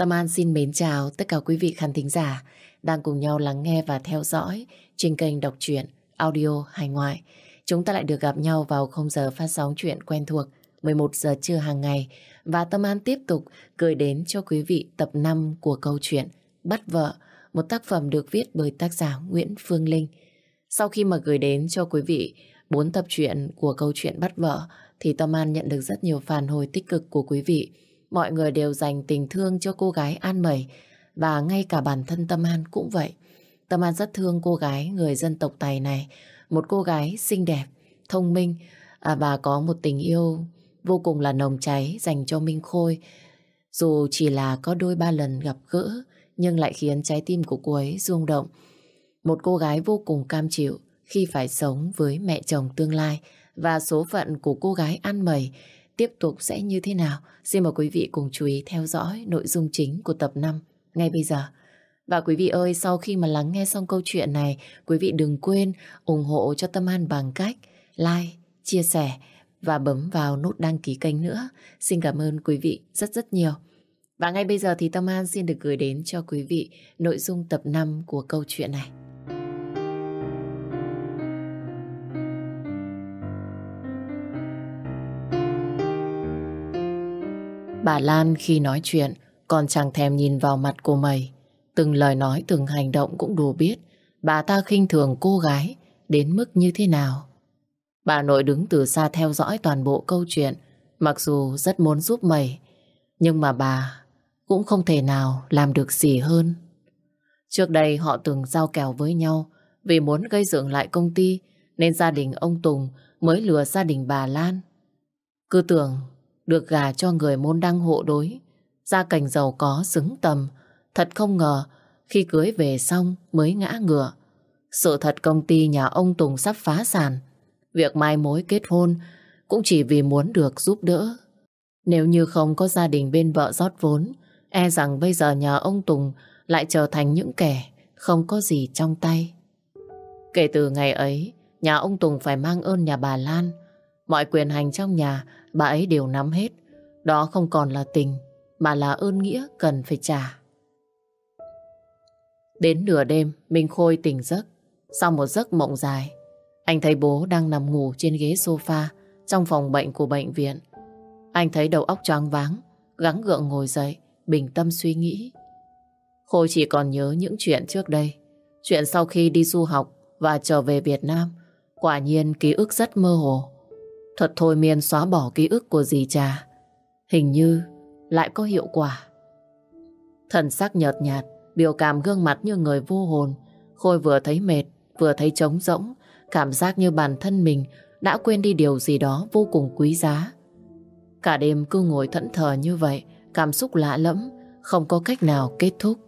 Tâm An xin mến chào tất cả quý vị khán thính giả đang cùng nhau lắng nghe và theo dõi trên kênh đọc truyện audio hải ngoại. Chúng ta lại được gặp nhau vào không giờ phát sóng chuyện quen thuộc 11 giờ trưa hàng ngày và Tâm An tiếp tục gửi đến cho quý vị tập 5 của câu chuyện Bắt vợ, một tác phẩm được viết bởi tác giả Nguyễn Phương Linh. Sau khi mà gửi đến cho quý vị bốn tập truyện của câu chuyện Bắt vợ thì Tâm An nhận được rất nhiều phản hồi tích cực của quý vị. Mọi người đều dành tình thương cho cô gái An Mẩy và ngay cả bản thân Tâm An cũng vậy. Tâm An rất thương cô gái người dân tộc Tài này, một cô gái xinh đẹp, thông minh à, và có một tình yêu vô cùng là nồng cháy dành cho Minh Khôi. Dù chỉ là có đôi ba lần gặp gỡ nhưng lại khiến trái tim của cô ấy rung động. Một cô gái vô cùng cam chịu khi phải sống với mẹ chồng tương lai và số phận của cô gái ăn mẩy tiếp tục sẽ như thế nào. Xin mời quý vị cùng chú ý theo dõi nội dung chính của tập 5 ngay bây giờ. Và quý vị ơi, sau khi mà lắng nghe xong câu chuyện này, quý vị đừng quên ủng hộ cho Tâm An bằng cách like, chia sẻ và bấm vào nút đăng ký kênh nữa. Xin cảm ơn quý vị rất rất nhiều. Và ngay bây giờ thì Tâm An xin được gửi đến cho quý vị nội dung tập 5 của câu chuyện này. Bà Lan khi nói chuyện còn chẳng thèm nhìn vào mặt cô mày. Từng lời nói, từng hành động cũng đủ biết bà ta khinh thường cô gái đến mức như thế nào. Bà nội đứng từ xa theo dõi toàn bộ câu chuyện mặc dù rất muốn giúp mày nhưng mà bà cũng không thể nào làm được gì hơn. Trước đây họ từng giao kèo với nhau vì muốn gây dựng lại công ty nên gia đình ông Tùng mới lừa gia đình bà Lan. Cứ tưởng được gà cho người môn đăng hộ đối, gia cảnh giàu có xứng tầm, thật không ngờ khi cưới về xong mới ngã ngựa. Sự thật công ty nhà ông Tùng sắp phá sản, việc mai mối kết hôn cũng chỉ vì muốn được giúp đỡ. Nếu như không có gia đình bên vợ rót vốn, e rằng bây giờ nhà ông Tùng lại trở thành những kẻ không có gì trong tay. Kể từ ngày ấy, nhà ông Tùng phải mang ơn nhà bà Lan. Mọi quyền hành trong nhà, bà ấy đều nắm hết. Đó không còn là tình, mà là ơn nghĩa cần phải trả. Đến nửa đêm, Minh Khôi tỉnh giấc. Sau một giấc mộng dài, anh thấy bố đang nằm ngủ trên ghế sofa trong phòng bệnh của bệnh viện. Anh thấy đầu óc choáng váng, gắng gượng ngồi dậy, bình tâm suy nghĩ. Khôi chỉ còn nhớ những chuyện trước đây. Chuyện sau khi đi du học và trở về Việt Nam. Quả nhiên ký ức rất mơ hồ. Thuật thôi miên xóa bỏ ký ức của dì cha. Hình như lại có hiệu quả. Thần sắc nhợt nhạt, biểu cảm gương mặt như người vô hồn. Khôi vừa thấy mệt, vừa thấy trống rỗng. Cảm giác như bản thân mình đã quên đi điều gì đó vô cùng quý giá. Cả đêm cứ ngồi thẫn thờ như vậy, cảm xúc lạ lẫm, không có cách nào kết thúc.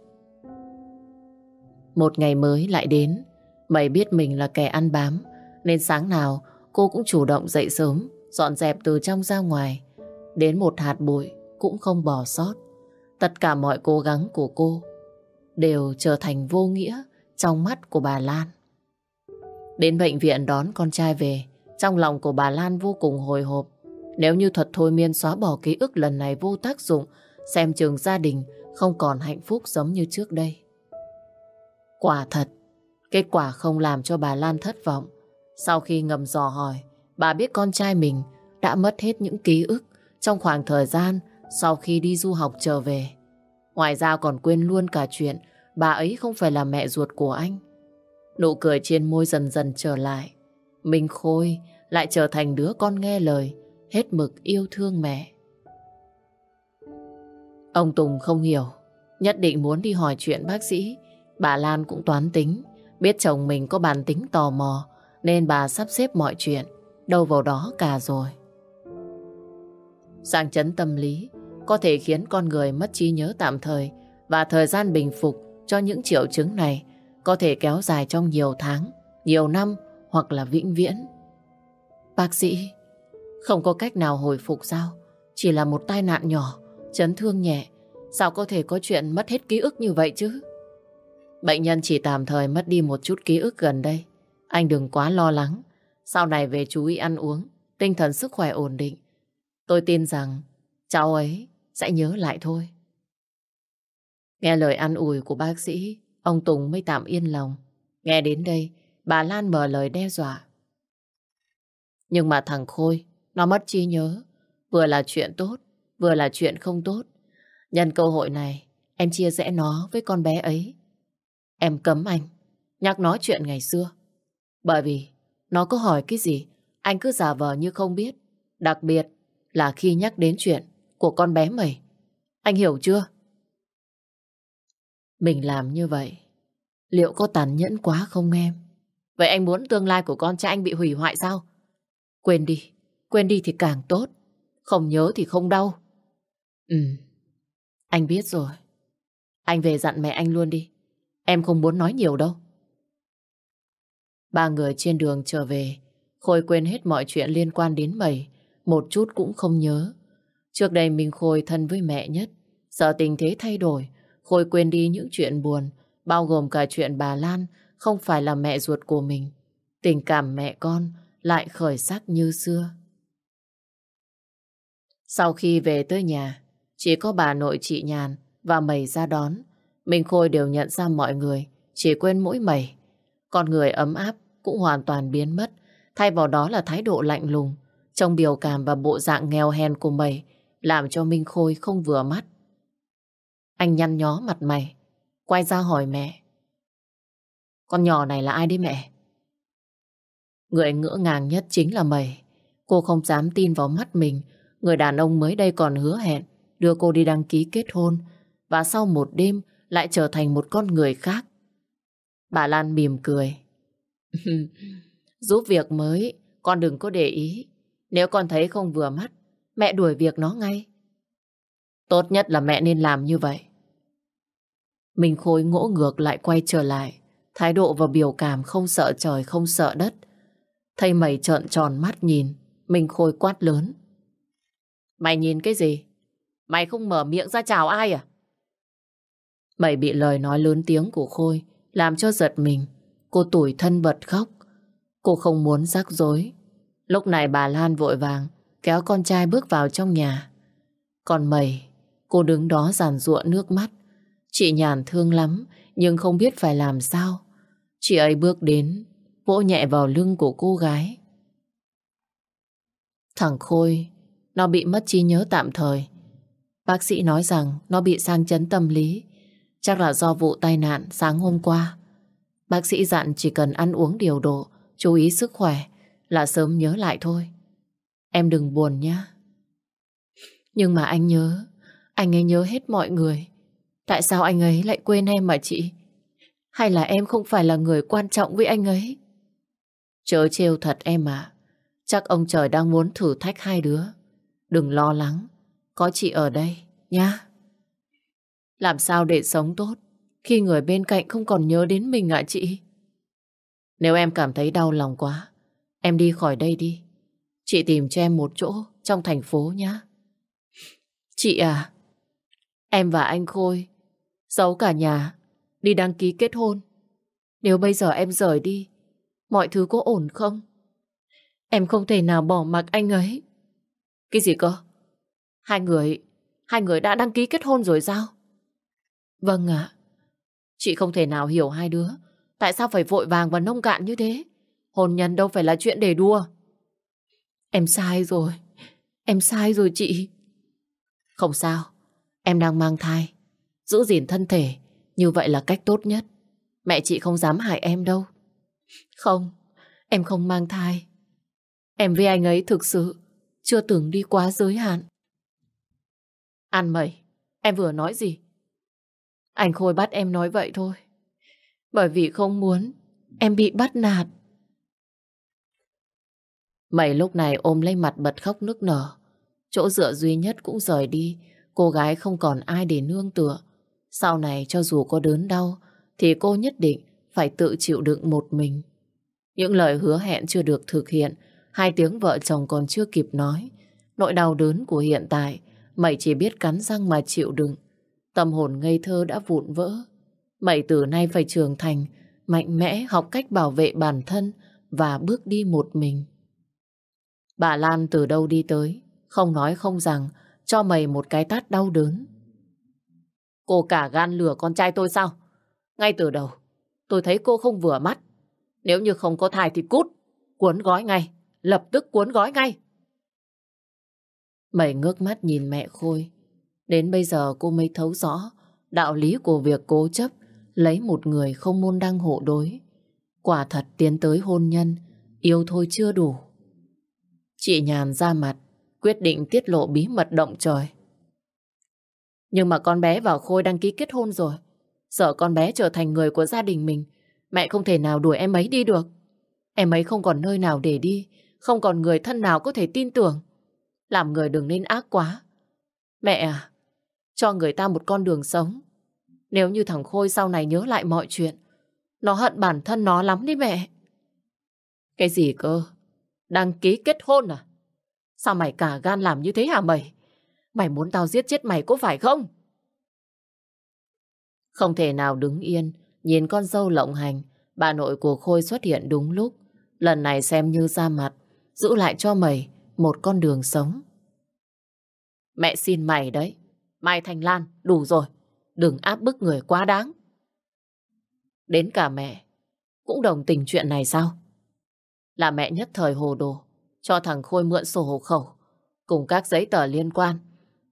Một ngày mới lại đến, mày biết mình là kẻ ăn bám, nên sáng nào cô cũng chủ động dậy sớm, dọn dẹp từ trong ra ngoài. Đến một hạt bụi cũng không bỏ sót. Tất cả mọi cố gắng của cô đều trở thành vô nghĩa trong mắt của bà Lan. Đến bệnh viện đón con trai về, trong lòng của bà Lan vô cùng hồi hộp. Nếu như thuật thôi miên xóa bỏ ký ức lần này vô tác dụng, xem trường gia đình không còn hạnh phúc giống như trước đây. Quả thật, kết quả không làm cho bà Lan thất vọng. Sau khi ngầm dò hỏi, bà biết con trai mình đã mất hết những ký ức trong khoảng thời gian sau khi đi du học trở về. Ngoài ra còn quên luôn cả chuyện bà ấy không phải là mẹ ruột của anh. Nụ cười trên môi dần dần trở lại. Minh Khôi lại trở thành đứa con nghe lời, hết mực yêu thương mẹ. Ông Tùng không hiểu, nhất định muốn đi hỏi chuyện bác sĩ. Bà Lan cũng toán tính, biết chồng mình có bản tính tò mò, nên bà sắp xếp mọi chuyện, đâu vào đó cả rồi. Sang chấn tâm lý có thể khiến con người mất trí nhớ tạm thời và thời gian bình phục cho những triệu chứng này có thể kéo dài trong nhiều tháng, nhiều năm hoặc là vĩnh viễn. Bác sĩ, không có cách nào hồi phục sao? Chỉ là một tai nạn nhỏ, chấn thương nhẹ. Sao có thể có chuyện mất hết ký ức như vậy chứ? Bệnh nhân chỉ tạm thời mất đi một chút ký ức gần đây. Anh đừng quá lo lắng. Sau này về chú ý ăn uống, tinh thần sức khỏe ổn định. Tôi tin rằng cháu ấy sẽ nhớ lại thôi. Nghe lời ăn ủi của bác sĩ, ông Tùng mới tạm yên lòng. Nghe đến đây, bà Lan mở lời đe dọa. Nhưng mà thằng Khôi, nó mất trí nhớ. Vừa là chuyện tốt, vừa là chuyện không tốt. Nhân cơ hội này, em chia rẽ nó với con bé ấy. Em cấm anh, nhắc nó chuyện ngày xưa. Bởi vì nó có hỏi cái gì, anh cứ giả vờ như không biết. Đặc biệt là khi nhắc đến chuyện của con bé mày. Anh hiểu chưa? Mình làm như vậy, liệu có tàn nhẫn quá không em? Vậy anh muốn tương lai của con trai anh bị hủy hoại sao? Quên đi, quên đi thì càng tốt. Không nhớ thì không đau. Ừ, anh biết rồi. Anh về dặn mẹ anh luôn đi. Em không muốn nói nhiều đâu. Ba người trên đường trở về, Khôi quên hết mọi chuyện liên quan đến Mẩy, một chút cũng không nhớ. Trước đây mình Khôi thân với mẹ nhất, sợ tình thế thay đổi, Khôi quên đi những chuyện buồn, bao gồm cả chuyện bà Lan không phải là mẹ ruột của mình. Tình cảm mẹ con lại khởi sắc như xưa. Sau khi về tới nhà, chỉ có bà nội chị Nhàn và Mẩy ra đón. mình Khôi đều nhận ra mọi người, chỉ quên mỗi Mẩy. Con người ấm áp cũng hoàn toàn biến mất, thay vào đó là thái độ lạnh lùng. Trong biểu cảm và bộ dạng nghèo hèn của mày làm cho Minh Khôi không vừa mắt. Anh nhăn nhó mặt mày, quay ra hỏi mẹ. Con nhỏ này là ai đấy mẹ? Người ngỡ ngàng nhất chính là mày. Cô không dám tin vào mắt mình. Người đàn ông mới đây còn hứa hẹn đưa cô đi đăng ký kết hôn và sau một đêm lại trở thành một con người khác. Bà Lan mỉm cười. Giúp việc mới, con đừng có để ý. Nếu con thấy không vừa mắt, mẹ đuổi việc nó ngay. Tốt nhất là mẹ nên làm như vậy. Mình khôi ngỗ ngược lại quay trở lại. Thái độ và biểu cảm không sợ trời không sợ đất. Thầy mày trợn tròn mắt nhìn. Mình khôi quát lớn. Mày nhìn cái gì? Mày không mở miệng ra chào ai à? Mày bị lời nói lớn tiếng của Khôi làm cho giật mình. Cô tủi thân bật khóc. Cô không muốn rắc rối. Lúc này bà Lan vội vàng kéo con trai bước vào trong nhà. Còn mày, cô đứng đó giàn ruộng nước mắt. Chị nhàn thương lắm, nhưng không biết phải làm sao. Chị ấy bước đến, vỗ nhẹ vào lưng của cô gái. Thằng Khôi, nó bị mất trí nhớ tạm thời. Bác sĩ nói rằng nó bị sang chấn tâm lý. Chắc là do vụ tai nạn sáng hôm qua. Bác sĩ dặn chỉ cần ăn uống điều độ, chú ý sức khỏe là sớm nhớ lại thôi. Em đừng buồn nhé. Nhưng mà anh nhớ, anh ấy nhớ hết mọi người. Tại sao anh ấy lại quên em mà chị? Hay là em không phải là người quan trọng với anh ấy? Chớ trêu thật em à. Chắc ông trời đang muốn thử thách hai đứa. Đừng lo lắng. Có chị ở đây, nhá. Làm sao để sống tốt khi người bên cạnh không còn nhớ đến mình ạ chị? Nếu em cảm thấy đau lòng quá, em đi khỏi đây đi. Chị tìm cho em một chỗ trong thành phố nhá. Chị à, em và anh Khôi giấu cả nhà đi đăng ký kết hôn. Nếu bây giờ em rời đi, mọi thứ có ổn không? Em không thể nào bỏ mặc anh ấy. Cái gì cơ? Hai người, hai người đã đăng ký kết hôn rồi sao? Vâng ạ. Chị không thể nào hiểu hai đứa. Tại sao phải vội vàng và nông cạn như thế? Hôn nhân đâu phải là chuyện để đua. Em sai rồi. Em sai rồi chị. Không sao. Em đang mang thai. Giữ gìn thân thể. Như vậy là cách tốt nhất. Mẹ chị không dám hại em đâu. Không. Em không mang thai. Em với anh ấy thực sự chưa từng đi quá giới hạn. An mẩy, em vừa nói gì? Anh Khôi bắt em nói vậy thôi. Bởi vì không muốn em bị bắt nạt. Mày lúc này ôm lấy mặt bật khóc nức nở. Chỗ dựa duy nhất cũng rời đi. Cô gái không còn ai để nương tựa. Sau này cho dù có đớn đau, thì cô nhất định phải tự chịu đựng một mình. Những lời hứa hẹn chưa được thực hiện, hai tiếng vợ chồng còn chưa kịp nói. Nỗi đau đớn của hiện tại, Mày chỉ biết cắn răng mà chịu đựng. Tâm hồn ngây thơ đã vụn vỡ. Mày từ nay phải trưởng thành, mạnh mẽ học cách bảo vệ bản thân và bước đi một mình. Bà Lan từ đâu đi tới, không nói không rằng, cho mày một cái tát đau đớn. Cô cả gan lừa con trai tôi sao? Ngay từ đầu, tôi thấy cô không vừa mắt. Nếu như không có thai thì cút, cuốn gói ngay, lập tức cuốn gói ngay. Mày ngước mắt nhìn mẹ Khôi. Đến bây giờ cô mới thấu rõ đạo lý của việc cố chấp lấy một người không môn đăng hộ đối. Quả thật tiến tới hôn nhân, yêu thôi chưa đủ. Chị nhàn ra mặt, quyết định tiết lộ bí mật động trời. Nhưng mà con bé vào Khôi đăng ký kết hôn rồi. Sợ con bé trở thành người của gia đình mình. Mẹ không thể nào đuổi em ấy đi được. Em ấy không còn nơi nào để đi. Không còn người thân nào có thể tin tưởng. Làm người đừng nên ác quá. Mẹ à, cho người ta một con đường sống. Nếu như thằng Khôi sau này nhớ lại mọi chuyện, nó hận bản thân nó lắm đi mẹ. Cái gì cơ? Đăng ký kết hôn à? Sao mày cả gan làm như thế hả mày? Mày muốn tao giết chết mày có phải không? Không thể nào đứng yên, nhìn con dâu lộng hành, bà nội của Khôi xuất hiện đúng lúc. Lần này xem như ra mặt, giữ lại cho mày một con đường sống. Mẹ xin mày đấy, Mai Thành Lan, đủ rồi, đừng áp bức người quá đáng. Đến cả mẹ cũng đồng tình chuyện này sao? Là mẹ nhất thời hồ đồ, cho thằng Khôi mượn sổ hộ khẩu, cùng các giấy tờ liên quan.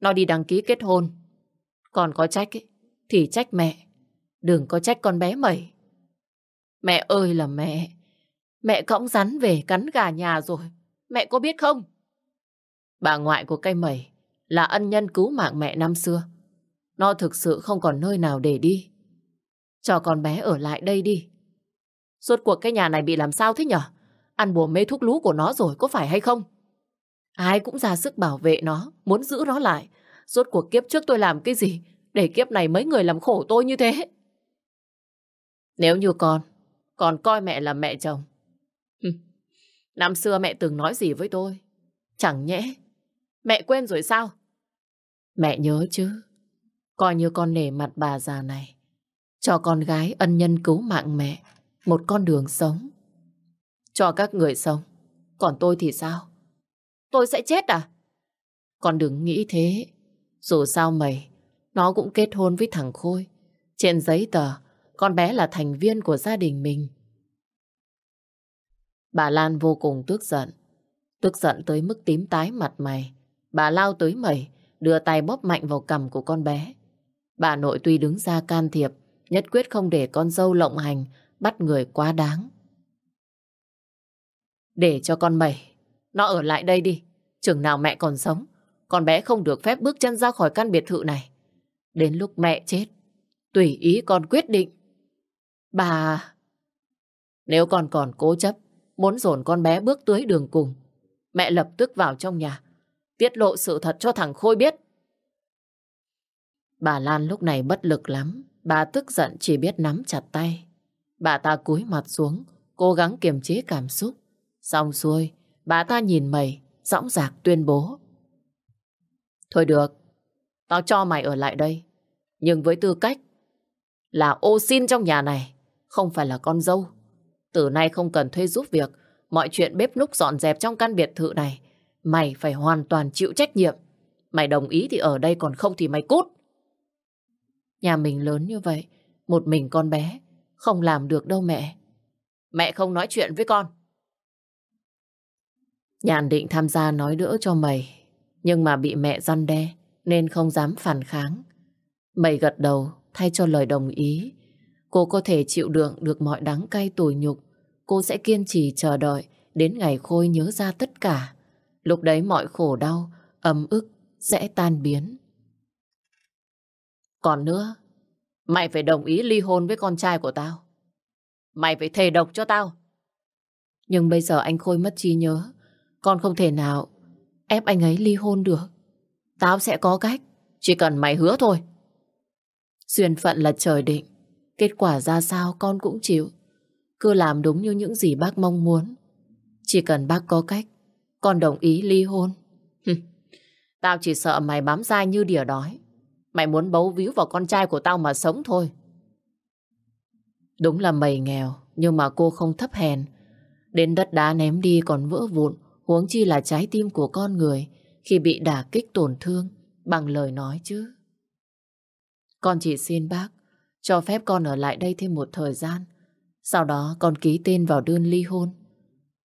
Nó đi đăng ký kết hôn. Còn có trách ấy, thì trách mẹ. Đừng có trách con bé mẩy. Mẹ ơi là mẹ. Mẹ cõng rắn về cắn gà nhà rồi. Mẹ có biết không? Bà ngoại của cây mẩy là ân nhân cứu mạng mẹ năm xưa. Nó thực sự không còn nơi nào để đi. Cho con bé ở lại đây đi. Suốt cuộc cái nhà này bị làm sao thế nhở? Ăn bùa mê thuốc lú của nó rồi có phải hay không? Ai cũng ra sức bảo vệ nó, muốn giữ nó lại. Rốt cuộc kiếp trước tôi làm cái gì để kiếp này mấy người làm khổ tôi như thế? Nếu như con, còn coi mẹ là mẹ chồng. Năm xưa mẹ từng nói gì với tôi? Chẳng nhẽ, mẹ quên rồi sao? Mẹ nhớ chứ, coi như con nể mặt bà già này. Cho con gái ân nhân cứu mạng mẹ, một con đường sống. Cho các người sống, còn tôi thì sao? Tôi sẽ chết à? Con đừng nghĩ thế. Dù sao mày, nó cũng kết hôn với thằng Khôi. Trên giấy tờ, con bé là thành viên của gia đình mình. Bà Lan vô cùng tức giận. Tức giận tới mức tím tái mặt mày. Bà lao tới mày, đưa tay bóp mạnh vào cằm của con bé. Bà nội tuy đứng ra can thiệp, nhất quyết không để con dâu lộng hành, bắt người quá đáng. Để cho con mày, nó ở lại đây đi. Chừng nào mẹ còn sống, con bé không được phép bước chân ra khỏi căn biệt thự này. Đến lúc mẹ chết, tùy ý con quyết định. Bà... Nếu con còn cố chấp, muốn dồn con bé bước tới đường cùng, mẹ lập tức vào trong nhà, tiết lộ sự thật cho thằng Khôi biết. Bà Lan lúc này bất lực lắm, bà tức giận chỉ biết nắm chặt tay. Bà ta cúi mặt xuống, cố gắng kiềm chế cảm xúc. Xong xuôi, bà ta nhìn mày, dõng dạc tuyên bố. Thôi được, tao cho mày ở lại đây. Nhưng với tư cách là ô xin trong nhà này, không phải là con dâu. Từ nay không cần thuê giúp việc, mọi chuyện bếp núc dọn dẹp trong căn biệt thự này, mày phải hoàn toàn chịu trách nhiệm. Mày đồng ý thì ở đây còn không thì mày cút. Nhà mình lớn như vậy, một mình con bé, không làm được đâu mẹ. Mẹ không nói chuyện với con. Nhàn định tham gia nói đỡ cho mày, nhưng mà bị mẹ răn đe nên không dám phản kháng. Mày gật đầu thay cho lời đồng ý. Cô có thể chịu đựng được mọi đắng cay tủi nhục. Cô sẽ kiên trì chờ đợi đến ngày Khôi nhớ ra tất cả. Lúc đấy mọi khổ đau, ấm ức sẽ tan biến. Còn nữa, mày phải đồng ý ly hôn với con trai của tao. Mày phải thề độc cho tao. Nhưng bây giờ anh Khôi mất trí nhớ. Con không thể nào ép anh ấy ly hôn được. Tao sẽ có cách. Chỉ cần mày hứa thôi. Duyên phận là trời định. Kết quả ra sao con cũng chịu. Cứ làm đúng như những gì bác mong muốn. Chỉ cần bác có cách, con đồng ý ly hôn. tao chỉ sợ mày bám dai như đỉa đói. Mày muốn bấu víu vào con trai của tao mà sống thôi. Đúng là mày nghèo, nhưng mà cô không thấp hèn. Đến đất đá ném đi còn vỡ vụn, huống chi là trái tim của con người khi bị đả kích tổn thương bằng lời nói chứ. Con chỉ xin bác cho phép con ở lại đây thêm một thời gian. Sau đó con ký tên vào đơn ly hôn.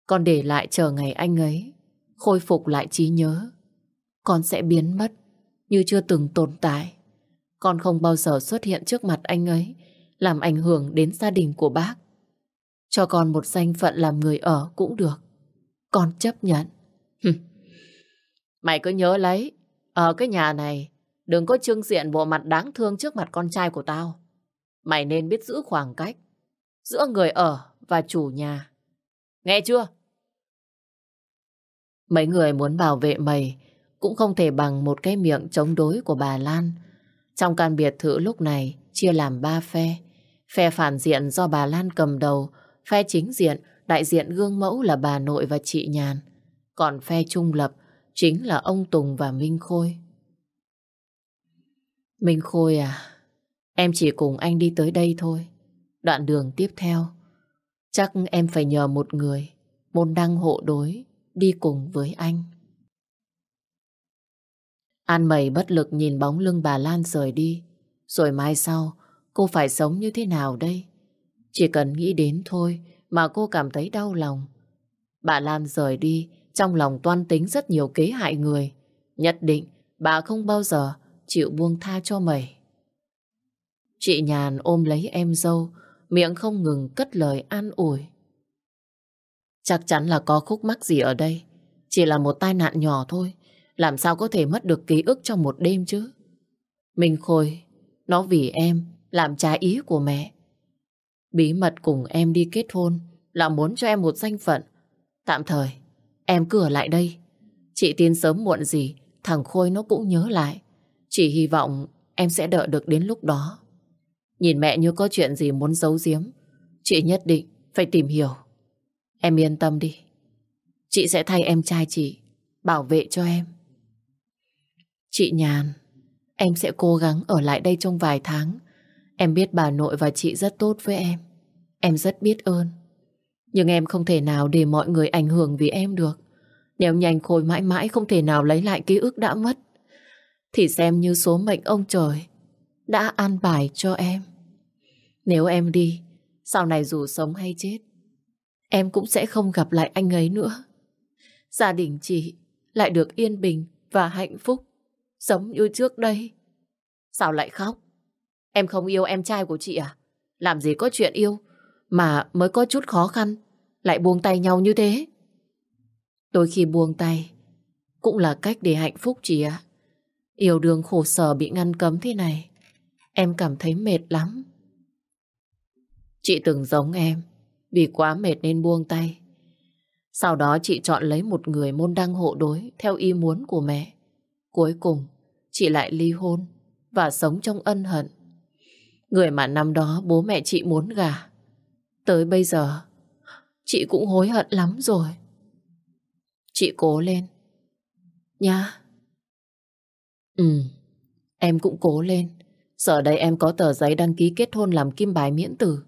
Con để lại chờ ngày anh ấy khôi phục lại trí nhớ. Con sẽ biến mất như chưa từng tồn tại. Con không bao giờ xuất hiện trước mặt anh ấy làm ảnh hưởng đến gia đình của bác. Cho con một danh phận làm người ở cũng được. Con chấp nhận. Mày cứ nhớ lấy, ở cái nhà này đừng có trưng diện bộ mặt đáng thương trước mặt con trai của tao. Mày nên biết giữ khoảng cách giữa người ở và chủ nhà. Nghe chưa? Mấy người muốn bảo vệ mày cũng không thể bằng một cái miệng chống đối của bà Lan. Trong căn biệt thự lúc này chia làm ba phe. Phe phản diện do bà Lan cầm đầu, phe chính diện đại diện gương mẫu là bà nội và chị Nhàn. Còn phe trung lập chính là ông Tùng và Minh Khôi. Minh Khôi à, em chỉ cùng anh đi tới đây thôi. Đoạn đường tiếp theo, chắc em phải nhờ một người, môn đăng hộ đối, đi cùng với anh. An mẩy bất lực nhìn bóng lưng bà Lan rời đi. Rồi mai sau, cô phải sống như thế nào đây? Chỉ cần nghĩ đến thôi mà cô cảm thấy đau lòng. Bà Lan rời đi, trong lòng toan tính rất nhiều kế hại người. Nhất định bà không bao giờ chịu buông tha cho mẩy. Chị Nhàn ôm lấy em dâu, miệng không ngừng cất lời an ủi. Chắc chắn là có khúc mắc gì ở đây. Chỉ là một tai nạn nhỏ thôi. Làm sao có thể mất được ký ức trong một đêm chứ? Minh Khôi, nó vì em làm trái ý của mẹ. Bí mật cùng em đi kết hôn là muốn cho em một danh phận. Tạm thời, em cứ ở lại đây. Chị tin sớm muộn gì, thằng Khôi nó cũng nhớ lại. Chỉ hy vọng em sẽ đợi được đến lúc đó. Nhìn mẹ như có chuyện gì muốn giấu giếm, chị nhất định phải tìm hiểu. Em yên tâm đi. Chị sẽ thay em trai chị, bảo vệ cho em. Chị Nhàn, em sẽ cố gắng ở lại đây trong vài tháng. Em biết bà nội và chị rất tốt với em. Em rất biết ơn. Nhưng em không thể nào để mọi người ảnh hưởng vì em được. Nếu nhanh khôi mãi mãi không thể nào lấy lại ký ức đã mất, thì xem như số mệnh ông trời đã an bài cho em. Nếu em đi, sau này dù sống hay chết, em cũng sẽ không gặp lại anh ấy nữa. Gia đình chị lại được yên bình và hạnh phúc, giống như trước đây. Sao lại khóc? Em không yêu em trai của chị à? Làm gì có chuyện yêu mà mới có chút khó khăn, lại buông tay nhau như thế. Đôi khi buông tay cũng là cách để hạnh phúc chị ạ. Yêu đương khổ sở bị ngăn cấm thế này, em cảm thấy mệt lắm. Chị từng giống em, vì quá mệt nên buông tay. Sau đó chị chọn lấy một người môn đăng hộ đối theo ý muốn của mẹ. Cuối cùng, chị lại ly hôn và sống trong ân hận. Người mà năm đó bố mẹ chị muốn gả. Tới bây giờ, chị cũng hối hận lắm rồi. Chị cố lên. Nha. Ừ, em cũng cố lên. Giờ đây em có tờ giấy đăng ký kết hôn làm kim bài miễn tử.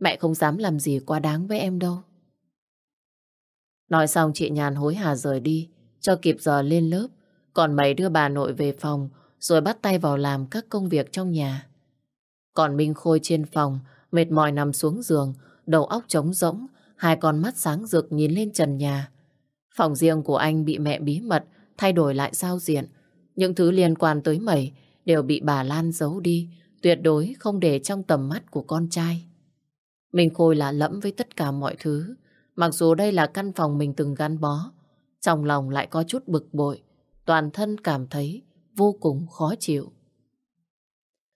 Mẹ không dám làm gì quá đáng với em đâu. Nói xong chị Nhàn hối hả rời đi, cho kịp giờ lên lớp. Còn mày đưa bà nội về phòng, rồi bắt tay vào làm các công việc trong nhà. Còn Minh Khôi trên phòng, mệt mỏi nằm xuống giường, đầu óc trống rỗng, hai con mắt sáng rực nhìn lên trần nhà. Phòng riêng của anh bị mẹ bí mật thay đổi lại giao diện. Những thứ liên quan tới mày đều bị bà Lan giấu đi, tuyệt đối không để trong tầm mắt của con trai. Minh Khôi lạ lẫm với tất cả mọi thứ. Mặc dù đây là căn phòng mình từng gắn bó, trong lòng lại có chút bực bội, toàn thân cảm thấy vô cùng khó chịu.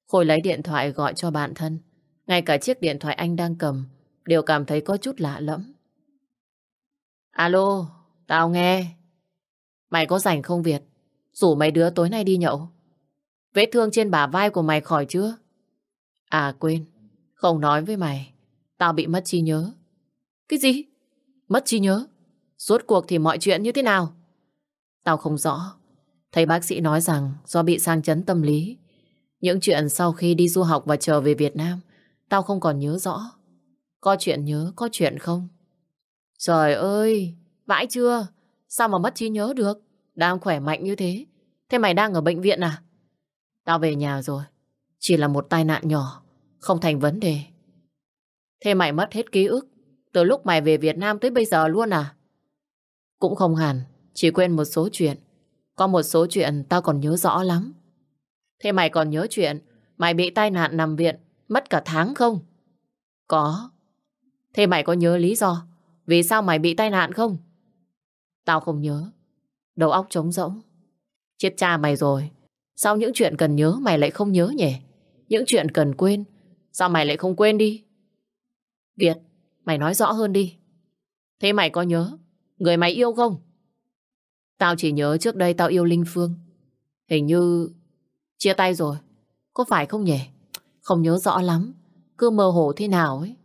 Khôi lấy điện thoại gọi cho bạn thân. Ngay cả chiếc điện thoại anh đang cầm đều cảm thấy có chút lạ lẫm. Alo, tao nghe. Mày có rảnh không Việt? Rủ mấy đứa tối nay đi nhậu. Vết thương trên bả vai của mày khỏi chưa? À quên, không nói với mày. Tao bị mất trí nhớ. Cái gì? Mất trí nhớ? Rốt cuộc thì mọi chuyện như thế nào? Tao không rõ. Thầy bác sĩ nói rằng do bị sang chấn tâm lý. Những chuyện sau khi đi du học và trở về Việt Nam, tao không còn nhớ rõ. Có chuyện nhớ, có chuyện không? Trời ơi, vãi chưa? Sao mà mất trí nhớ được? Đang khỏe mạnh như thế. Thế mày đang ở bệnh viện à? Tao về nhà rồi. Chỉ là một tai nạn nhỏ, không thành vấn đề. Thế mày mất hết ký ức từ lúc mày về Việt Nam tới bây giờ luôn à? Cũng không hẳn, chỉ quên một số chuyện. Có một số chuyện tao còn nhớ rõ lắm. Thế mày còn nhớ chuyện mày bị tai nạn nằm viện mất cả tháng không? Có. Thế mày có nhớ lý do vì sao mày bị tai nạn không? Tao không nhớ. Đầu óc trống rỗng. Chết cha mày rồi. Sao những chuyện cần nhớ mày lại không nhớ nhỉ? Những chuyện cần quên, sao mày lại không quên đi? Việt, mày nói rõ hơn đi. Thế mày có nhớ người mày yêu không? Tao chỉ nhớ trước đây tao yêu Linh Phương. Hình như chia tay rồi. Có phải không nhỉ? Không nhớ rõ lắm. Cứ mơ hồ thế nào ấy.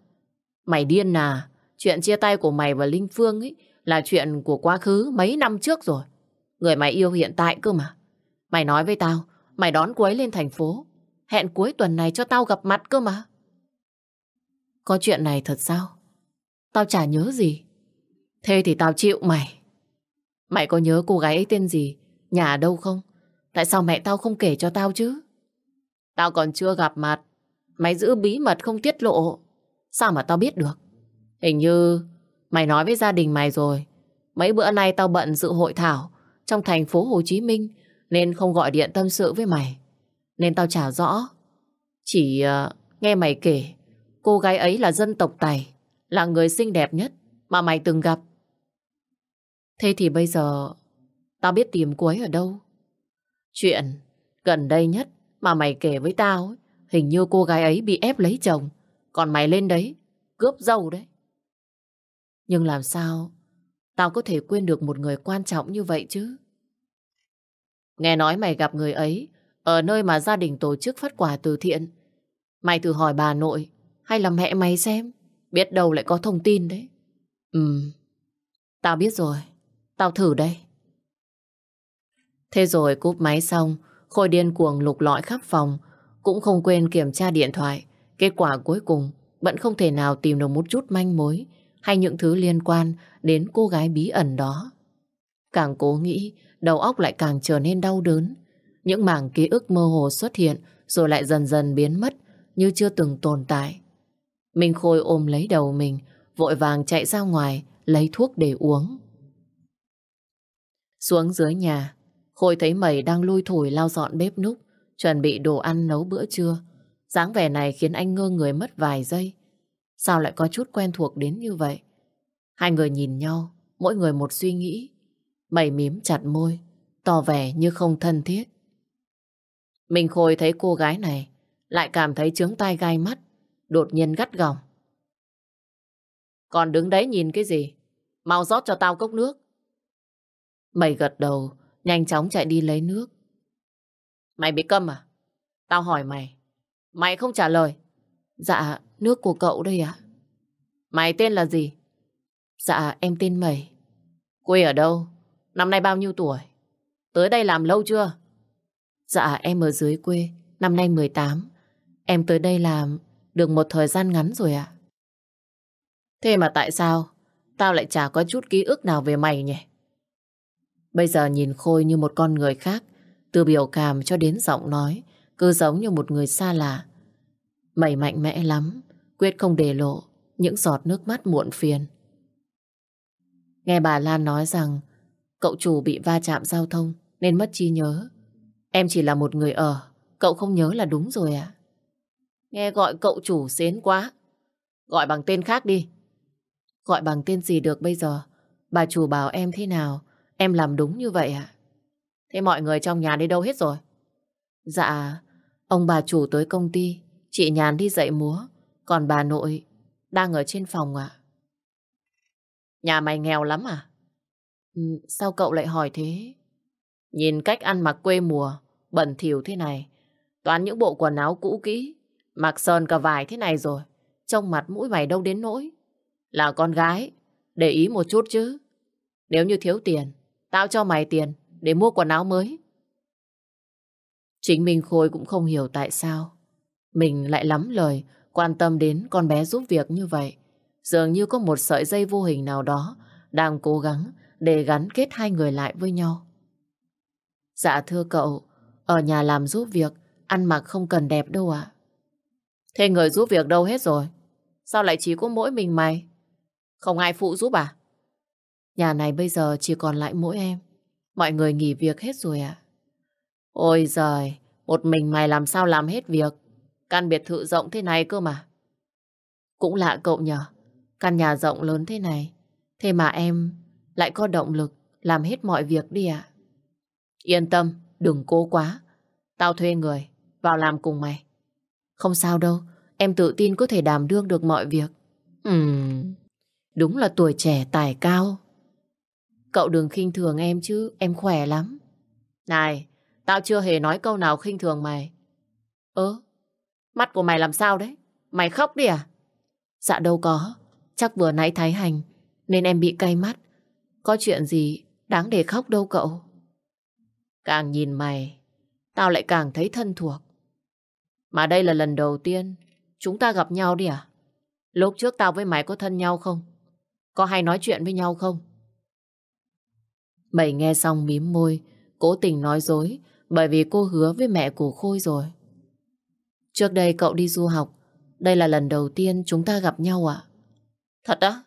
Mày điên à? Chuyện chia tay của mày và Linh Phương ấy là chuyện của quá khứ mấy năm trước rồi. Người mày yêu hiện tại cơ mà. Mày nói với tao, mày đón cô ấy lên thành phố. Hẹn cuối tuần này cho tao gặp mặt cơ mà. Có chuyện này thật sao? Tao chả nhớ gì. Thế thì tao chịu mày. Mày có nhớ cô gái ấy tên gì? Nhà ở đâu không? Tại sao mẹ tao không kể cho tao chứ? Tao còn chưa gặp mặt. Mày giữ bí mật không tiết lộ. Sao mà tao biết được? Hình như mày nói với gia đình mày rồi. Mấy bữa nay tao bận dự hội thảo trong thành phố Hồ Chí Minh nên không gọi điện tâm sự với mày. Nên tao chả rõ. Chỉ uh, nghe mày kể cô gái ấy là dân tộc Tài, là người xinh đẹp nhất mà mày từng gặp. Thế thì bây giờ tao biết tìm cô ấy ở đâu? Chuyện gần đây nhất mà mày kể với tao ấy, hình như cô gái ấy bị ép lấy chồng, còn mày lên đấy cướp dâu đấy. Nhưng làm sao tao có thể quên được một người quan trọng như vậy chứ? Nghe nói mày gặp người ấy ở nơi mà gia đình tổ chức phát quà từ thiện. Mày thử hỏi bà nội hay là mẹ mày xem. Biết đâu lại có thông tin đấy. Ừ, tao biết rồi. Tao thử đây. Thế rồi cúp máy xong, Khôi điên cuồng lục lọi khắp phòng, cũng không quên kiểm tra điện thoại. Kết quả cuối cùng, vẫn không thể nào tìm được một chút manh mối hay những thứ liên quan đến cô gái bí ẩn đó. Càng cố nghĩ, đầu óc lại càng trở nên đau đớn. Những mảng ký ức mơ hồ xuất hiện rồi lại dần dần biến mất như chưa từng tồn tại. Minh Khôi ôm lấy đầu mình, vội vàng chạy ra ngoài lấy thuốc để uống. Xuống dưới nhà, Khôi thấy mẩy đang lui thủi lau dọn bếp núc, chuẩn bị đồ ăn nấu bữa trưa. dáng vẻ này khiến anh ngơ người mất vài giây. Sao lại có chút quen thuộc đến như vậy? Hai người nhìn nhau, mỗi người một suy nghĩ. Mẩy mím chặt môi, tỏ vẻ như không thân thiết. Mình Khôi thấy cô gái này, lại cảm thấy trướng tai gai mắt, đột nhiên gắt gỏng. Còn đứng đấy nhìn cái gì? Mau rót cho tao cốc nước. Mày gật đầu, nhanh chóng chạy đi lấy nước. Mày bị câm à? Tao hỏi mày. Mày không trả lời. Dạ, nước của cậu đây ạ. Mày tên là gì? Dạ, em tên Mày. Quê ở đâu? Năm nay bao nhiêu tuổi? Tới đây làm lâu chưa? Dạ, em ở dưới quê, năm nay 18. Em tới đây làm được một thời gian ngắn rồi ạ. Thế mà tại sao tao lại chả có chút ký ức nào về mày nhỉ? Bây giờ nhìn Khôi như một con người khác, từ biểu cảm cho đến giọng nói, cứ giống như một người xa lạ. Mày mạnh mẽ lắm, quyết không để lộ những giọt nước mắt muộn phiền. Nghe bà Lan nói rằng cậu chủ bị va chạm giao thông nên mất trí nhớ. Em chỉ là một người ở, cậu không nhớ là đúng rồi à? Nghe gọi cậu chủ xến quá. Gọi bằng tên khác đi. Gọi bằng tên gì được bây giờ? Bà chủ bảo em thế nào? Em làm đúng như vậy ạ. Thế mọi người trong nhà đi đâu hết rồi? Dạ, ông bà chủ tới công ty, chị Nhàn đi dạy múa, còn bà nội đang ở trên phòng ạ. Nhà mày nghèo lắm à? Ừ, sao cậu lại hỏi thế? Nhìn cách ăn mặc quê mùa, bẩn thỉu thế này, toàn những bộ quần áo cũ kỹ, mặc sơn cả vải thế này rồi, trông mặt mũi mày đâu đến nỗi. Là con gái, để ý một chút chứ. Nếu như thiếu tiền, tao cho mày tiền để mua quần áo mới. Chính Minh Khôi cũng không hiểu tại sao mình lại lắm lời quan tâm đến con bé giúp việc như vậy. Dường như có một sợi dây vô hình nào đó đang cố gắng để gắn kết hai người lại với nhau. Dạ thưa cậu, ở nhà làm giúp việc ăn mặc không cần đẹp đâu ạ. Thế người giúp việc đâu hết rồi? Sao lại chỉ có mỗi mình mày? Không ai phụ giúp à? Nhà này bây giờ chỉ còn lại mỗi em. Mọi người nghỉ việc hết rồi ạ. Ôi giời, một mình mày làm sao làm hết việc? Căn biệt thự rộng thế này cơ mà. Cũng lạ cậu nhờ. Căn nhà rộng lớn thế này. Thế mà em lại có động lực làm hết mọi việc đi ạ. Yên tâm, đừng cố quá. Tao thuê người, vào làm cùng mày. Không sao đâu, em tự tin có thể đảm đương được mọi việc. Ừm, đúng là tuổi trẻ tài cao. Cậu đừng khinh thường em chứ, em khỏe lắm. Này, tao chưa hề nói câu nào khinh thường mày. Ơ, mắt của mày làm sao đấy? Mày khóc đi à? Dạ đâu có, chắc vừa nãy thái hành, nên em bị cay mắt. Có chuyện gì đáng để khóc đâu cậu. Càng nhìn mày, tao lại càng thấy thân thuộc. Mà đây là lần đầu tiên chúng ta gặp nhau đi à? Lúc trước tao với mày có thân nhau không? Có hay nói chuyện với nhau không? Mày nghe xong mím môi, cố tình nói dối bởi vì cô hứa với mẹ của Khôi rồi. Trước đây cậu đi du học, đây là lần đầu tiên chúng ta gặp nhau ạ. Thật á?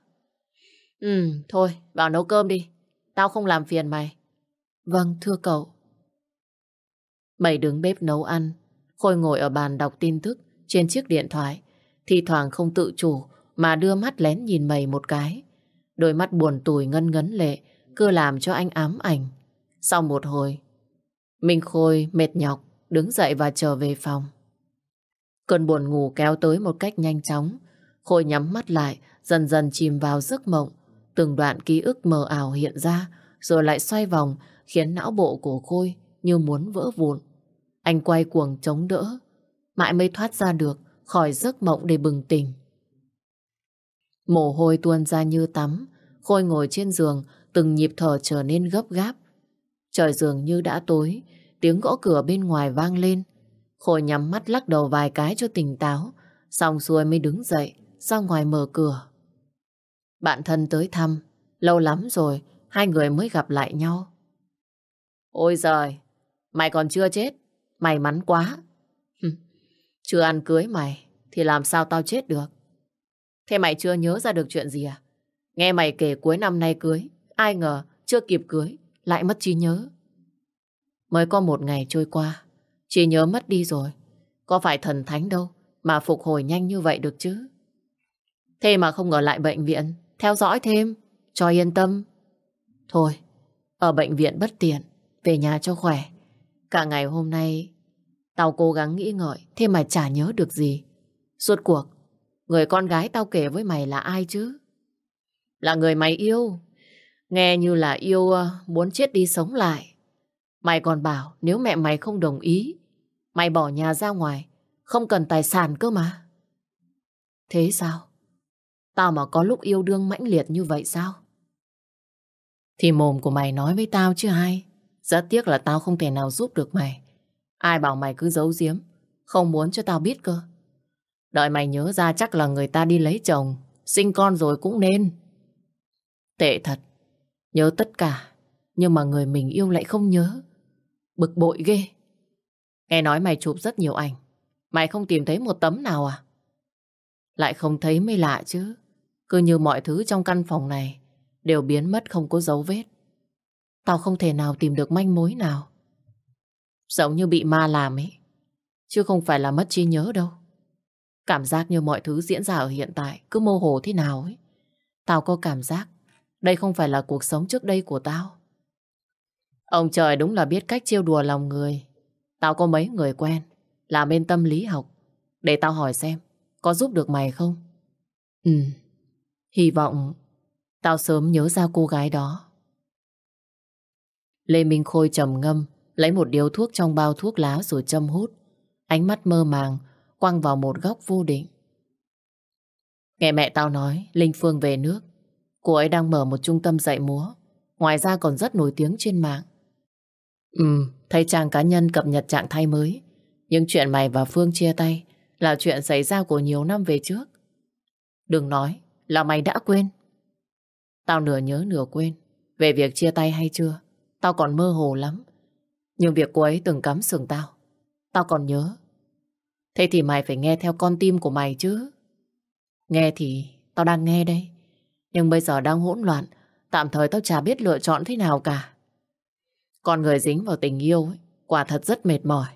Ừ, thôi, vào nấu cơm đi. Tao không làm phiền mày. Vâng, thưa cậu. Mày đứng bếp nấu ăn, Khôi ngồi ở bàn đọc tin tức trên chiếc điện thoại. Thì thoảng không tự chủ mà đưa mắt lén nhìn mày một cái. Đôi mắt buồn tủi ngân ngấn lệ cứ làm cho anh ám ảnh. Sau một hồi, Minh Khôi mệt nhọc đứng dậy và trở về phòng. Cơn buồn ngủ kéo tới một cách nhanh chóng. Khôi nhắm mắt lại, dần dần chìm vào giấc mộng. Từng đoạn ký ức mờ ảo hiện ra, rồi lại xoay vòng, khiến não bộ của Khôi như muốn vỡ vụn. Anh quay cuồng chống đỡ, mãi mới thoát ra được khỏi giấc mộng để bừng tỉnh. Mồ hôi tuôn ra như tắm, Khôi ngồi trên giường, từng nhịp thở trở nên gấp gáp. Trời dường như đã tối, tiếng gõ cửa bên ngoài vang lên. Khôi nhắm mắt lắc đầu vài cái cho tỉnh táo, xong xuôi mới đứng dậy, ra ngoài mở cửa. Bạn thân tới thăm, lâu lắm rồi, hai người mới gặp lại nhau. Ôi giời, mày còn chưa chết, may mắn quá. chưa ăn cưới mày, thì làm sao tao chết được? Thế mày chưa nhớ ra được chuyện gì à? Nghe mày kể cuối năm nay cưới, ai ngờ chưa kịp cưới, lại mất trí nhớ. Mới có một ngày trôi qua, trí nhớ mất đi rồi. Có phải thần thánh đâu mà phục hồi nhanh như vậy được chứ? Thế mà không ở lại bệnh viện, theo dõi thêm, cho yên tâm. Thôi, ở bệnh viện bất tiện, về nhà cho khỏe. Cả ngày hôm nay, tao cố gắng nghĩ ngợi, thế mà chả nhớ được gì. Suốt cuộc, người con gái tao kể với mày là ai chứ? Là người mày yêu. Nghe như là yêu ờ, muốn chết đi sống lại. Mày còn bảo nếu mẹ mày không đồng ý, mày bỏ nhà ra ngoài, không cần tài sản cơ mà. Thế sao? Tao mà có lúc yêu đương mãnh liệt như vậy sao? Thì mồm của mày nói với tao chứ ai. Rất tiếc là tao không thể nào giúp được mày. Ai bảo mày cứ giấu giếm, không muốn cho tao biết cơ. Đợi mày nhớ ra chắc là người ta đi lấy chồng, sinh con rồi cũng nên. Tệ thật, nhớ tất cả, nhưng mà người mình yêu lại không nhớ. Bực bội ghê. Nghe nói mày chụp rất nhiều ảnh, mày không tìm thấy một tấm nào à? Lại không thấy mới lạ chứ. Cứ như mọi thứ trong căn phòng này đều biến mất không có dấu vết. Tao không thể nào tìm được manh mối nào. Giống như bị ma làm ấy. Chứ không phải là mất trí nhớ đâu. Cảm giác như mọi thứ diễn ra ở hiện tại cứ mô hồ thế nào ấy. Tao có cảm giác đây không phải là cuộc sống trước đây của tao. Ông trời đúng là biết cách trêu đùa lòng người. Tao có mấy người quen, làm bên tâm lý học. Để tao hỏi xem có giúp được mày không? Ừ. Hy vọng tao sớm nhớ ra cô gái đó. Lê Minh Khôi trầm ngâm, lấy một điếu thuốc trong bao thuốc lá rồi châm hút. Ánh mắt mơ màng, quăng vào một góc vô định. Nghe mẹ tao nói, Linh Phương về nước. Cô ấy đang mở một trung tâm dạy múa. Ngoài ra còn rất nổi tiếng trên mạng. Ừ, thấy trang cá nhân cập nhật trạng thái mới. Nhưng chuyện mày và Phương chia tay là chuyện xảy ra của nhiều năm về trước. Đừng nói là mày đã quên. Tao nửa nhớ nửa quên. Về việc chia tay hay chưa, tao còn mơ hồ lắm. Nhưng việc cô ấy từng cắm sừng tao, Tao còn nhớ. Thế thì mày phải nghe theo con tim của mày chứ. Nghe thì tao đang nghe đây. Nhưng bây giờ đang hỗn loạn. Tạm thời tao chả biết lựa chọn thế nào cả. Con người dính vào tình yêu ấy, quả thật rất mệt mỏi.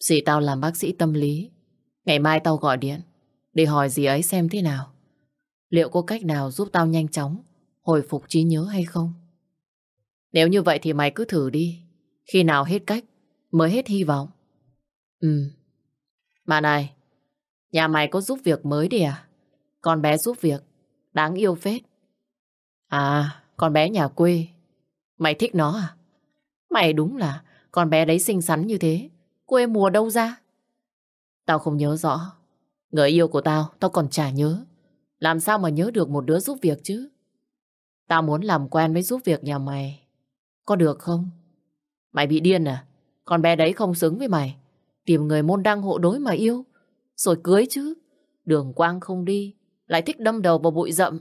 Dì tao làm bác sĩ tâm lý. Ngày mai tao gọi điện để hỏi dì ấy xem thế nào. Liệu có cách nào giúp tao nhanh chóng hồi phục trí nhớ hay không? Nếu như vậy thì mày cứ thử đi. Khi nào hết cách mới hết hy vọng. Ừ. Mà này, nhà mày có giúp việc mới đi à? Con bé giúp việc, đáng yêu phết. À, con bé nhà quê. Mày thích nó à? Mày đúng là con bé đấy xinh xắn như thế. Quê mùa đâu ra? Tao không nhớ rõ. Người yêu của tao, tao còn chả nhớ. Làm sao mà nhớ được một đứa giúp việc chứ? Tao muốn làm quen với giúp việc nhà mày. Có được không? Mày bị điên à? Con bé đấy không xứng với mày. Tìm người môn đăng hộ đối mà yêu. Rồi cưới chứ. Đường quang không đi. Lại thích đâm đầu vào bụi rậm.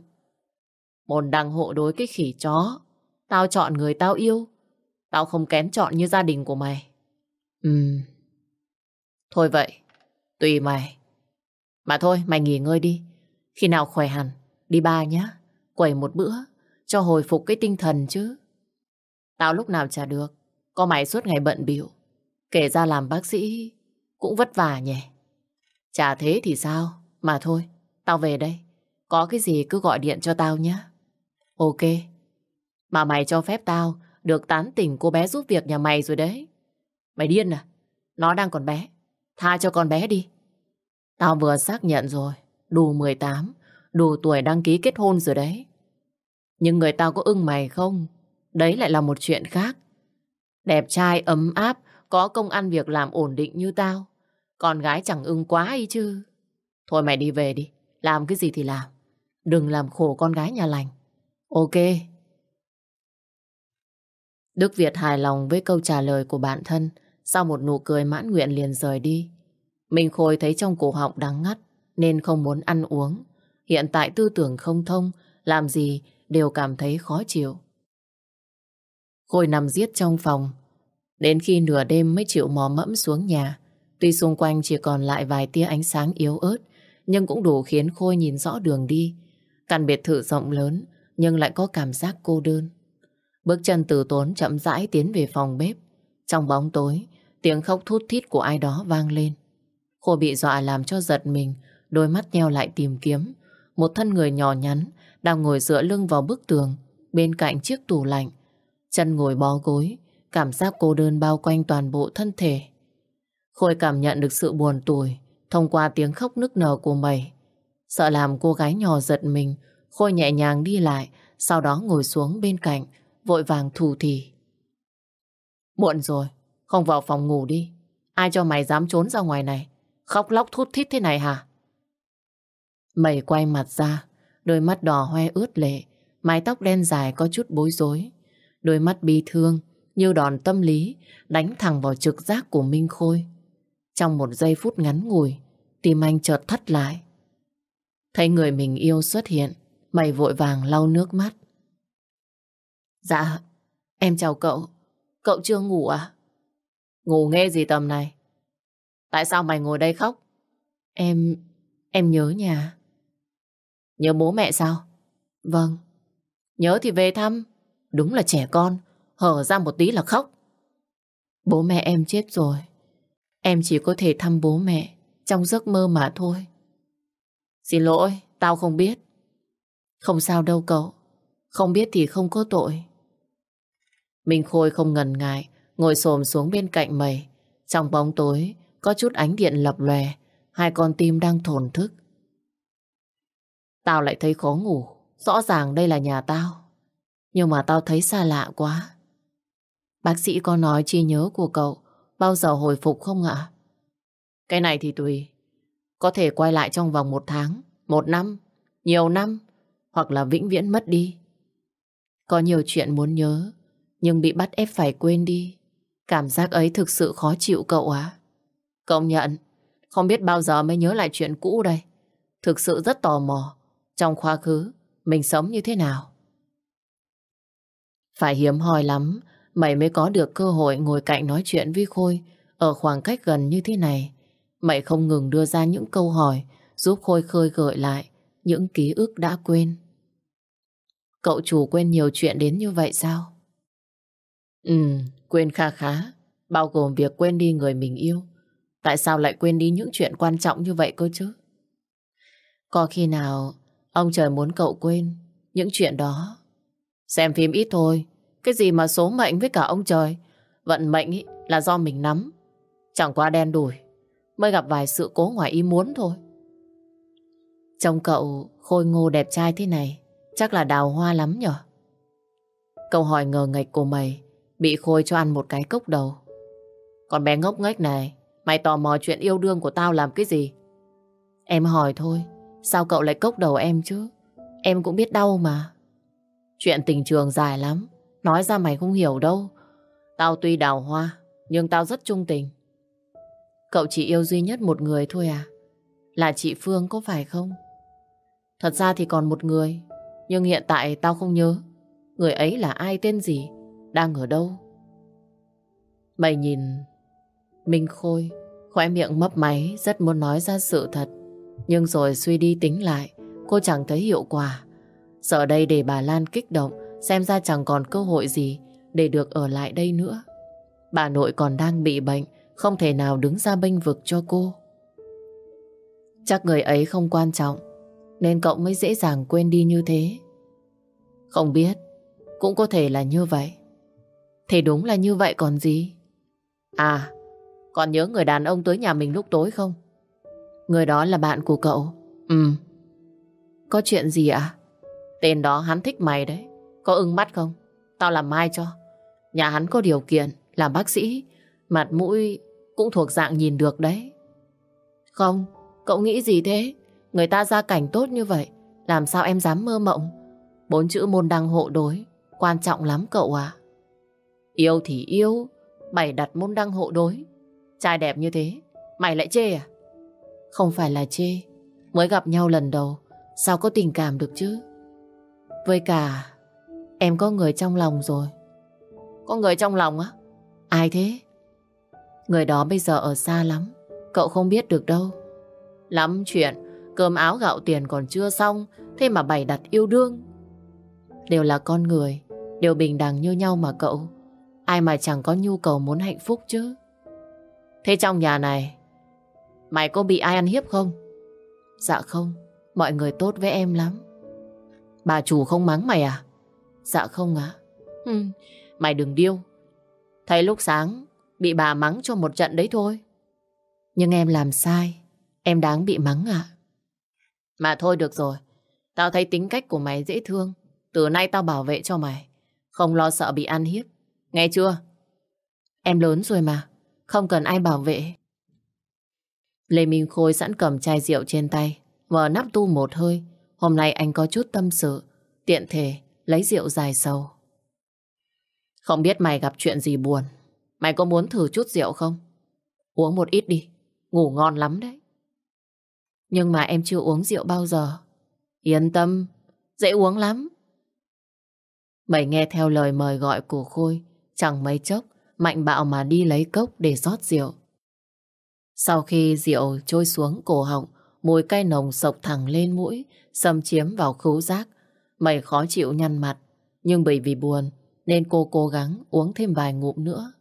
Môn đăng hộ đối cái khỉ chó. Tao chọn người tao yêu. Tao không kén chọn như gia đình của mày. ừm Thôi vậy. Tùy mày. Mà thôi, mày nghỉ ngơi đi. Khi nào khỏe hẳn, đi ba nhá. Quẩy một bữa, cho hồi phục cái tinh thần chứ. Tao lúc nào chả được. Có mày suốt ngày bận biểu. Kể ra làm bác sĩ cũng vất vả nhỉ. Chả thế thì sao? Mà thôi, tao về đây. Có cái gì cứ gọi điện cho tao nhé. Ok. Mà mày cho phép tao được tán tỉnh cô bé giúp việc nhà mày rồi đấy. Mày điên à? Nó đang còn bé. Tha cho con bé đi. Tao vừa xác nhận rồi. Đủ 18. Đủ tuổi đăng ký kết hôn rồi đấy. Nhưng người tao có ưng mày không? Đấy lại là một chuyện khác. Đẹp trai, ấm áp, có công ăn việc làm ổn định như tao. Con gái chẳng ưng quá ấy chứ. Thôi mày đi về đi. Làm cái gì thì làm. Đừng làm khổ con gái nhà lành. Ok. Đức Việt hài lòng với câu trả lời của bạn thân. Sau một nụ cười mãn nguyện liền rời đi. Minh Khôi thấy trong cổ họng đắng ngắt nên không muốn ăn uống. Hiện tại tư tưởng không thông, làm gì đều cảm thấy khó chịu. Khôi nằm giết trong phòng. Đến khi nửa đêm mới chịu mò mẫm xuống nhà. Tuy xung quanh chỉ còn lại vài tia ánh sáng yếu ớt, nhưng cũng đủ khiến Khôi nhìn rõ đường đi. Căn biệt thự rộng lớn, nhưng lại có cảm giác cô đơn. Bước chân từ tốn chậm rãi tiến về phòng bếp. Trong bóng tối, tiếng khóc thút thít của ai đó vang lên. Khôi bị dọa làm cho giật mình, đôi mắt nheo lại tìm kiếm. Một thân người nhỏ nhắn đang ngồi dựa lưng vào bức tường bên cạnh chiếc tủ lạnh. Chân ngồi bó gối, cảm giác cô đơn bao quanh toàn bộ thân thể. Khôi cảm nhận được sự buồn tủi thông qua tiếng khóc nức nở của mày. Sợ làm cô gái nhỏ giật mình, Khôi nhẹ nhàng đi lại, sau đó ngồi xuống bên cạnh, vội vàng thù thì. Muộn rồi, không vào phòng ngủ đi. Ai cho mày dám trốn ra ngoài này? Khóc lóc thút thít thế này hả? Mày quay mặt ra, đôi mắt đỏ hoe ướt lệ, mái tóc đen dài có chút bối rối. Đôi mắt bi thương, như đòn tâm lý, đánh thẳng vào trực giác của Minh Khôi. Trong một giây phút ngắn ngủi, tim anh chợt thắt lại. Thấy người mình yêu xuất hiện, mày vội vàng lau nước mắt. Dạ, em chào cậu. Cậu chưa ngủ à? Ngủ nghe gì tầm này? Tại sao mày ngồi đây khóc? Em... em nhớ nhà. Nhớ bố mẹ sao? Vâng. Nhớ thì về thăm. Đúng là trẻ con, hở ra một tí là khóc. Bố mẹ em chết rồi. Em chỉ có thể thăm bố mẹ trong giấc mơ mà thôi. Xin lỗi, tao không biết. Không sao đâu cậu. Không biết thì không có tội. Minh Khôi không ngần ngại, ngồi xổm xuống bên cạnh mày. Trong bóng tối, có chút ánh điện lập lòe, hai con tim đang thổn thức. Tao lại thấy khó ngủ, rõ ràng đây là nhà tao. Nhưng mà tao thấy xa lạ quá. Bác sĩ có nói chi nhớ của cậu bao giờ hồi phục không ạ? Cái này thì tùy. Có thể quay lại trong vòng một tháng, một năm, nhiều năm, hoặc là vĩnh viễn mất đi. Có nhiều chuyện muốn nhớ, nhưng bị bắt ép phải quên đi. Cảm giác ấy thực sự khó chịu cậu á. Công nhận, không biết bao giờ mới nhớ lại chuyện cũ đây. Thực sự rất tò mò, trong quá khứ, mình sống như thế nào. Phải hiếm hoi lắm, mày mới có được cơ hội ngồi cạnh nói chuyện với Khôi Ở khoảng cách gần như thế này, Mày không ngừng đưa ra những câu hỏi giúp Khôi khơi gợi lại những ký ức đã quên. Cậu chủ quên nhiều chuyện đến như vậy sao? Ừ, quên kha khá, bao gồm việc quên đi người mình yêu. Tại sao lại quên đi những chuyện quan trọng như vậy cơ chứ? Có khi nào ông trời muốn cậu quên những chuyện đó? Xem phim ít thôi, cái gì mà số mệnh với cả ông trời, vận mệnh ý là do mình nắm. Chẳng qua đen đủi, mới gặp vài sự cố ngoài ý muốn thôi. Trông cậu khôi ngô đẹp trai thế này, chắc là đào hoa lắm nhở? Câu hỏi ngờ nghệch của mày bị Khôi cho ăn một cái cốc đầu. Còn bé ngốc nghếch này, mày tò mò chuyện yêu đương của tao làm cái gì? Em hỏi thôi, sao cậu lại cốc đầu em chứ? Em cũng biết đau mà. Chuyện tình trường dài lắm, nói ra mày không hiểu đâu. Tao tuy đào hoa, nhưng tao rất trung tình. Cậu chỉ yêu duy nhất một người thôi à? Là chị Phương có phải không? Thật ra thì còn một người, nhưng hiện tại tao không nhớ. Người ấy là ai tên gì, đang ở đâu? Mày nhìn Minh Khôi, khóe miệng mấp máy rất muốn nói ra sự thật. Nhưng rồi suy đi tính lại, cô chẳng thấy hiệu quả. Giờ đây để bà Lan kích động, xem ra chẳng còn cơ hội gì để được ở lại đây nữa. Bà nội còn đang bị bệnh, không thể nào đứng ra bênh vực cho cô. Chắc người ấy không quan trọng, nên cậu mới dễ dàng quên đi như thế. Không biết, cũng có thể là như vậy. Thì đúng là như vậy còn gì? À, còn nhớ người đàn ông tới nhà mình lúc tối không? Người đó là bạn của cậu. Ừ. Có chuyện gì ạ? Tên đó hắn thích mày đấy. Có ưng mắt không? Tao làm mai cho. Nhà hắn có điều kiện, làm bác sĩ. Mặt mũi cũng thuộc dạng nhìn được đấy. Không, cậu nghĩ gì thế? Người ta gia cảnh tốt như vậy, làm sao em dám mơ mộng? Bốn chữ môn đăng hộ đối, quan trọng lắm cậu à. Yêu thì yêu, mày đặt môn đăng hộ đối. Trai đẹp như thế, mày lại chê à? Không phải là chê, mới gặp nhau lần đầu, sao có tình cảm được chứ? Với cả, em có người trong lòng rồi. Có người trong lòng á? Ai thế? Người đó bây giờ ở xa lắm, cậu không biết được đâu. Lắm chuyện, cơm áo gạo tiền còn chưa xong, thế mà bày đặt yêu đương. Đều là con người, đều bình đẳng như nhau mà cậu. Ai mà chẳng có nhu cầu muốn hạnh phúc chứ. Thế trong nhà này, mày có bị ai ăn hiếp không? Dạ không, mọi người tốt với em lắm. Bà chủ không mắng mày à? Dạ không ạ. À? mày đừng điêu. Thấy lúc sáng Bị bà mắng cho một trận đấy thôi. Nhưng em làm sai. Em đáng bị mắng à? Mà thôi được rồi. Tao thấy tính cách của mày dễ thương. Từ nay tao bảo vệ cho mày. Không lo sợ bị ăn hiếp. Nghe chưa? Em lớn rồi mà. Không cần ai bảo vệ. Lê Minh Khôi sẵn cầm chai rượu trên tay. Mở nắp tu một hơi. Hôm nay anh có chút tâm sự. Tiện thể lấy rượu dài sầu. Không biết mày gặp chuyện gì buồn Mày có muốn thử chút rượu không? Uống một ít đi, ngủ ngon lắm đấy. Nhưng mà em chưa uống rượu bao giờ. Yên tâm, dễ uống lắm. Mày nghe theo lời mời gọi của Khôi, chẳng mấy chốc, mạnh bạo mà đi lấy cốc để rót rượu. Sau khi rượu trôi xuống cổ họng, mùi cay nồng sộc thẳng lên mũi, xâm chiếm vào khứu giác. Mày khó chịu nhăn mặt, nhưng bởi vì buồn nên cô cố gắng uống thêm vài ngụm nữa.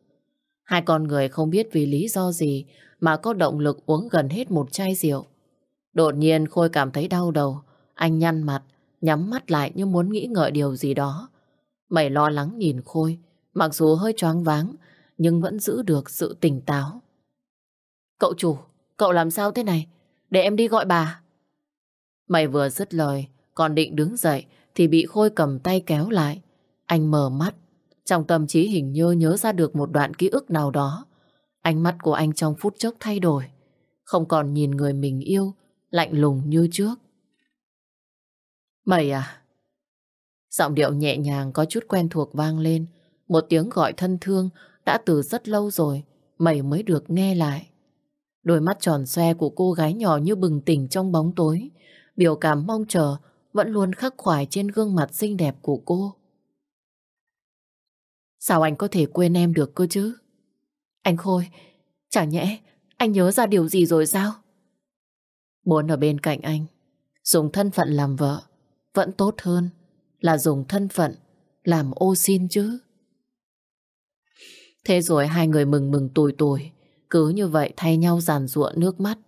Hai con người không biết vì lý do gì mà có động lực uống gần hết một chai rượu. Đột nhiên Khôi cảm thấy đau đầu. Anh nhăn mặt, nhắm mắt lại như muốn nghĩ ngợi điều gì đó. Mày lo lắng nhìn Khôi, mặc dù hơi choáng váng, nhưng vẫn giữ được sự tỉnh táo. Cậu chủ, cậu làm sao thế này? Để em đi gọi bà. Mày vừa dứt lời, còn định đứng dậy thì bị Khôi cầm tay kéo lại. Anh mở mắt, trong tâm trí hình như nhớ ra được một đoạn ký ức nào đó. Ánh mắt của anh trong phút chốc thay đổi. Không còn nhìn người mình yêu, lạnh lùng như trước. Mày à? Giọng điệu nhẹ nhàng có chút quen thuộc vang lên. Một tiếng gọi thân thương đã từ rất lâu rồi, mày mới được nghe lại. Đôi mắt tròn xoe của cô gái nhỏ như bừng tỉnh trong bóng tối. Biểu cảm mong chờ vẫn luôn khắc khoải trên gương mặt xinh đẹp của cô. Sao anh có thể quên em được cơ chứ? Anh Khôi, Chẳng nhẽ anh nhớ ra điều gì rồi sao? Muốn ở bên cạnh anh, dùng thân phận làm vợ, vẫn tốt hơn là dùng thân phận làm ô xin chứ. Thế rồi hai người mừng mừng tủi tủi, cứ như vậy thay nhau giàn ruộng nước mắt.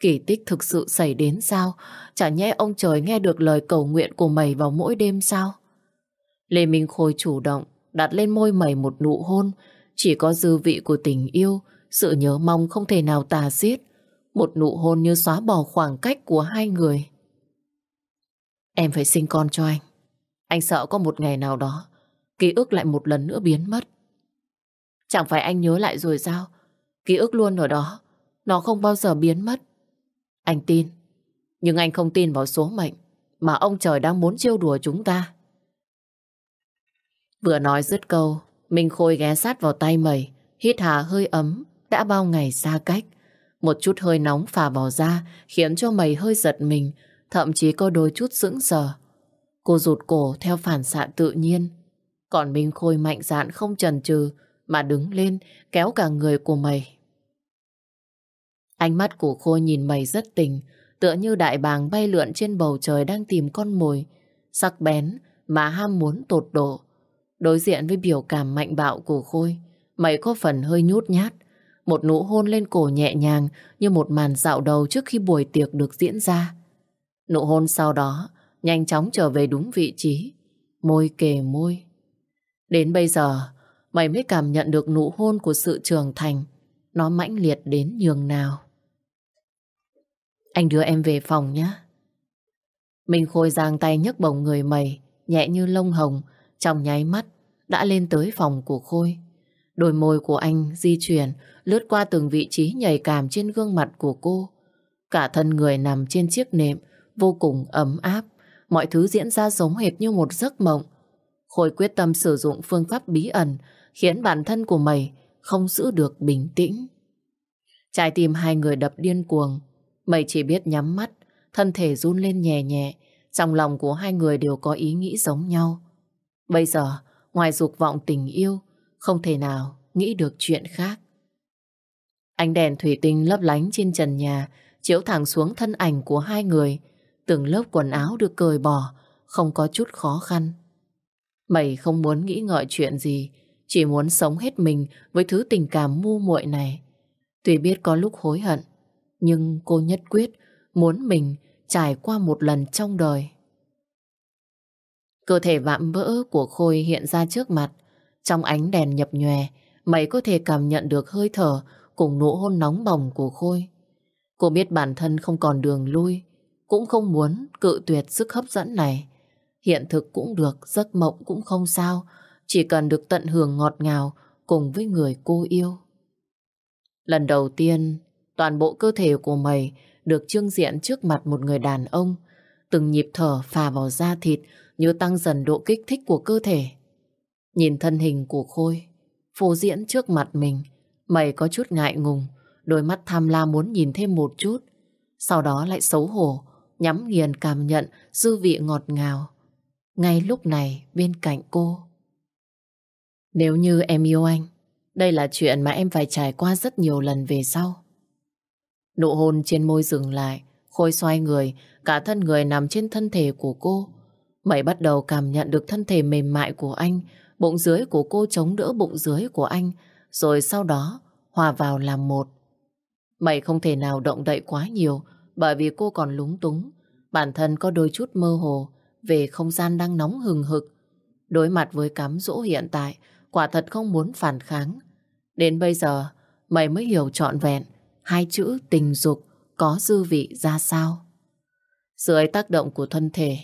Kỳ tích thực sự xảy đến sao? Chả nhẽ ông trời nghe được lời cầu nguyện của mày vào mỗi đêm sao? Lê Minh Khôi chủ động đặt lên môi mày một nụ hôn, chỉ có dư vị của tình yêu, sự nhớ mong không thể nào tà xiết. Một nụ hôn như xóa bỏ khoảng cách của hai người. Em phải sinh con cho anh. Anh sợ có một ngày nào đó, ký ức lại một lần nữa biến mất. Chẳng phải anh nhớ lại rồi sao? Ký ức luôn ở đó, nó không bao giờ biến mất. Anh tin, nhưng anh không tin vào số mệnh mà ông trời đang muốn trêu đùa chúng ta. Vừa nói dứt câu, Minh Khôi ghé sát vào tay mẩy, hít hà hơi ấm, đã bao ngày xa cách. Một chút hơi nóng phả vào da khiến cho mày hơi giật mình, thậm chí có đôi chút sững sờ. Cô rụt cổ theo phản xạ tự nhiên. Còn Minh Khôi mạnh dạn không chần chừ mà đứng lên kéo cả người của mày. Ánh mắt của Khôi nhìn mày rất tình, tựa như đại bàng bay lượn trên bầu trời đang tìm con mồi, sắc bén mà ham muốn tột độ. Đối diện với biểu cảm mạnh bạo của Khôi, mày có phần hơi nhút nhát, một nụ hôn lên cổ nhẹ nhàng như một màn dạo đầu trước khi buổi tiệc được diễn ra. Nụ hôn sau đó nhanh chóng trở về đúng vị trí, môi kề môi. Đến bây giờ, mày mới cảm nhận được nụ hôn của sự trưởng thành, nó mãnh liệt đến nhường nào. Anh đưa em về phòng nhé. Minh Khôi giang tay nhấc bổng người mày, nhẹ như lông hồng, trong nháy mắt đã lên tới phòng của Khôi. Đôi môi của anh di chuyển, lướt qua từng vị trí nhạy cảm trên gương mặt của cô. Cả thân người nằm trên chiếc nệm, vô cùng ấm áp. Mọi thứ diễn ra giống hệt như một giấc mộng. Khôi quyết tâm sử dụng phương pháp bí ẩn, khiến bản thân của mày không giữ được bình tĩnh. Trái tim hai người đập điên cuồng, Mây chỉ biết nhắm mắt, thân thể run lên nhẹ nhẹ, trong lòng của hai người đều có ý nghĩ giống nhau. Bây giờ, ngoài dục vọng tình yêu, không thể nào nghĩ được chuyện khác. Ánh đèn thủy tinh lấp lánh trên trần nhà, chiếu thẳng xuống thân ảnh của hai người. Từng lớp quần áo được cởi bỏ, không có chút khó khăn. Mày không muốn nghĩ ngợi chuyện gì, chỉ muốn sống hết mình với thứ tình cảm mu muội này. Tuy biết có lúc hối hận, nhưng cô nhất quyết muốn mình trải qua một lần trong đời. Cơ thể vạm vỡ của Khôi hiện ra trước mặt. Trong ánh đèn nhập nhòe, mày có thể cảm nhận được hơi thở cùng nụ hôn nóng bỏng của Khôi. Cô biết bản thân không còn đường lui, cũng không muốn cự tuyệt sức hấp dẫn này. Hiện thực cũng được, giấc mộng cũng không sao, chỉ cần được tận hưởng ngọt ngào cùng với người cô yêu. Lần đầu tiên, toàn bộ cơ thể của mày được trưng diện trước mặt một người đàn ông. Từng nhịp thở phà vào da thịt như tăng dần độ kích thích của cơ thể. Nhìn thân hình của Khôi, phô diễn trước mặt mình, mày có chút ngại ngùng, đôi mắt tham lam muốn nhìn thêm một chút. Sau đó lại xấu hổ, nhắm nghiền cảm nhận dư vị ngọt ngào. Ngay lúc này bên cạnh cô. Nếu như em yêu anh, đây là chuyện mà em phải trải qua rất nhiều lần về sau. Nụ hôn trên môi dừng lại, Khôi xoay người, cả thân người nằm trên thân thể của cô. Mày bắt đầu cảm nhận được thân thể mềm mại của anh, bụng dưới của cô chống đỡ bụng dưới của anh, rồi sau đó hòa vào làm một. Mày không thể nào động đậy quá nhiều, bởi vì cô còn lúng túng. Bản thân có đôi chút mơ hồ về không gian đang nóng hừng hực. Đối mặt với cám dỗ hiện tại, quả thật không muốn phản kháng. Đến bây giờ, mày mới hiểu trọn vẹn hai chữ tình dục có dư vị ra sao. Dưới tác động của thân thể,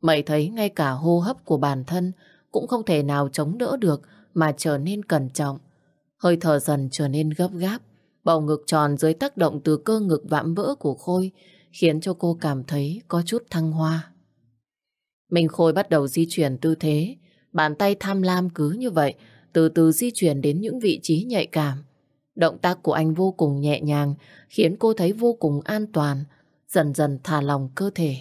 mày thấy ngay cả hô hấp của bản thân cũng không thể nào chống đỡ được mà trở nên cẩn trọng. Hơi thở dần trở nên gấp gáp, bầu ngực tròn dưới tác động từ cơ ngực vạm vỡ của Khôi khiến cho cô cảm thấy có chút thăng hoa. Minh Khôi bắt đầu di chuyển tư thế, bàn tay tham lam cứ như vậy, từ từ di chuyển đến những vị trí nhạy cảm. Động tác của anh vô cùng nhẹ nhàng, khiến cô thấy vô cùng an toàn, dần dần thả lòng cơ thể.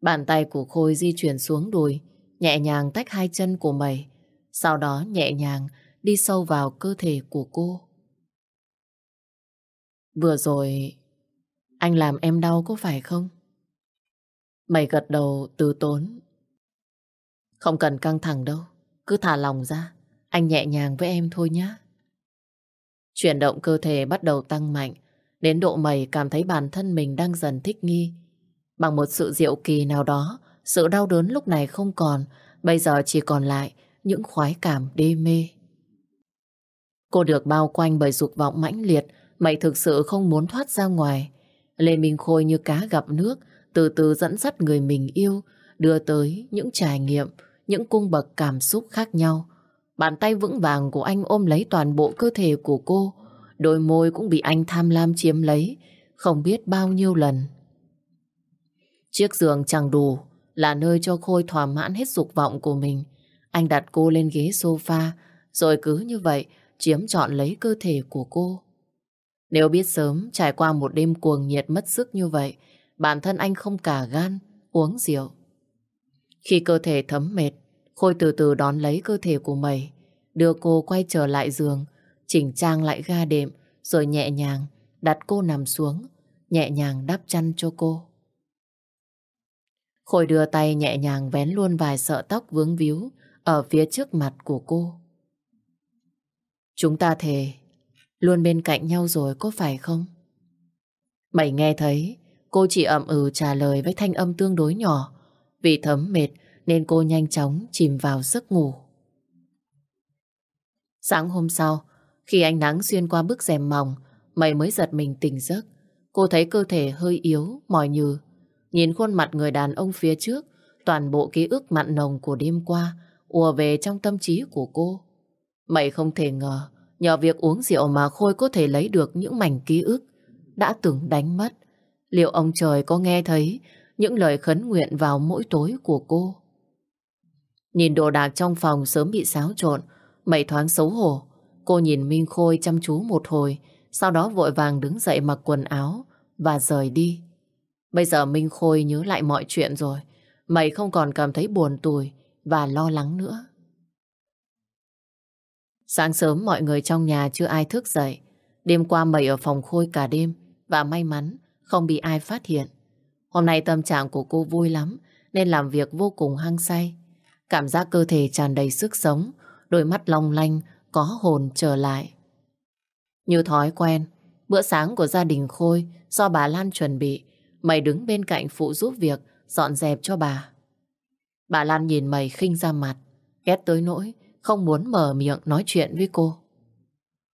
Bàn tay của Khôi di chuyển xuống đùi, nhẹ nhàng tách hai chân của mày, sau đó nhẹ nhàng đi sâu vào cơ thể của cô. Vừa rồi anh làm em đau có phải không? Mày gật đầu từ tốn. Không cần căng thẳng đâu. Cứ thả lòng ra. Anh nhẹ nhàng với em thôi nhé. Chuyển động cơ thể bắt đầu tăng mạnh. Đến độ mày cảm thấy bản thân mình đang dần thích nghi. Bằng một sự diệu kỳ nào đó, sự đau đớn lúc này không còn. Bây giờ chỉ còn lại những khoái cảm đê mê. Cô được bao quanh bởi dục vọng mãnh liệt. Mày thực sự không muốn thoát ra ngoài. Lê Minh Khôi như cá gặp nước, từ từ dẫn dắt người mình yêu, đưa tới những trải nghiệm, những cung bậc cảm xúc khác nhau. Bàn tay vững vàng của anh ôm lấy toàn bộ cơ thể của cô, đôi môi cũng bị anh tham lam chiếm lấy, không biết bao nhiêu lần. Chiếc giường chẳng đủ, là nơi cho Khôi thỏa mãn hết dục vọng của mình. Anh đặt cô lên ghế sofa, rồi cứ như vậy chiếm trọn lấy cơ thể của cô. Nếu biết sớm trải qua một đêm cuồng nhiệt mất sức như vậy, bản thân anh không cả gan uống rượu. Khi cơ thể thấm mệt, Khôi từ từ đón lấy cơ thể của mày, đưa cô quay trở lại giường, chỉnh trang lại ga đệm, rồi nhẹ nhàng đặt cô nằm xuống, nhẹ nhàng đắp chăn cho cô. Khôi đưa tay nhẹ nhàng vén luôn vài sợi tóc vướng víu ở phía trước mặt của cô. Chúng ta thề luôn bên cạnh nhau rồi có phải không? Mày nghe thấy, cô chỉ ậm ừ trả lời với thanh âm tương đối nhỏ. Vì thấm mệt nên cô nhanh chóng chìm vào giấc ngủ. Sáng hôm sau, khi ánh nắng xuyên qua bức rèm mỏng, mày mới giật mình tỉnh giấc. Cô thấy cơ thể hơi yếu, mỏi nhừ. Nhìn khuôn mặt người đàn ông phía trước, toàn bộ ký ức mặn nồng của đêm qua ùa về trong tâm trí của cô. Mày không thể ngờ Nhờ việc uống rượu mà Khôi có thể lấy được những mảnh ký ức đã từng đánh mất. Liệu ông trời có nghe thấy những lời khấn nguyện vào mỗi tối của cô? Nhìn đồ đạc trong phòng sớm bị xáo trộn, mày thoáng xấu hổ. Cô nhìn Minh Khôi chăm chú một hồi, sau đó vội vàng đứng dậy mặc quần áo và rời đi. Bây giờ Minh Khôi nhớ lại mọi chuyện rồi, mày không còn cảm thấy buồn tủi và lo lắng nữa. Sáng sớm mọi người trong nhà chưa ai thức dậy. Đêm qua mày ở phòng khôi cả đêm và may mắn không bị ai phát hiện. Hôm nay tâm trạng của cô vui lắm nên làm việc vô cùng hăng say. Cảm giác cơ thể tràn đầy sức sống, đôi mắt long lanh, có hồn trở lại. Như thói quen, bữa sáng của gia đình Khôi do bà Lan chuẩn bị, mày đứng bên cạnh phụ giúp việc dọn dẹp cho bà. Bà Lan nhìn mày khinh ra mặt, ghét tới nỗi không muốn mở miệng nói chuyện với cô.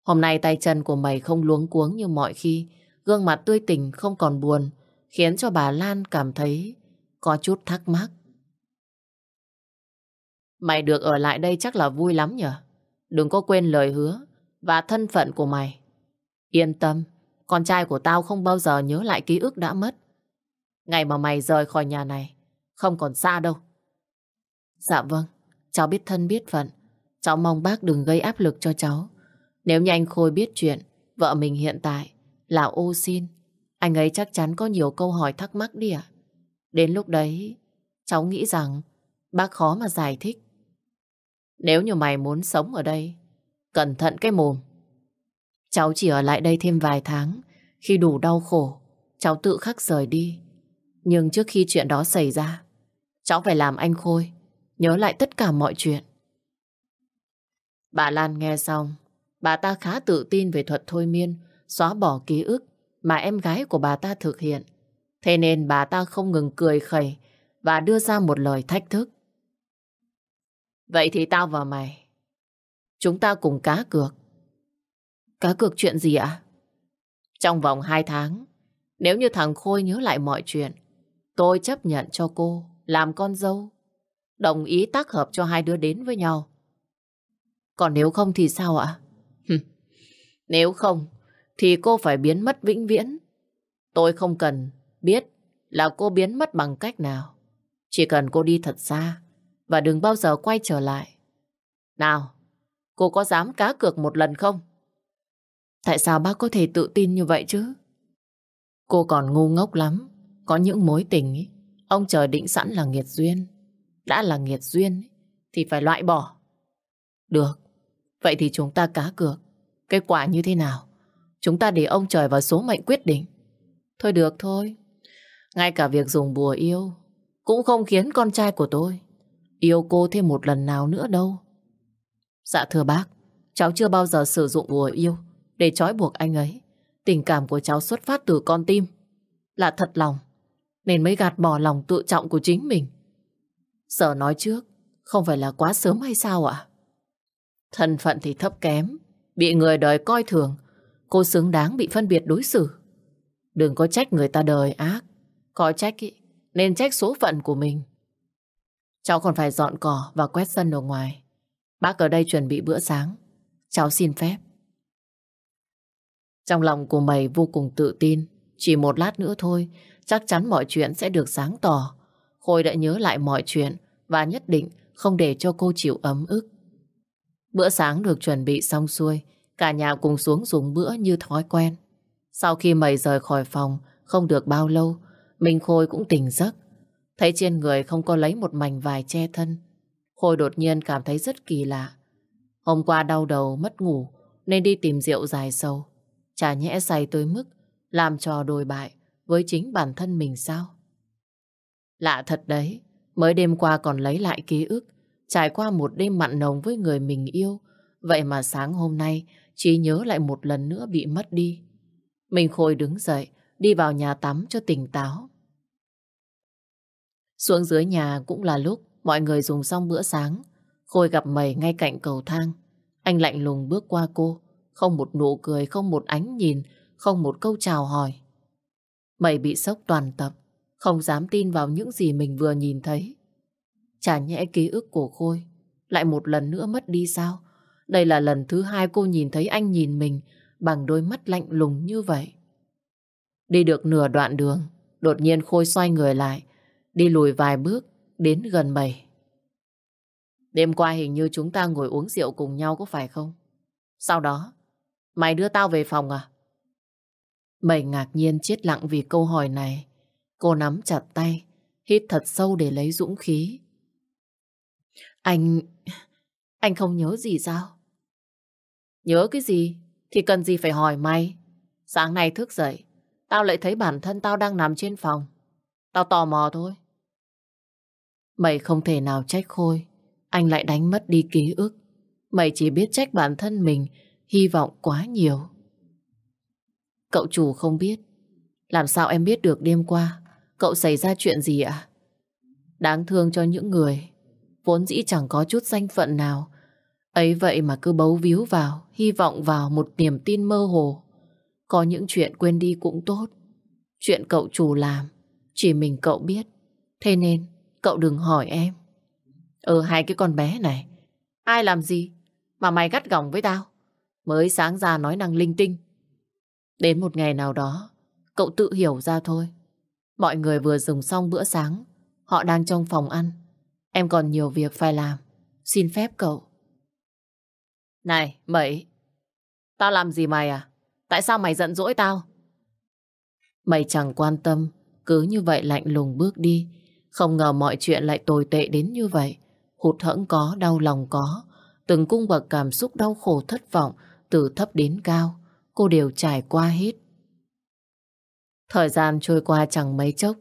Hôm nay tay chân của mày không luống cuống như mọi khi, gương mặt tươi tỉnh không còn buồn, khiến cho bà Lan cảm thấy có chút thắc mắc. Mày được ở lại đây chắc là vui lắm nhở? Đừng có quên lời hứa và thân phận của mày. Yên tâm, con trai của tao không bao giờ nhớ lại ký ức đã mất. Ngày mà mày rời khỏi nhà này, không còn xa đâu. Dạ vâng, cháu biết thân biết phận. Cháu mong bác đừng gây áp lực cho cháu. Nếu như anh Khôi biết chuyện, vợ mình hiện tại là ô xin, anh ấy chắc chắn có nhiều câu hỏi thắc mắc đi ạ. Đến lúc đấy, cháu nghĩ rằng bác khó mà giải thích. Nếu như mày muốn sống ở đây, cẩn thận cái mồm. Cháu chỉ ở lại đây thêm vài tháng, khi đủ đau khổ, cháu tự khắc rời đi. Nhưng trước khi chuyện đó xảy ra, cháu phải làm anh Khôi, nhớ lại tất cả mọi chuyện. Bà Lan nghe xong, bà ta khá tự tin về thuật thôi miên, xóa bỏ ký ức mà em gái của bà ta thực hiện. Thế nên bà ta không ngừng cười khẩy và đưa ra một lời thách thức. Vậy thì tao và mày, chúng ta cùng cá cược. Cá cược chuyện gì ạ? Trong vòng hai tháng, nếu như thằng Khôi nhớ lại mọi chuyện, tôi chấp nhận cho cô làm con dâu. Đồng ý tác hợp cho hai đứa đến với nhau. Còn nếu không thì sao ạ? nếu không, thì cô phải biến mất vĩnh viễn. Tôi không cần biết là cô biến mất bằng cách nào. Chỉ cần cô đi thật xa và đừng bao giờ quay trở lại. Nào, cô có dám cá cược một lần không? Tại sao bác có thể tự tin như vậy chứ? Cô còn ngu ngốc lắm. Có những mối tình ấy, ông trời định sẵn là nghiệt duyên. Đã là nghiệt duyên thì phải loại bỏ. Được, Vậy thì chúng ta cá cược. Kết quả như thế nào? Chúng ta để ông trời và số mệnh quyết định. Thôi được thôi. Ngay cả việc dùng bùa yêu cũng không khiến con trai của tôi yêu cô thêm một lần nào nữa đâu. Dạ thưa bác, cháu chưa bao giờ sử dụng bùa yêu để trói buộc anh ấy. Tình cảm của cháu xuất phát từ con tim, là thật lòng, nên mới gạt bỏ lòng tự trọng của chính mình. Sợ nói trước, không phải là quá sớm hay sao ạ? Thân phận thì thấp kém, bị người đời coi thường, cô xứng đáng bị phân biệt đối xử. Đừng có trách người ta đời ác, có trách ý, nên trách số phận của mình. Cháu còn phải dọn cỏ và quét sân ở ngoài. Bác ở đây chuẩn bị bữa sáng. Cháu xin phép. Trong lòng của mày vô cùng tự tin. Chỉ một lát nữa thôi, chắc chắn mọi chuyện sẽ được sáng tỏ. Khôi đã nhớ lại mọi chuyện và nhất định không để cho cô chịu ấm ức. Bữa sáng được chuẩn bị xong xuôi, cả nhà cùng xuống dùng bữa như thói quen. Sau khi mày rời khỏi phòng, không được bao lâu, Minh Khôi cũng tỉnh giấc. Thấy trên người không có lấy một mảnh vải che thân. Khôi đột nhiên cảm thấy rất kỳ lạ. Hôm qua đau đầu mất ngủ nên đi tìm rượu dài sâu. Chả nhẽ say tới mức làm trò đồi bại với chính bản thân mình sao? Lạ thật đấy, mới đêm qua còn lấy lại ký ức, trải qua một đêm mặn nồng với người mình yêu. Vậy mà sáng hôm nay, chỉ nhớ lại một lần nữa bị mất đi. Mình khôi đứng dậy, đi vào nhà tắm cho tỉnh táo. Xuống dưới nhà cũng là lúc mọi người dùng xong bữa sáng. Khôi gặp mày ngay cạnh cầu thang. Anh lạnh lùng bước qua cô, không một nụ cười, không một ánh nhìn, không một câu chào hỏi. Mày bị sốc toàn tập, không dám tin vào những gì mình vừa nhìn thấy. Chả nhẽ ký ức của Khôi lại một lần nữa mất đi sao? Đây là lần thứ hai cô nhìn thấy anh nhìn mình bằng đôi mắt lạnh lùng như vậy. Đi được nửa đoạn đường, đột nhiên Khôi xoay người lại, đi lùi vài bước, đến gần mày. Đêm qua hình như chúng ta ngồi uống rượu cùng nhau có phải không? Sau đó, mày đưa tao về phòng à? Mày ngạc nhiên chết lặng vì câu hỏi này. Cô nắm chặt tay, hít thật sâu để lấy dũng khí. Anh... Anh không nhớ gì sao? Nhớ cái gì? Thì cần gì phải hỏi mày? Sáng nay thức dậy, tao lại thấy bản thân tao đang nằm trên phòng. Tao tò mò thôi. Mày không thể nào trách Khôi. Anh lại đánh mất đi ký ức. Mày chỉ biết trách bản thân mình, hy vọng quá nhiều. Cậu chủ không biết. Làm sao em biết được đêm qua cậu xảy ra chuyện gì ạ? Đáng thương cho những người vốn dĩ chẳng có chút danh phận nào. Ấy vậy mà cứ bấu víu vào, hy vọng vào một niềm tin mơ hồ. Có những chuyện quên đi cũng tốt. Chuyện cậu chủ làm, chỉ mình cậu biết. Thế nên, cậu đừng hỏi em. Ờ hai cái con bé này, ai làm gì mà mày gắt gỏng với tao? Mới sáng ra nói năng linh tinh. Đến một ngày nào đó, cậu tự hiểu ra thôi. Mọi người vừa dùng xong bữa sáng, họ đang trong phòng ăn. Em còn nhiều việc phải làm. Xin phép cậu. Này, Mẩy, tao làm gì mày à? Tại sao mày giận dỗi tao? Mày chẳng quan tâm, cứ như vậy lạnh lùng bước đi. Không ngờ mọi chuyện lại tồi tệ đến như vậy. Hụt hẫng có, đau lòng có. Từng cung bậc cảm xúc đau khổ thất vọng, từ thấp đến cao, cô đều trải qua hết. Thời gian trôi qua chẳng mấy chốc,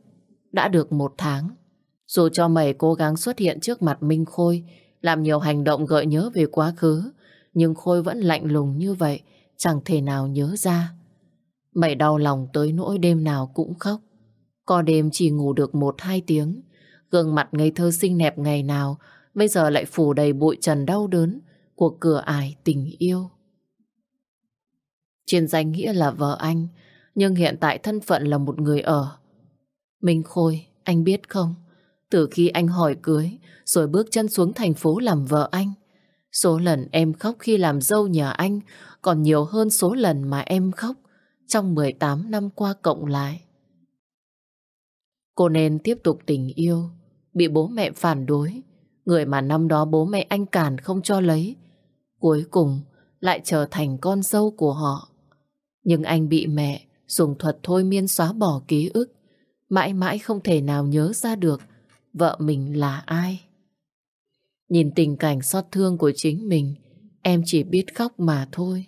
đã được một tháng. Dù cho mày cố gắng xuất hiện trước mặt Minh Khôi, làm nhiều hành động gợi nhớ về quá khứ, nhưng Khôi vẫn lạnh lùng như vậy, chẳng thể nào nhớ ra. Mày đau lòng tới nỗi đêm nào cũng khóc. Có đêm chỉ ngủ được một hai tiếng, gương mặt ngây thơ xinh đẹp ngày nào, bây giờ lại phủ đầy bụi trần đau đớn của cửa ải tình yêu. Trên danh nghĩa là vợ anh, nhưng hiện tại thân phận là một người ở. Minh Khôi, anh biết không? Từ khi anh hỏi cưới, rồi bước chân xuống thành phố làm vợ anh, số lần em khóc khi làm dâu nhà anh còn nhiều hơn số lần mà em khóc trong 18 năm qua cộng lại. Cô nên tiếp tục tình yêu, bị bố mẹ phản đối, người mà năm đó bố mẹ anh cản không cho lấy, cuối cùng lại trở thành con dâu của họ. Nhưng anh bị mẹ dùng thuật thôi miên xóa bỏ ký ức, mãi mãi không thể nào nhớ ra được vợ mình là ai. Nhìn tình cảnh xót thương của chính mình, em chỉ biết khóc mà thôi.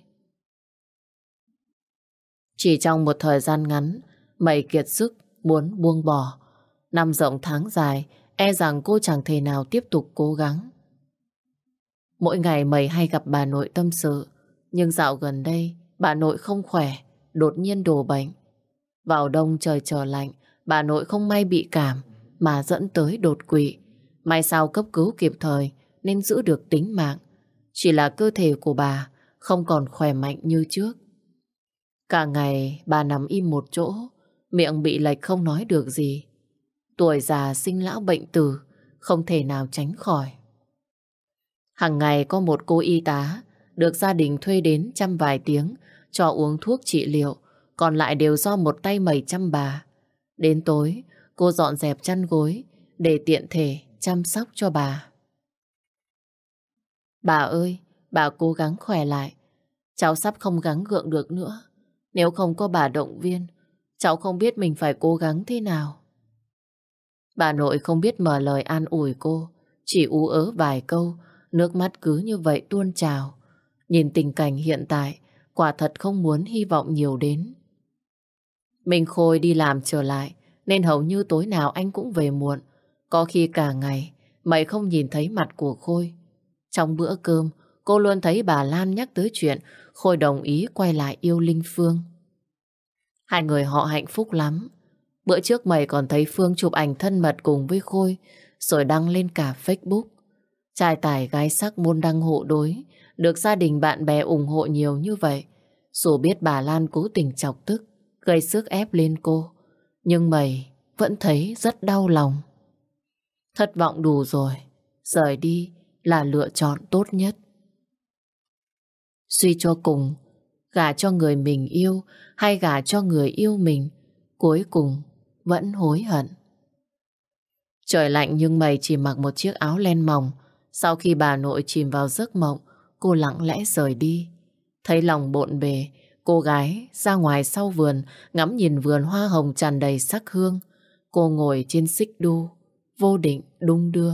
Chỉ trong một thời gian ngắn, mày kiệt sức muốn buông bỏ. Năm rộng tháng dài, e rằng cô chẳng thể nào tiếp tục cố gắng. Mỗi ngày mày hay gặp bà nội tâm sự, nhưng dạo gần đây bà nội không khỏe, đột nhiên đổ bệnh. Vào đông trời trở lạnh, bà nội không may bị cảm mà dẫn tới đột quỵ. May sao cấp cứu kịp thời nên giữ được tính mạng. Chỉ là cơ thể của bà không còn khỏe mạnh như trước. Cả ngày bà nằm im một chỗ, miệng bị lệch không nói được gì. Tuổi già sinh lão bệnh tử, không thể nào tránh khỏi. Hàng ngày có một cô y tá được gia đình thuê đến chăm vài tiếng cho uống thuốc trị liệu, còn lại đều do một tay mẩy chăm bà. Đến tối, cô dọn dẹp chăn gối để tiện thể chăm sóc cho bà. Bà ơi, bà cố gắng khỏe lại. Cháu sắp không gắng gượng được nữa. Nếu không có bà động viên, cháu không biết mình phải cố gắng thế nào. Bà nội không biết mở lời an ủi cô, chỉ ú ớ vài câu, nước mắt cứ như vậy tuôn trào. Nhìn tình cảnh hiện tại, quả thật không muốn hy vọng nhiều đến. Minh Khôi đi làm trở lại, nên hầu như tối nào anh cũng về muộn. Có khi cả ngày, mày không nhìn thấy mặt của Khôi. Trong bữa cơm, cô luôn thấy bà Lan nhắc tới chuyện Khôi đồng ý quay lại yêu Linh Phương. Hai người họ hạnh phúc lắm. Bữa trước mày còn thấy Phương chụp ảnh thân mật cùng với Khôi, rồi đăng lên cả Facebook. Trai tài gái sắc môn đăng hộ đối, được gia đình bạn bè ủng hộ nhiều như vậy. Dù biết bà Lan cố tình chọc tức, gây sức ép lên cô, nhưng mày vẫn thấy rất đau lòng. Thất vọng đủ rồi, rời đi là lựa chọn tốt nhất. Suy cho cùng, gả cho người mình yêu hay gả cho người yêu mình, cuối cùng vẫn hối hận. Trời lạnh nhưng mày chỉ mặc một chiếc áo len mỏng. Sau khi bà nội chìm vào giấc mộng, cô lặng lẽ rời đi. Thấy lòng bộn bề, cô gái ra ngoài sau vườn, ngắm nhìn vườn hoa hồng tràn đầy sắc hương. Cô ngồi trên xích đu, vô định đung đưa.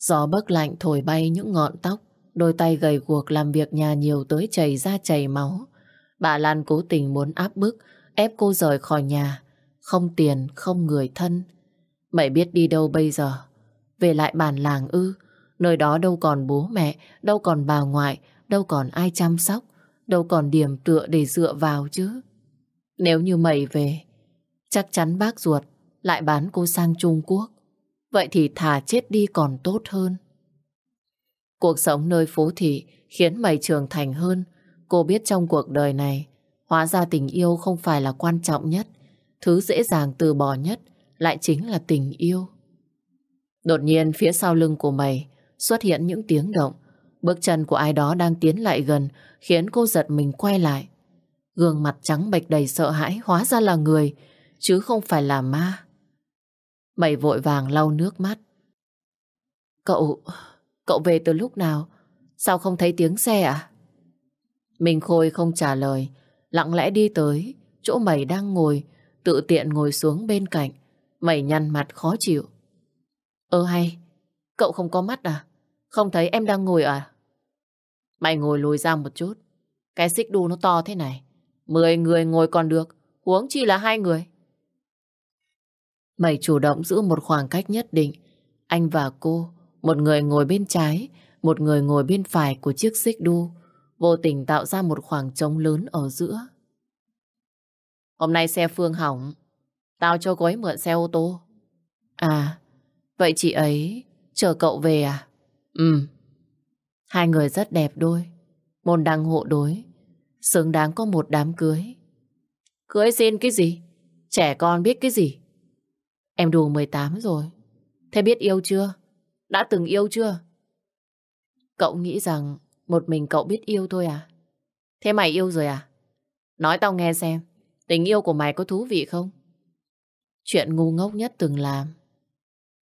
Gió bấc lạnh thổi bay những ngọn tóc, đôi tay gầy guộc làm việc nhà nhiều tới chảy ra chảy máu. Bà Lan cố tình muốn áp bức, ép cô rời khỏi nhà. Không tiền, không người thân. Mày biết đi đâu bây giờ? Về lại bản làng ư? Nơi đó đâu còn bố mẹ, đâu còn bà ngoại, đâu còn ai chăm sóc, đâu còn điểm tựa để dựa vào chứ. Nếu như mày về, chắc chắn bác ruột lại bán cô sang Trung Quốc. Vậy thì thà chết đi còn tốt hơn. Cuộc sống nơi phố thị khiến mày trưởng thành hơn. Cô biết trong cuộc đời này, hóa ra tình yêu không phải là quan trọng nhất. Thứ dễ dàng từ bỏ nhất lại chính là tình yêu. Đột nhiên phía sau lưng của mày xuất hiện những tiếng động. Bước chân của ai đó đang tiến lại gần khiến cô giật mình quay lại. Gương mặt trắng bệch đầy sợ hãi hóa ra là người chứ không phải là ma. Mày vội vàng lau nước mắt. Cậu cậu về từ lúc nào? Sao không thấy tiếng xe à? Minh Khôi không trả lời, lặng lẽ đi tới chỗ mày đang ngồi, tự tiện ngồi xuống bên cạnh. Mày nhăn mặt khó chịu. Ơ hay, cậu không có mắt à? Không thấy em đang ngồi à? Mày ngồi lùi ra một chút. Cái xích đu nó to thế này. Mười người ngồi còn được, huống chi là hai người. Mày chủ động giữ một khoảng cách nhất định. Anh và cô, một người ngồi bên trái, một người ngồi bên phải của chiếc xích đu, vô tình tạo ra một khoảng trống lớn ở giữa. Hôm nay xe Phương hỏng, tao cho cô ấy mượn xe ô tô. À, vậy chị ấy chờ cậu về à? Ừ. Hai người rất đẹp đôi, môn đăng hộ đối, xứng đáng có một đám cưới. Cưới xin cái gì? Trẻ con biết cái gì? Em đủ 18 rồi. Thế biết yêu chưa? Đã từng yêu chưa? Cậu nghĩ rằng một mình cậu biết yêu thôi à? Thế mày yêu rồi à? Nói tao nghe xem, tình yêu của mày có thú vị không? Chuyện ngu ngốc nhất từng làm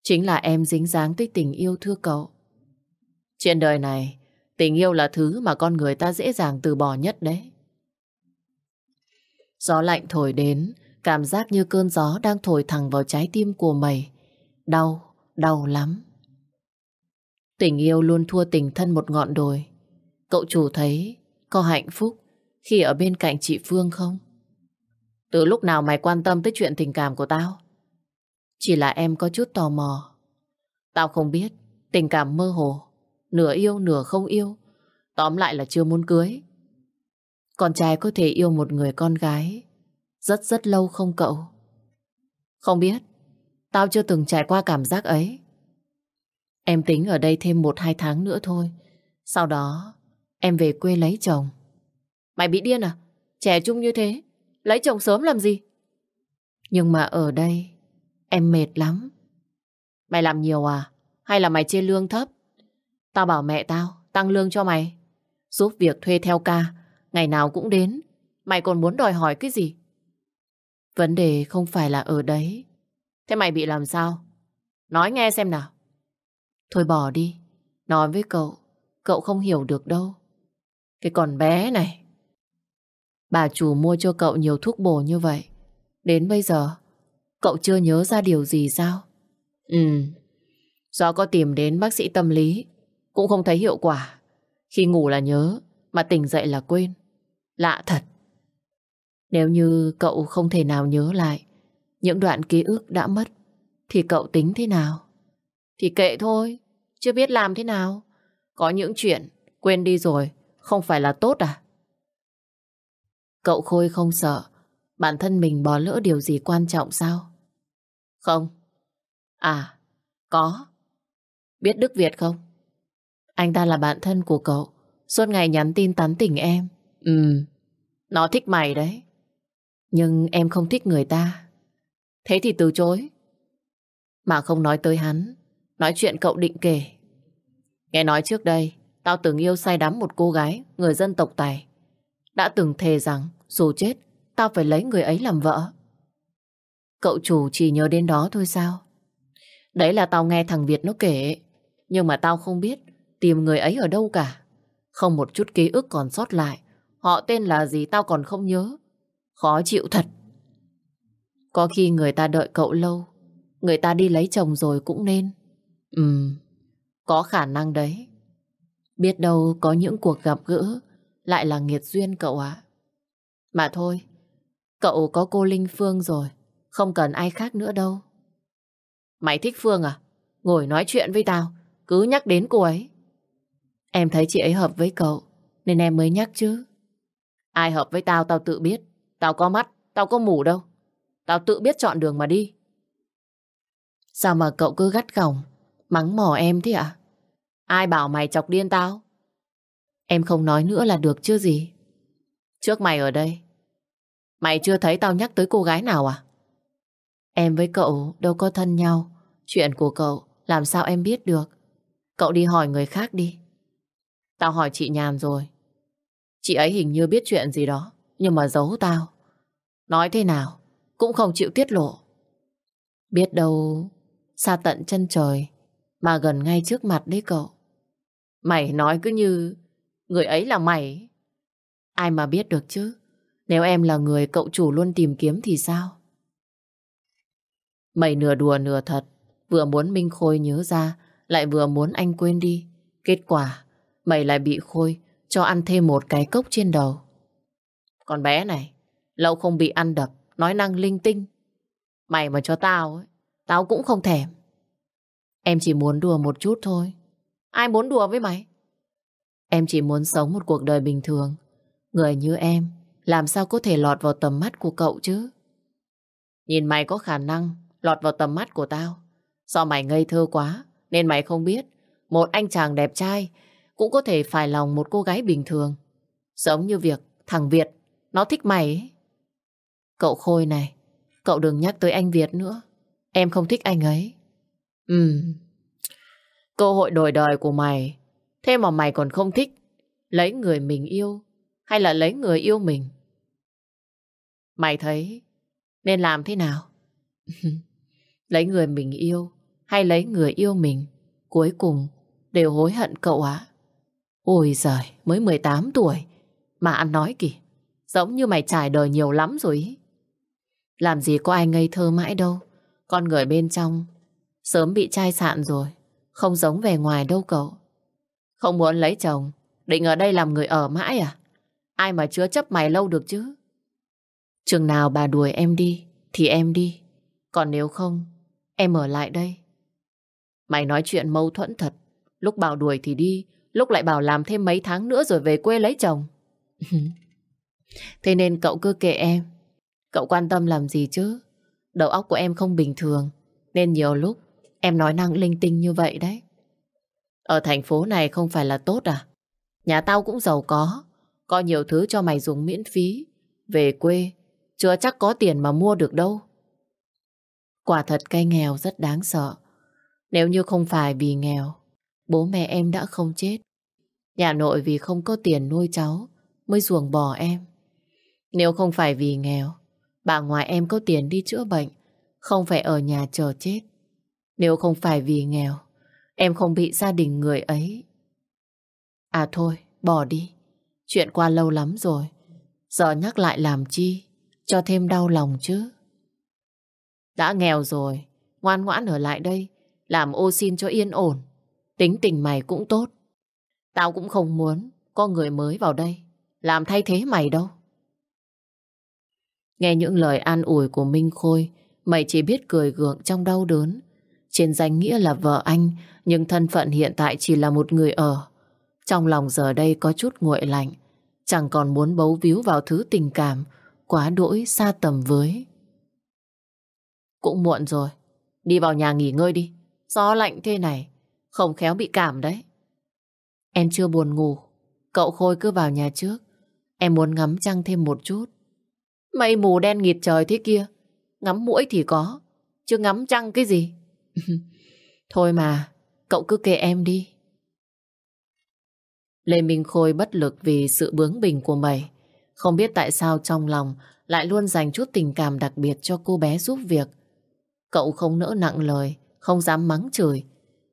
chính là em dính dáng tới tình yêu thưa cậu. Trên đời này, tình yêu là thứ mà con người ta dễ dàng từ bỏ nhất đấy. Gió lạnh thổi đến, Cảm giác như cơn gió đang thổi thẳng vào trái tim của mày. Đau, đau lắm. Tình yêu luôn thua tình thân một ngọn đồi. Cậu chủ thấy có hạnh phúc khi ở bên cạnh chị Phương không? Từ lúc nào mày quan tâm tới chuyện tình cảm của tao? Chỉ là em có chút tò mò. Tao không biết, tình cảm mơ hồ, nửa yêu nửa không yêu. Tóm lại là chưa muốn cưới. Con trai có thể yêu một người con gái rất rất lâu không cậu? Không biết, tao chưa từng trải qua cảm giác ấy. Em tính ở đây thêm một hai tháng nữa thôi. Sau đó, em về quê lấy chồng. Mày bị điên à? Trẻ trung như thế, lấy chồng sớm làm gì? Nhưng mà ở đây, em mệt lắm. Mày làm nhiều à? Hay là mày chia lương thấp? Tao bảo mẹ tao tăng lương cho mày. Giúp việc thuê theo ca, ngày nào cũng đến. Mày còn muốn đòi hỏi cái gì? Vấn đề không phải là ở đấy. Thế mày bị làm sao? Nói nghe xem nào. Thôi bỏ đi. Nói với cậu, cậu không hiểu được đâu. Cái con bé này. Bà chủ mua cho cậu nhiều thuốc bổ như vậy. Đến bây giờ, cậu chưa nhớ ra điều gì sao? Ừ, do có tìm đến bác sĩ tâm lý, cũng không thấy hiệu quả. Khi ngủ là nhớ, mà tỉnh dậy là quên. Lạ thật. Nếu như cậu không thể nào nhớ lại những đoạn ký ức đã mất, thì cậu tính thế nào? Thì kệ thôi, chưa biết làm thế nào. Có những chuyện quên đi rồi, không phải là tốt à? Cậu Khôi không sợ bản thân mình bỏ lỡ điều gì quan trọng sao? Không. À, có. Biết Đức Việt không? Anh ta là bạn thân của cậu, suốt ngày nhắn tin tán tỉnh em. Ừ, nó thích mày đấy. Nhưng em không thích người ta. Thế thì từ chối. Mà không nói tới hắn, nói chuyện cậu định kể. Nghe nói trước đây, tao từng yêu say đắm một cô gái, người dân tộc Tài. Đã từng thề rằng, dù chết, tao phải lấy người ấy làm vợ. Cậu chủ chỉ nhớ đến đó thôi sao? Đấy là tao nghe thằng Việt nó kể. Nhưng mà tao không biết tìm người ấy ở đâu cả. Không một chút ký ức còn sót lại. Họ tên là gì tao còn không nhớ. Khó chịu thật. Có khi người ta đợi cậu lâu, người ta đi lấy chồng rồi cũng nên. Ừm, có khả năng đấy. Biết đâu có những cuộc gặp gỡ lại là nghiệt duyên cậu ạ. Mà thôi, cậu có cô Linh Phương rồi, không cần ai khác nữa đâu. Mày thích Phương à? Ngồi nói chuyện với tao, cứ nhắc đến cô ấy. Em thấy chị ấy hợp với cậu, nên em mới nhắc chứ. Ai hợp với tao, tao tự biết. Tao có mắt, tao có mù đâu. Tao tự biết chọn đường mà đi. Sao mà cậu cứ gắt gỏng, mắng mỏ em thế ạ? Ai bảo mày chọc điên tao? Em không nói nữa là được chứ gì. Trước mày ở đây, mày chưa thấy tao nhắc tới cô gái nào à? Em với cậu đâu có thân nhau. Chuyện của cậu làm sao em biết được? Cậu đi hỏi người khác đi. Tao hỏi chị Nhàn rồi. Chị ấy hình như biết chuyện gì đó, nhưng mà giấu tao. Nói thế nào, cũng không chịu tiết lộ. Biết đâu, xa tận chân trời, mà gần ngay trước mặt đấy cậu. Mày nói cứ như người ấy là mày. Ai mà biết được chứ? Nếu em là người cậu chủ luôn tìm kiếm thì sao? Mày nửa đùa nửa thật, vừa muốn Minh Khôi nhớ ra, lại vừa muốn anh quên đi. Kết quả, mày lại bị Khôi cho ăn thêm một cái cốc trên đầu. Con bé này, lâu không bị ăn đập, nói năng linh tinh. Mày mà cho tao ấy, tao cũng không thèm. Em chỉ muốn đùa một chút thôi. Ai muốn đùa với mày? Em chỉ muốn sống một cuộc đời bình thường. Người như em, làm sao có thể lọt vào tầm mắt của cậu chứ? Nhìn mày có khả năng lọt vào tầm mắt của tao. Do mày ngây thơ quá, nên mày không biết. Một anh chàng đẹp trai cũng có thể phải lòng một cô gái bình thường. Giống như việc thằng Việt, nó thích mày ấy. Cậu Khôi này, cậu đừng nhắc tới anh Việt nữa. Em không thích anh ấy. Ừ, cơ hội đổi đời của mày, thế mà mày còn không thích lấy người mình yêu hay là lấy người yêu mình. Mày thấy nên làm thế nào? lấy người mình yêu hay lấy người yêu mình, cuối cùng đều hối hận cậu ạ. Ôi giời, mới 18 tuổi mà ăn nói kì, giống như mày trải đời nhiều lắm rồi ý. Làm gì có ai ngây thơ mãi đâu, con người bên trong sớm bị chai sạn rồi, không giống về ngoài đâu cậu. Không muốn lấy chồng, định ở đây làm người ở mãi à? Ai mà chứa chấp mày lâu được chứ? Chừng nào bà đuổi em đi, thì em đi. Còn nếu không, em ở lại đây. Mày nói chuyện mâu thuẫn thật. Lúc bảo đuổi thì đi, lúc lại bảo làm thêm mấy tháng nữa rồi về quê lấy chồng. Thế nên cậu cứ kệ em. Cậu quan tâm làm gì chứ? Đầu óc của em không bình thường, nên nhiều lúc em nói năng linh tinh như vậy đấy. Ở thành phố này không phải là tốt à? Nhà tao cũng giàu có, có nhiều thứ cho mày dùng miễn phí. Về quê, chưa chắc có tiền mà mua được đâu. Quả thật cây nghèo rất đáng sợ. Nếu như không phải vì nghèo, bố mẹ em đã không chết. Nhà nội vì không có tiền nuôi cháu mới ruồng bỏ em. Nếu không phải vì nghèo, bà ngoại em có tiền đi chữa bệnh, không phải ở nhà chờ chết. Nếu không phải vì nghèo, em không bị gia đình người ấy. À thôi, bỏ đi. Chuyện qua lâu lắm rồi. Giờ nhắc lại làm chi, cho thêm đau lòng chứ. Đã nghèo rồi, ngoan ngoãn ở lại đây, làm ô xin cho yên ổn. Tính tình mày cũng tốt. Tao cũng không muốn có người mới vào đây, làm thay thế mày đâu. Nghe những lời an ủi của Minh Khôi, mày chỉ biết cười gượng trong đau đớn. Trên danh nghĩa là vợ anh, nhưng thân phận hiện tại chỉ là một người ở. Trong lòng giờ đây có chút nguội lạnh, chẳng còn muốn bấu víu vào thứ tình cảm quá đỗi xa tầm với. Cũng muộn rồi, đi vào nhà nghỉ ngơi đi. Gió lạnh thế này, không khéo bị cảm đấy. Em chưa buồn ngủ, cậu Khôi cứ vào nhà trước. Em muốn ngắm trăng thêm một chút. Mây mù đen nghịt trời thế kia, ngắm mũi thì có, chứ ngắm trăng cái gì. Thôi mà, cậu cứ kệ em đi. Lê Minh Khôi bất lực vì sự bướng bỉnh của mày. Không biết tại sao trong lòng lại luôn dành chút tình cảm đặc biệt cho cô bé giúp việc. Cậu không nỡ nặng lời, không dám mắng chửi.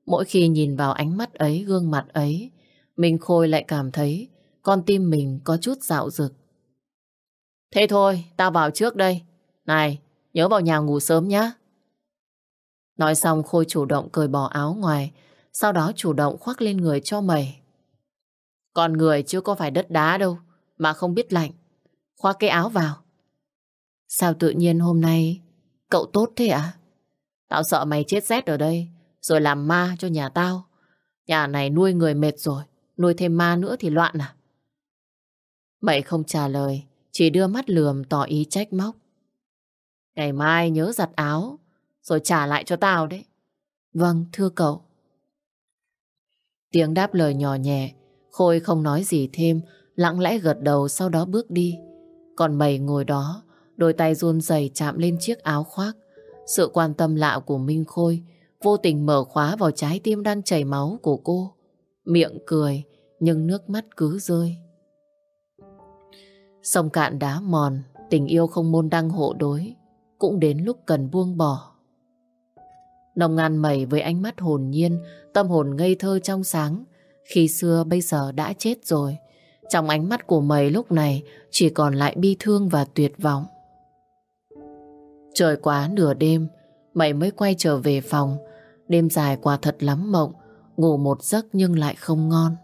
Mỗi khi nhìn vào ánh mắt ấy, gương mặt ấy, Minh Khôi lại cảm thấy con tim mình có chút dạo dực. Thế thôi, tao vào trước đây. Này, nhớ vào nhà ngủ sớm nhá. Nói xong Khôi chủ động cởi bỏ áo ngoài, sau đó chủ động khoác lên người cho mày. Con người chưa có phải đất đá đâu, mà không biết lạnh. Khoác cái áo vào. Sao tự nhiên hôm nay cậu tốt thế ạ? Tao sợ mày chết rét ở đây, rồi làm ma cho nhà tao. Nhà này nuôi người mệt rồi, nuôi thêm ma nữa thì loạn à? Mày không trả lời, chỉ đưa mắt lườm tỏ ý trách móc. Ngày mai nhớ giặt áo, rồi trả lại cho tao đấy. Vâng, thưa cậu. Tiếng đáp lời nhỏ nhẹ, Khôi không nói gì thêm, lặng lẽ gật đầu sau đó bước đi. Còn mày ngồi đó, đôi tay run rẩy chạm lên chiếc áo khoác. Sự quan tâm lạ của Minh Khôi vô tình mở khóa vào trái tim đang chảy máu của cô. Miệng cười, nhưng nước mắt cứ rơi. Sông cạn đá mòn, tình yêu không môn đăng hộ đối, cũng đến lúc cần buông bỏ. Nồng ngàn mẩy với ánh mắt hồn nhiên, tâm hồn ngây thơ trong sáng, khi xưa bây giờ đã chết rồi. Trong ánh mắt của mày lúc này chỉ còn lại bi thương và tuyệt vọng. Trời quá nửa đêm, mày mới quay trở về phòng. Đêm dài quả thật lắm mộng, ngủ một giấc nhưng lại không ngon.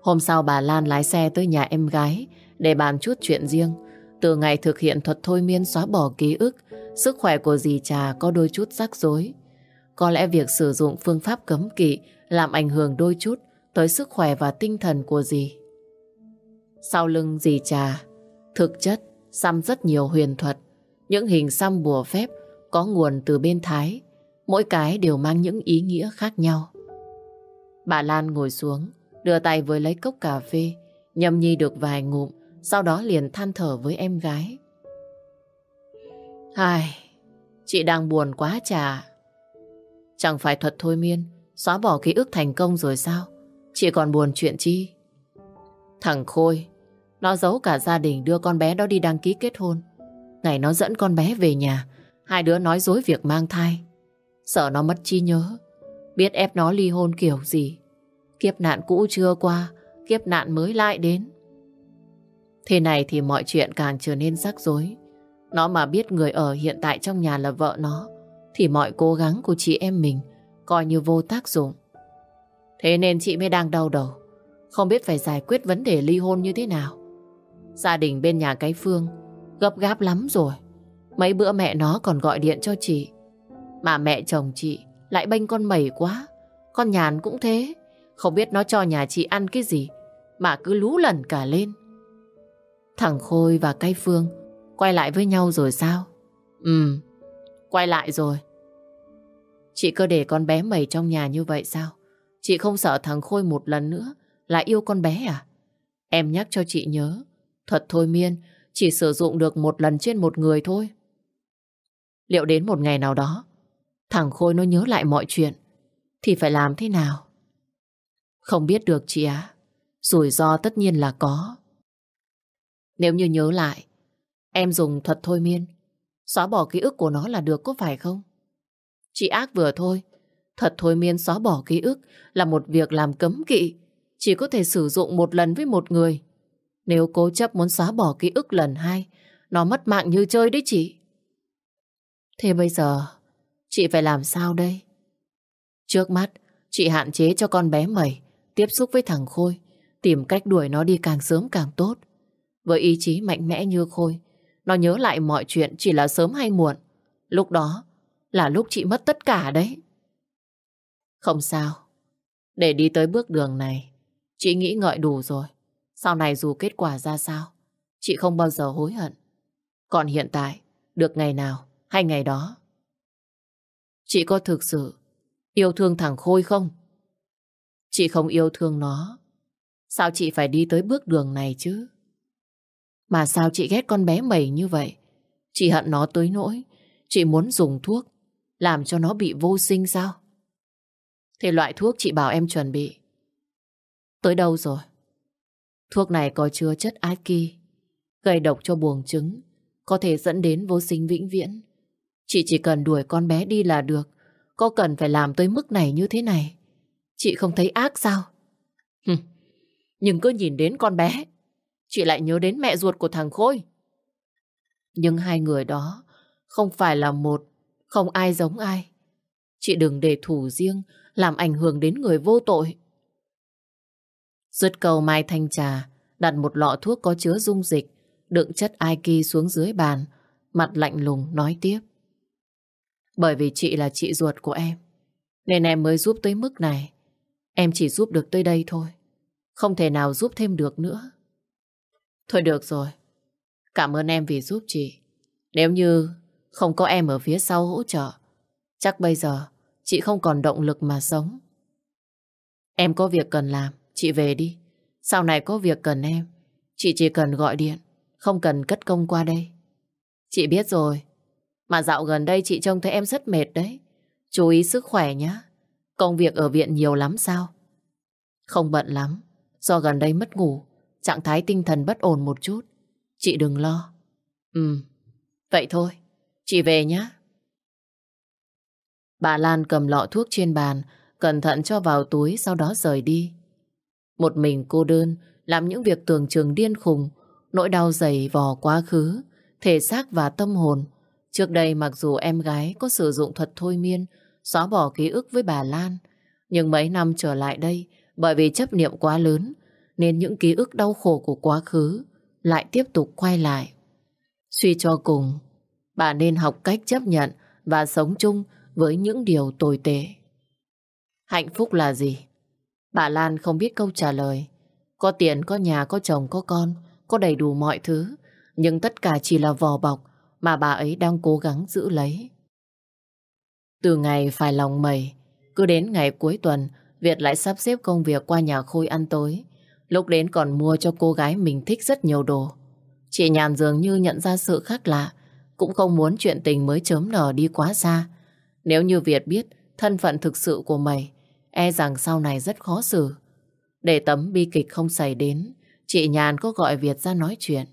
Hôm sau bà Lan lái xe tới nhà em gái để bàn chút chuyện riêng. Từ ngày thực hiện thuật thôi miên xóa bỏ ký ức, sức khỏe của dì trà có đôi chút rắc rối. Có lẽ việc sử dụng phương pháp cấm kỵ làm ảnh hưởng đôi chút tới sức khỏe và tinh thần của dì. Sau lưng dì trà, thực chất xăm rất nhiều huyền thuật. Những hình xăm bùa phép có nguồn từ bên Thái, mỗi cái đều mang những ý nghĩa khác nhau. Bà Lan ngồi xuống, đưa tay với lấy cốc cà phê, nhâm nhi được vài ngụm, sau đó liền than thở với em gái. Ai, chị đang buồn quá chà. Chẳng phải thuật thôi miên, xóa bỏ ký ức thành công rồi sao? Chị còn buồn chuyện chi? Thằng Khôi, nó giấu cả gia đình đưa con bé đó đi đăng ký kết hôn. Ngày nó dẫn con bé về nhà, hai đứa nói dối việc mang thai. Sợ nó mất trí nhớ, biết ép nó ly hôn kiểu gì. Kiếp nạn cũ chưa qua, kiếp nạn mới lại đến. Thế này thì mọi chuyện càng trở nên rắc rối. Nó mà biết người ở hiện tại trong nhà là vợ nó, thì mọi cố gắng của chị em mình coi như vô tác dụng. Thế nên chị mới đang đau đầu, không biết phải giải quyết vấn đề ly hôn như thế nào. Gia đình bên nhà cái Phương gấp gáp lắm rồi. Mấy bữa mẹ nó còn gọi điện cho chị. Mà mẹ chồng chị lại bênh con mẩy quá. Con nhàn cũng thế. Không biết nó cho nhà chị ăn cái gì mà cứ lú lần cả lên. Thằng Khôi và cái Phương quay lại với nhau rồi sao? Ừ, quay lại rồi. Chị cứ để con bé mẩy trong nhà như vậy sao? Chị không sợ thằng Khôi một lần nữa lại yêu con bé à? Em nhắc cho chị nhớ, thật thôi miên, chỉ sử dụng được một lần trên một người thôi. Liệu đến một ngày nào đó, thằng Khôi nó nhớ lại mọi chuyện, thì phải làm thế nào? Không biết được chị á. Rủi ro tất nhiên là có. Nếu như nhớ lại, em dùng thuật thôi miên, xóa bỏ ký ức của nó là được có phải không? Chị ác vừa thôi, thuật thôi miên xóa bỏ ký ức là một việc làm cấm kỵ, chỉ có thể sử dụng một lần với một người. Nếu cố chấp muốn xóa bỏ ký ức lần hai, nó mất mạng như chơi đấy chị. Thế bây giờ, chị phải làm sao đây? Trước mắt, chị hạn chế cho con bé mẩy tiếp xúc với thằng Khôi, tìm cách đuổi nó đi càng sớm càng tốt. Với ý chí mạnh mẽ như Khôi, nó nhớ lại mọi chuyện chỉ là sớm hay muộn. Lúc đó là lúc chị mất tất cả đấy. Không sao. Để đi tới bước đường này, chị nghĩ ngợi đủ rồi. Sau này dù kết quả ra sao, chị không bao giờ hối hận. Còn hiện tại, được ngày nào hay ngày đó. Chị có thực sự yêu thương thằng Khôi không? Chị không yêu thương nó. Sao chị phải đi tới bước đường này chứ? Mà sao chị ghét con bé mẩy như vậy? Chị hận nó tới nỗi. Chị muốn dùng thuốc làm cho nó bị vô sinh sao? Thế loại thuốc chị bảo em chuẩn bị tới đâu rồi? Thuốc này có chứa chất Aki, gây độc cho buồng trứng, có thể dẫn đến vô sinh vĩnh viễn. Chị chỉ cần đuổi con bé đi là được, có cần phải làm tới mức này như thế này. Chị không thấy ác sao? Hừm. Nhưng cứ nhìn đến con bé, chị lại nhớ đến mẹ ruột của thằng Khôi. Nhưng hai người đó không phải là một, không ai giống ai. Chị đừng để thủ riêng làm ảnh hưởng đến người vô tội. Dứt cầu Mai Thanh Trà đặt một lọ thuốc có chứa dung dịch đựng chất Aiki xuống dưới bàn mặt lạnh lùng nói tiếp. Bởi vì chị là chị ruột của em nên em mới giúp tới mức này. Em chỉ giúp được tới đây thôi. Không thể nào giúp thêm được nữa. Thôi được rồi. Cảm ơn em vì giúp chị. Nếu như không có em ở phía sau hỗ trợ, chắc bây giờ chị không còn động lực mà sống. Em có việc cần làm, chị về đi. Sau này có việc cần em, chị chỉ cần gọi điện, không cần cất công qua đây. Chị biết rồi, mà dạo gần đây chị trông thấy em rất mệt đấy. Chú ý sức khỏe nhé. Công việc ở viện nhiều lắm sao? Không bận lắm. Do gần đây mất ngủ, trạng thái tinh thần bất ổn một chút. Chị đừng lo. Ừ, vậy thôi. Chị về nhé. Bà Lan cầm lọ thuốc trên bàn, cẩn thận cho vào túi sau đó rời đi. Một mình cô đơn, làm những việc tưởng chừng điên khùng, nỗi đau dày vò quá khứ, thể xác và tâm hồn. Trước đây mặc dù em gái có sử dụng thuật thôi miên, xóa bỏ ký ức với bà Lan. Nhưng mấy năm trở lại đây, bởi vì chấp niệm quá lớn, nên những ký ức đau khổ của quá khứ lại tiếp tục quay lại. Suy cho cùng, bà nên học cách chấp nhận và sống chung với những điều tồi tệ. Hạnh phúc là gì? Bà Lan không biết câu trả lời. Có tiền, có nhà, có chồng, có con, có đầy đủ mọi thứ, nhưng tất cả chỉ là vỏ bọc mà bà ấy đang cố gắng giữ lấy. Từ ngày phải lòng mầy, cứ đến ngày cuối tuần, Việt lại sắp xếp công việc qua nhà Khôi ăn tối. Lúc đến còn mua cho cô gái mình thích rất nhiều đồ. Chị Nhàn dường như nhận ra sự khác lạ, cũng không muốn chuyện tình mới chớm nở đi quá xa. Nếu như Việt biết thân phận thực sự của mày, e rằng sau này rất khó xử. Để tấm bi kịch không xảy đến, chị Nhàn có gọi Việt ra nói chuyện.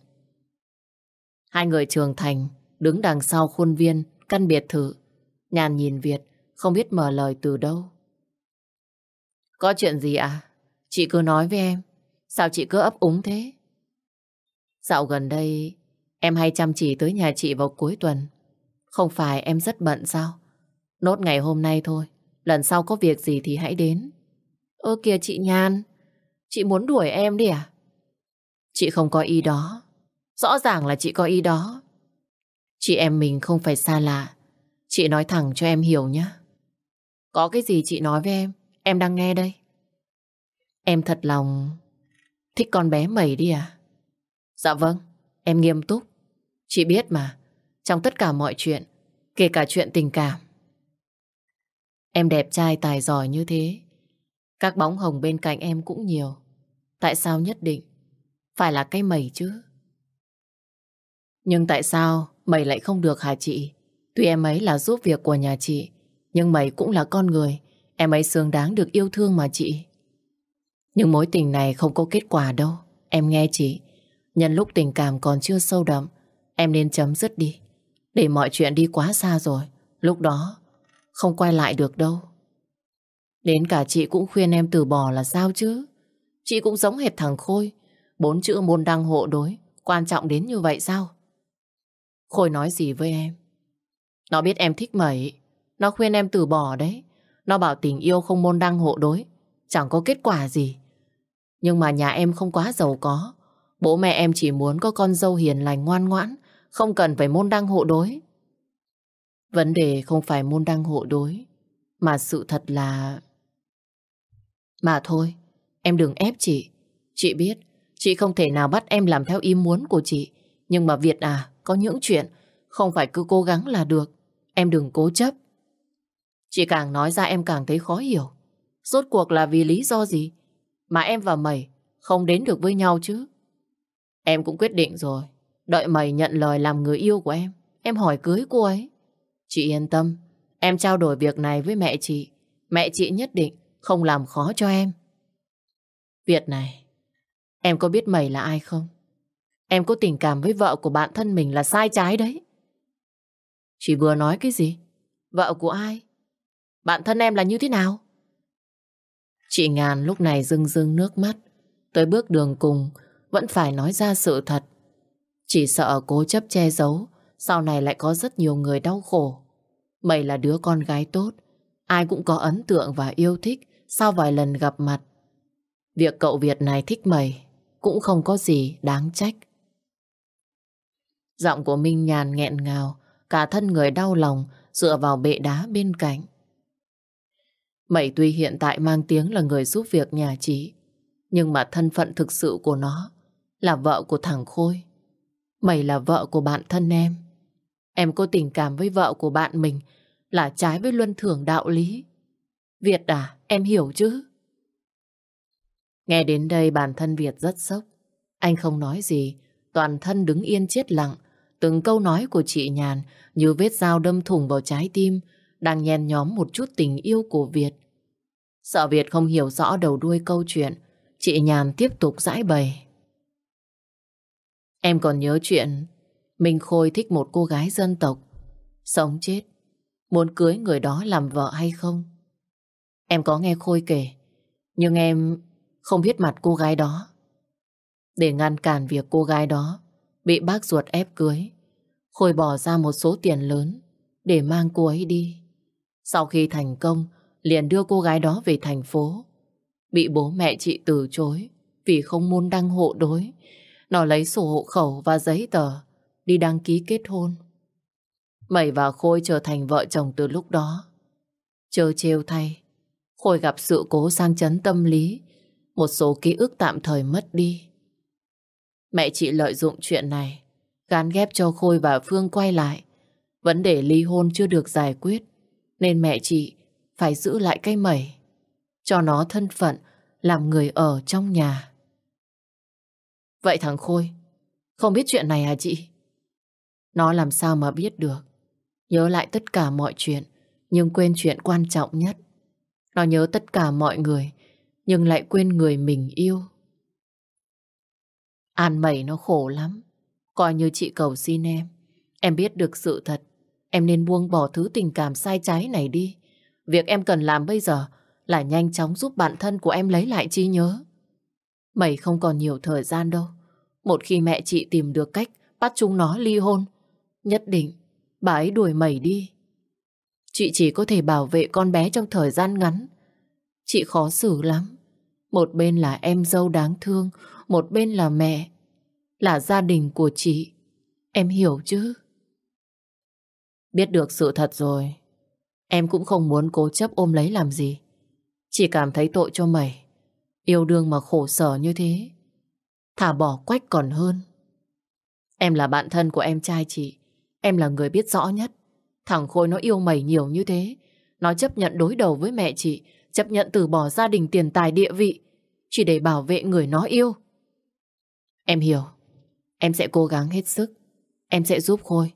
Hai người trưởng thành, đứng đằng sau khuôn viên, căn biệt thự, Nhàn nhìn Việt, không biết mở lời từ đâu. Có chuyện gì à? Chị cứ nói với em. Sao chị cứ ấp úng thế? Dạo gần đây, em hay chăm chỉ tới nhà chị vào cuối tuần. Không phải em rất bận sao? Nốt ngày hôm nay thôi. Lần sau có việc gì thì hãy đến. Ơ kìa chị Nhan, chị muốn đuổi em đi à? Chị không có ý đó. Rõ ràng là chị có ý đó. Chị em mình không phải xa lạ. Chị nói thẳng cho em hiểu nhé. Có cái gì chị nói với em? Em đang nghe đây. Em thật lòng thích con bé mẩy đi à? Dạ vâng, em nghiêm túc. Chị biết mà, trong tất cả mọi chuyện, kể cả chuyện tình cảm. Em đẹp trai tài giỏi như thế. Các bóng hồng bên cạnh em cũng nhiều. Tại sao nhất định phải là cái mẩy chứ? Nhưng tại sao mẩy lại không được hả chị? Tuy em ấy là giúp việc của nhà chị, nhưng mẩy cũng là con người. Em ấy xứng đáng được yêu thương mà chị. Nhưng mối tình này không có kết quả đâu. Em nghe chị. Nhân lúc tình cảm còn chưa sâu đậm, em nên chấm dứt đi. Để mọi chuyện đi quá xa rồi. Lúc đó, không quay lại được đâu. Đến cả chị cũng khuyên em từ bỏ là sao chứ? Chị cũng giống hệt thằng Khôi. Bốn chữ môn đăng hộ đối, quan trọng đến như vậy sao? Khôi nói gì với em? Nó biết em thích mẩy. Nó khuyên em từ bỏ đấy. Nó bảo tình yêu không môn đăng hộ đối. Chẳng có kết quả gì. Nhưng mà nhà em không quá giàu có. Bố mẹ em chỉ muốn có con dâu hiền lành ngoan ngoãn. Không cần phải môn đăng hộ đối. Vấn đề không phải môn đăng hộ đối. Mà sự thật là... Mà thôi, em đừng ép chị. Chị biết, chị không thể nào bắt em làm theo ý muốn của chị. Nhưng mà Việt à, có những chuyện không phải cứ cố gắng là được. Em đừng cố chấp. Chị càng nói ra em càng thấy khó hiểu. Rốt cuộc là vì lý do gì mà em và mày không đến được với nhau chứ? Em cũng quyết định rồi. Đợi mày nhận lời làm người yêu của em. Em hỏi cưới cô ấy. Chị yên tâm. Em trao đổi việc này với mẹ chị. Mẹ chị nhất định không làm khó cho em. Việt này, em có biết mày là ai không? Em có tình cảm với vợ của bạn thân mình là sai trái đấy. Chị vừa nói cái gì? Vợ của ai? Bạn thân em là như thế nào? Chị Ngàn lúc này rưng rưng nước mắt. Tới bước đường cùng, vẫn phải nói ra sự thật. Chỉ sợ cố chấp che giấu, sau này lại có rất nhiều người đau khổ. Mày là đứa con gái tốt, ai cũng có ấn tượng và yêu thích sau vài lần gặp mặt. Việc cậu Việt này thích mày cũng không có gì đáng trách. Giọng của Minh nhàn nghẹn ngào, cả thân người đau lòng dựa vào bệ đá bên cạnh. Mày tuy hiện tại mang tiếng là người giúp việc nhà chị, nhưng mà thân phận thực sự của nó là vợ của thằng Khôi. Mày là vợ của bạn thân em. Em có tình cảm với vợ của bạn mình là trái với luân thường đạo lý. Việt à, em hiểu chứ? Nghe đến đây bản thân Việt rất sốc. Anh không nói gì, toàn thân đứng yên chết lặng. Từng câu nói của chị Nhàn như vết dao đâm thủng vào trái tim, đang nhen nhóm một chút tình yêu của Việt. Sợ Việt không hiểu rõ đầu đuôi câu chuyện, chị Nhàn tiếp tục giải bày. Em còn nhớ chuyện Minh Khôi thích một cô gái dân tộc, sống chết, muốn cưới người đó làm vợ hay không? Em có nghe Khôi kể, nhưng em không biết mặt cô gái đó. Để ngăn cản việc cô gái đó bị bác ruột ép cưới, Khôi bỏ ra một số tiền lớn để mang cô ấy đi. Sau khi thành công, liền đưa cô gái đó về thành phố. Bị bố mẹ chị từ chối vì không muốn đăng hộ đối. Nó lấy sổ hộ khẩu và giấy tờ đi đăng ký kết hôn. Mẩy và Khôi trở thành vợ chồng từ lúc đó. Chờ trêu thay, Khôi gặp sự cố sang chấn tâm lý, một số ký ức tạm thời mất đi. Mẹ chị lợi dụng chuyện này, gán ghép cho Khôi và Phương quay lại. Vấn đề ly hôn chưa được giải quyết, nên mẹ chị phải giữ lại cây mẩy, cho nó thân phận làm người ở trong nhà. Vậy thằng Khôi, không biết chuyện này à chị? Nó làm sao mà biết được? Nhớ lại tất cả mọi chuyện, nhưng quên chuyện quan trọng nhất. Nó nhớ tất cả mọi người, nhưng lại quên người mình yêu. An mẩy nó khổ lắm. Coi như chị cầu xin em. Em biết được sự thật. Em nên buông bỏ thứ tình cảm sai trái này đi. Việc em cần làm bây giờ là nhanh chóng giúp bạn thân của em lấy lại trí nhớ. Mày không còn nhiều thời gian đâu. Một khi mẹ chị tìm được cách bắt chúng nó ly hôn, nhất định bà ấy đuổi mày đi. Chị chỉ có thể bảo vệ con bé trong thời gian ngắn. Chị khó xử lắm. Một bên là em dâu đáng thương, một bên là mẹ. là gia đình của chị. Em hiểu chứ? Biết được sự thật rồi, em cũng không muốn cố chấp ôm lấy làm gì. Chỉ cảm thấy tội cho mày. Yêu đương mà khổ sở như thế. Thả bỏ quách còn hơn. Em là bạn thân của em trai chị. Em là người biết rõ nhất. Thằng Khôi nó yêu mày nhiều như thế. Nó chấp nhận đối đầu với mẹ chị. Chấp nhận từ bỏ gia đình tiền tài địa vị. Chỉ để bảo vệ người nó yêu. Em hiểu. Em sẽ cố gắng hết sức. Em sẽ giúp Khôi.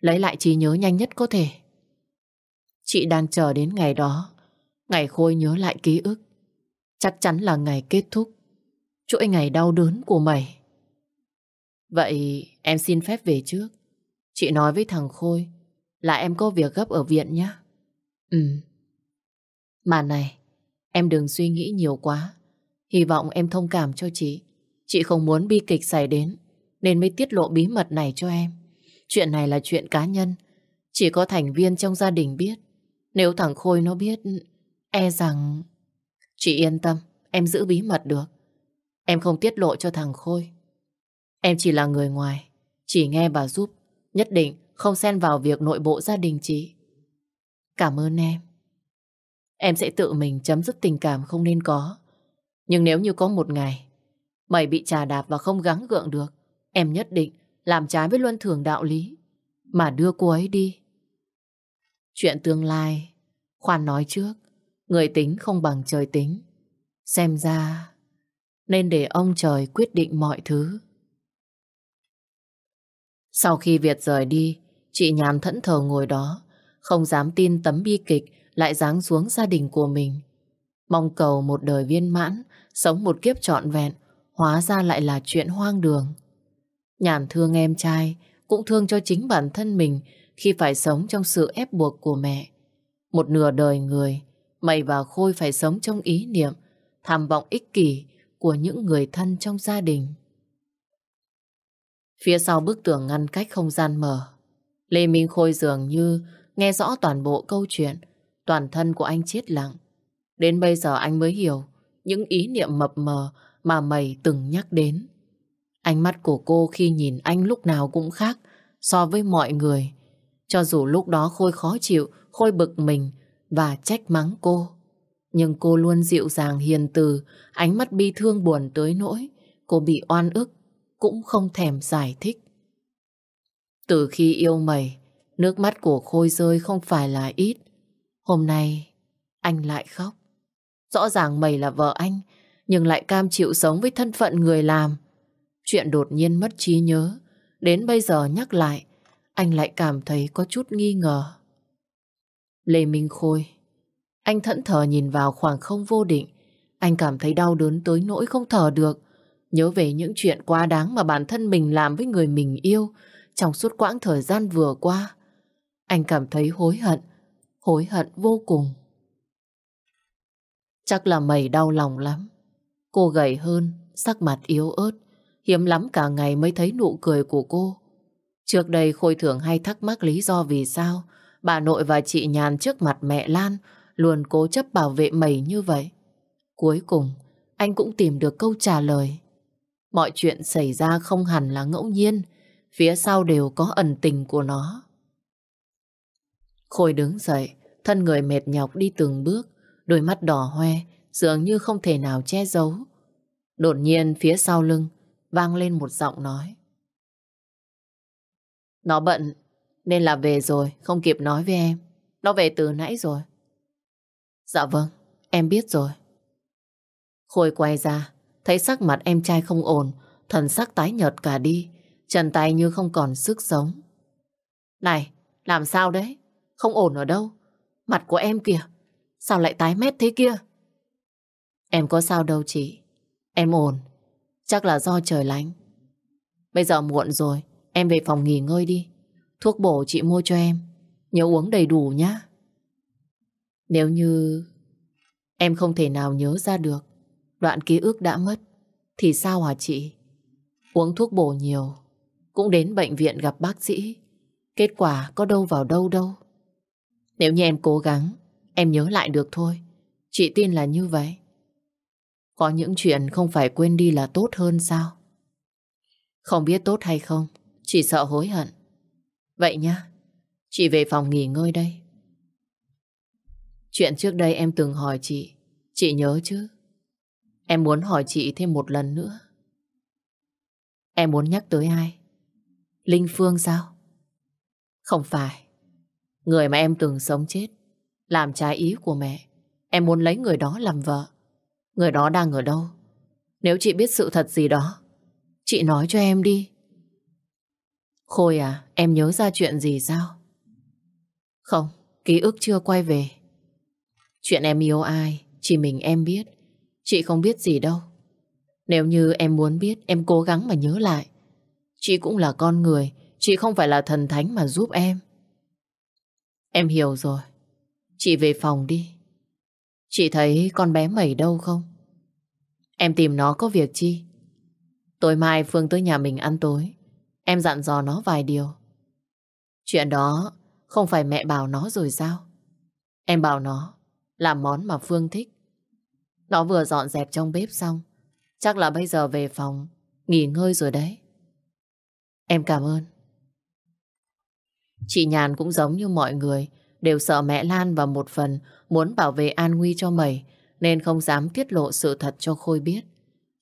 Lấy lại trí nhớ nhanh nhất có thể. Chị đang chờ đến ngày đó. Ngày Khôi nhớ lại ký ức. Chắc chắn là ngày kết thúc. Chuỗi ngày đau đớn của mày. Vậy em xin phép về trước. Chị nói với thằng Khôi là em có việc gấp ở viện nhé. Ừ. Mà này, em đừng suy nghĩ nhiều quá. Hy vọng em thông cảm cho chị. Chị không muốn bi kịch xảy đến, nên mới tiết lộ bí mật này cho em. Chuyện này là chuyện cá nhân, chỉ có thành viên trong gia đình biết. Nếu thằng Khôi nó biết, e rằng... Chị yên tâm, em giữ bí mật được. Em không tiết lộ cho thằng Khôi. Em chỉ là người ngoài, chỉ nghe bà giúp, nhất định không xen vào việc nội bộ gia đình chị. Cảm ơn em. Em sẽ tự mình chấm dứt tình cảm không nên có. Nhưng nếu như có một ngày mày bị trà đạp và không gắng gượng được, em nhất định làm trái với luân thường đạo lý mà đưa cô ấy đi. Chuyện tương lai, khoan nói trước, người tính không bằng trời tính. Xem ra, nên để ông trời quyết định mọi thứ. Sau khi Việt rời đi, chị nhàn thẫn thờ ngồi đó, không dám tin tấm bi kịch lại giáng xuống gia đình của mình. Mong cầu một đời viên mãn, sống một kiếp trọn vẹn, hóa ra lại là chuyện hoang đường. Nhàn thương em trai, cũng thương cho chính bản thân mình khi phải sống trong sự ép buộc của mẹ. Một nửa đời người, mày và Khôi phải sống trong ý niệm, tham vọng ích kỷ của những người thân trong gia đình. Phía sau bức tường ngăn cách không gian mở, Lê Minh Khôi dường như nghe rõ toàn bộ câu chuyện, toàn thân của anh chết lặng. Đến bây giờ anh mới hiểu những ý niệm mập mờ mà mày từng nhắc đến. Ánh mắt của cô khi nhìn anh lúc nào cũng khác so với mọi người. Cho dù lúc đó Khôi khó chịu, Khôi bực mình và trách mắng cô. Nhưng cô luôn dịu dàng hiền từ, ánh mắt bi thương buồn tới nỗi. Cô bị oan ức, cũng không thèm giải thích. Từ khi yêu mày, nước mắt của Khôi rơi không phải là ít. Hôm nay, anh lại khóc. Rõ ràng mày là vợ anh, nhưng lại cam chịu sống với thân phận người làm. Chuyện đột nhiên mất trí nhớ, đến bây giờ nhắc lại, anh lại cảm thấy có chút nghi ngờ. Lê Minh Khôi Anh thẫn thờ nhìn vào khoảng không vô định. Anh cảm thấy đau đớn tới nỗi không thở được. Nhớ về những chuyện quá đáng mà bản thân mình làm với người mình yêu trong suốt quãng thời gian vừa qua. Anh cảm thấy hối hận, hối hận vô cùng. Chắc là mày đau lòng lắm. Cô gầy hơn, sắc mặt yếu ớt. Hiếm lắm cả ngày mới thấy nụ cười của cô. Trước đây Khôi thường hay thắc mắc lý do vì sao bà nội và chị Nhàn trước mặt mẹ Lan luôn cố chấp bảo vệ mày như vậy. Cuối cùng, anh cũng tìm được câu trả lời. Mọi chuyện xảy ra không hẳn là ngẫu nhiên, phía sau đều có ẩn tình của nó. Khôi đứng dậy, thân người mệt nhọc đi từng bước, đôi mắt đỏ hoe, dường như không thể nào che giấu. Đột nhiên phía sau lưng vang lên một giọng nói. Nó bận, nên là về rồi, không kịp nói với em. Nó về từ nãy rồi. Dạ vâng, em biết rồi. Khôi quay ra, thấy sắc mặt em trai không ổn, thần sắc tái nhợt cả đi, chân tay như không còn sức sống. Này, làm sao đấy? Không ổn ở đâu? Mặt của em kìa, sao lại tái mét thế kia? Em có sao đâu chị, em ổn, chắc là do trời lạnh. Bây giờ muộn rồi, em về phòng nghỉ ngơi đi. Thuốc bổ chị mua cho em, nhớ uống đầy đủ nhá. Nếu như em không thể nào nhớ ra được đoạn ký ức đã mất, thì sao hả chị? Uống thuốc bổ nhiều, cũng đến bệnh viện gặp bác sĩ. Kết quả có đâu vào đâu đâu. Nếu như em cố gắng, em nhớ lại được thôi. Chị tin là như vậy. Có những chuyện không phải quên đi là tốt hơn sao? Không biết tốt hay không, chỉ sợ hối hận. Vậy nhá, chị về phòng nghỉ ngơi đây. Chuyện trước đây em từng hỏi chị, chị nhớ chứ? Em muốn hỏi chị thêm một lần nữa. Em muốn nhắc tới ai? Linh Phương sao? Không phải. Người mà em từng sống chết, làm trái ý của mẹ. Em muốn lấy người đó làm vợ. Người đó đang ở đâu? Nếu chị biết sự thật gì đó, chị nói cho em đi. Khôi à, em nhớ ra chuyện gì sao? Không, ký ức chưa quay về. Chuyện em yêu ai, chỉ mình em biết. Chị không biết gì đâu. Nếu như em muốn biết, em cố gắng mà nhớ lại. Chị cũng là con người, chị không phải là thần thánh mà giúp em. Em hiểu rồi. Chị về phòng đi. Chị thấy con bé mẩy đâu không? Em tìm nó có việc chi? Tối mai Phương tới nhà mình ăn tối. Em dặn dò nó vài điều. Chuyện đó không phải mẹ bảo nó rồi sao? Em bảo nó làm món mà Phương thích. Nó vừa dọn dẹp trong bếp xong. Chắc là bây giờ về phòng, nghỉ ngơi rồi đấy. Em cảm ơn. Chị Nhàn cũng giống như mọi người, đều sợ mẹ Lan và một phần muốn bảo vệ an nguy cho mày nên không dám tiết lộ sự thật cho Khôi biết.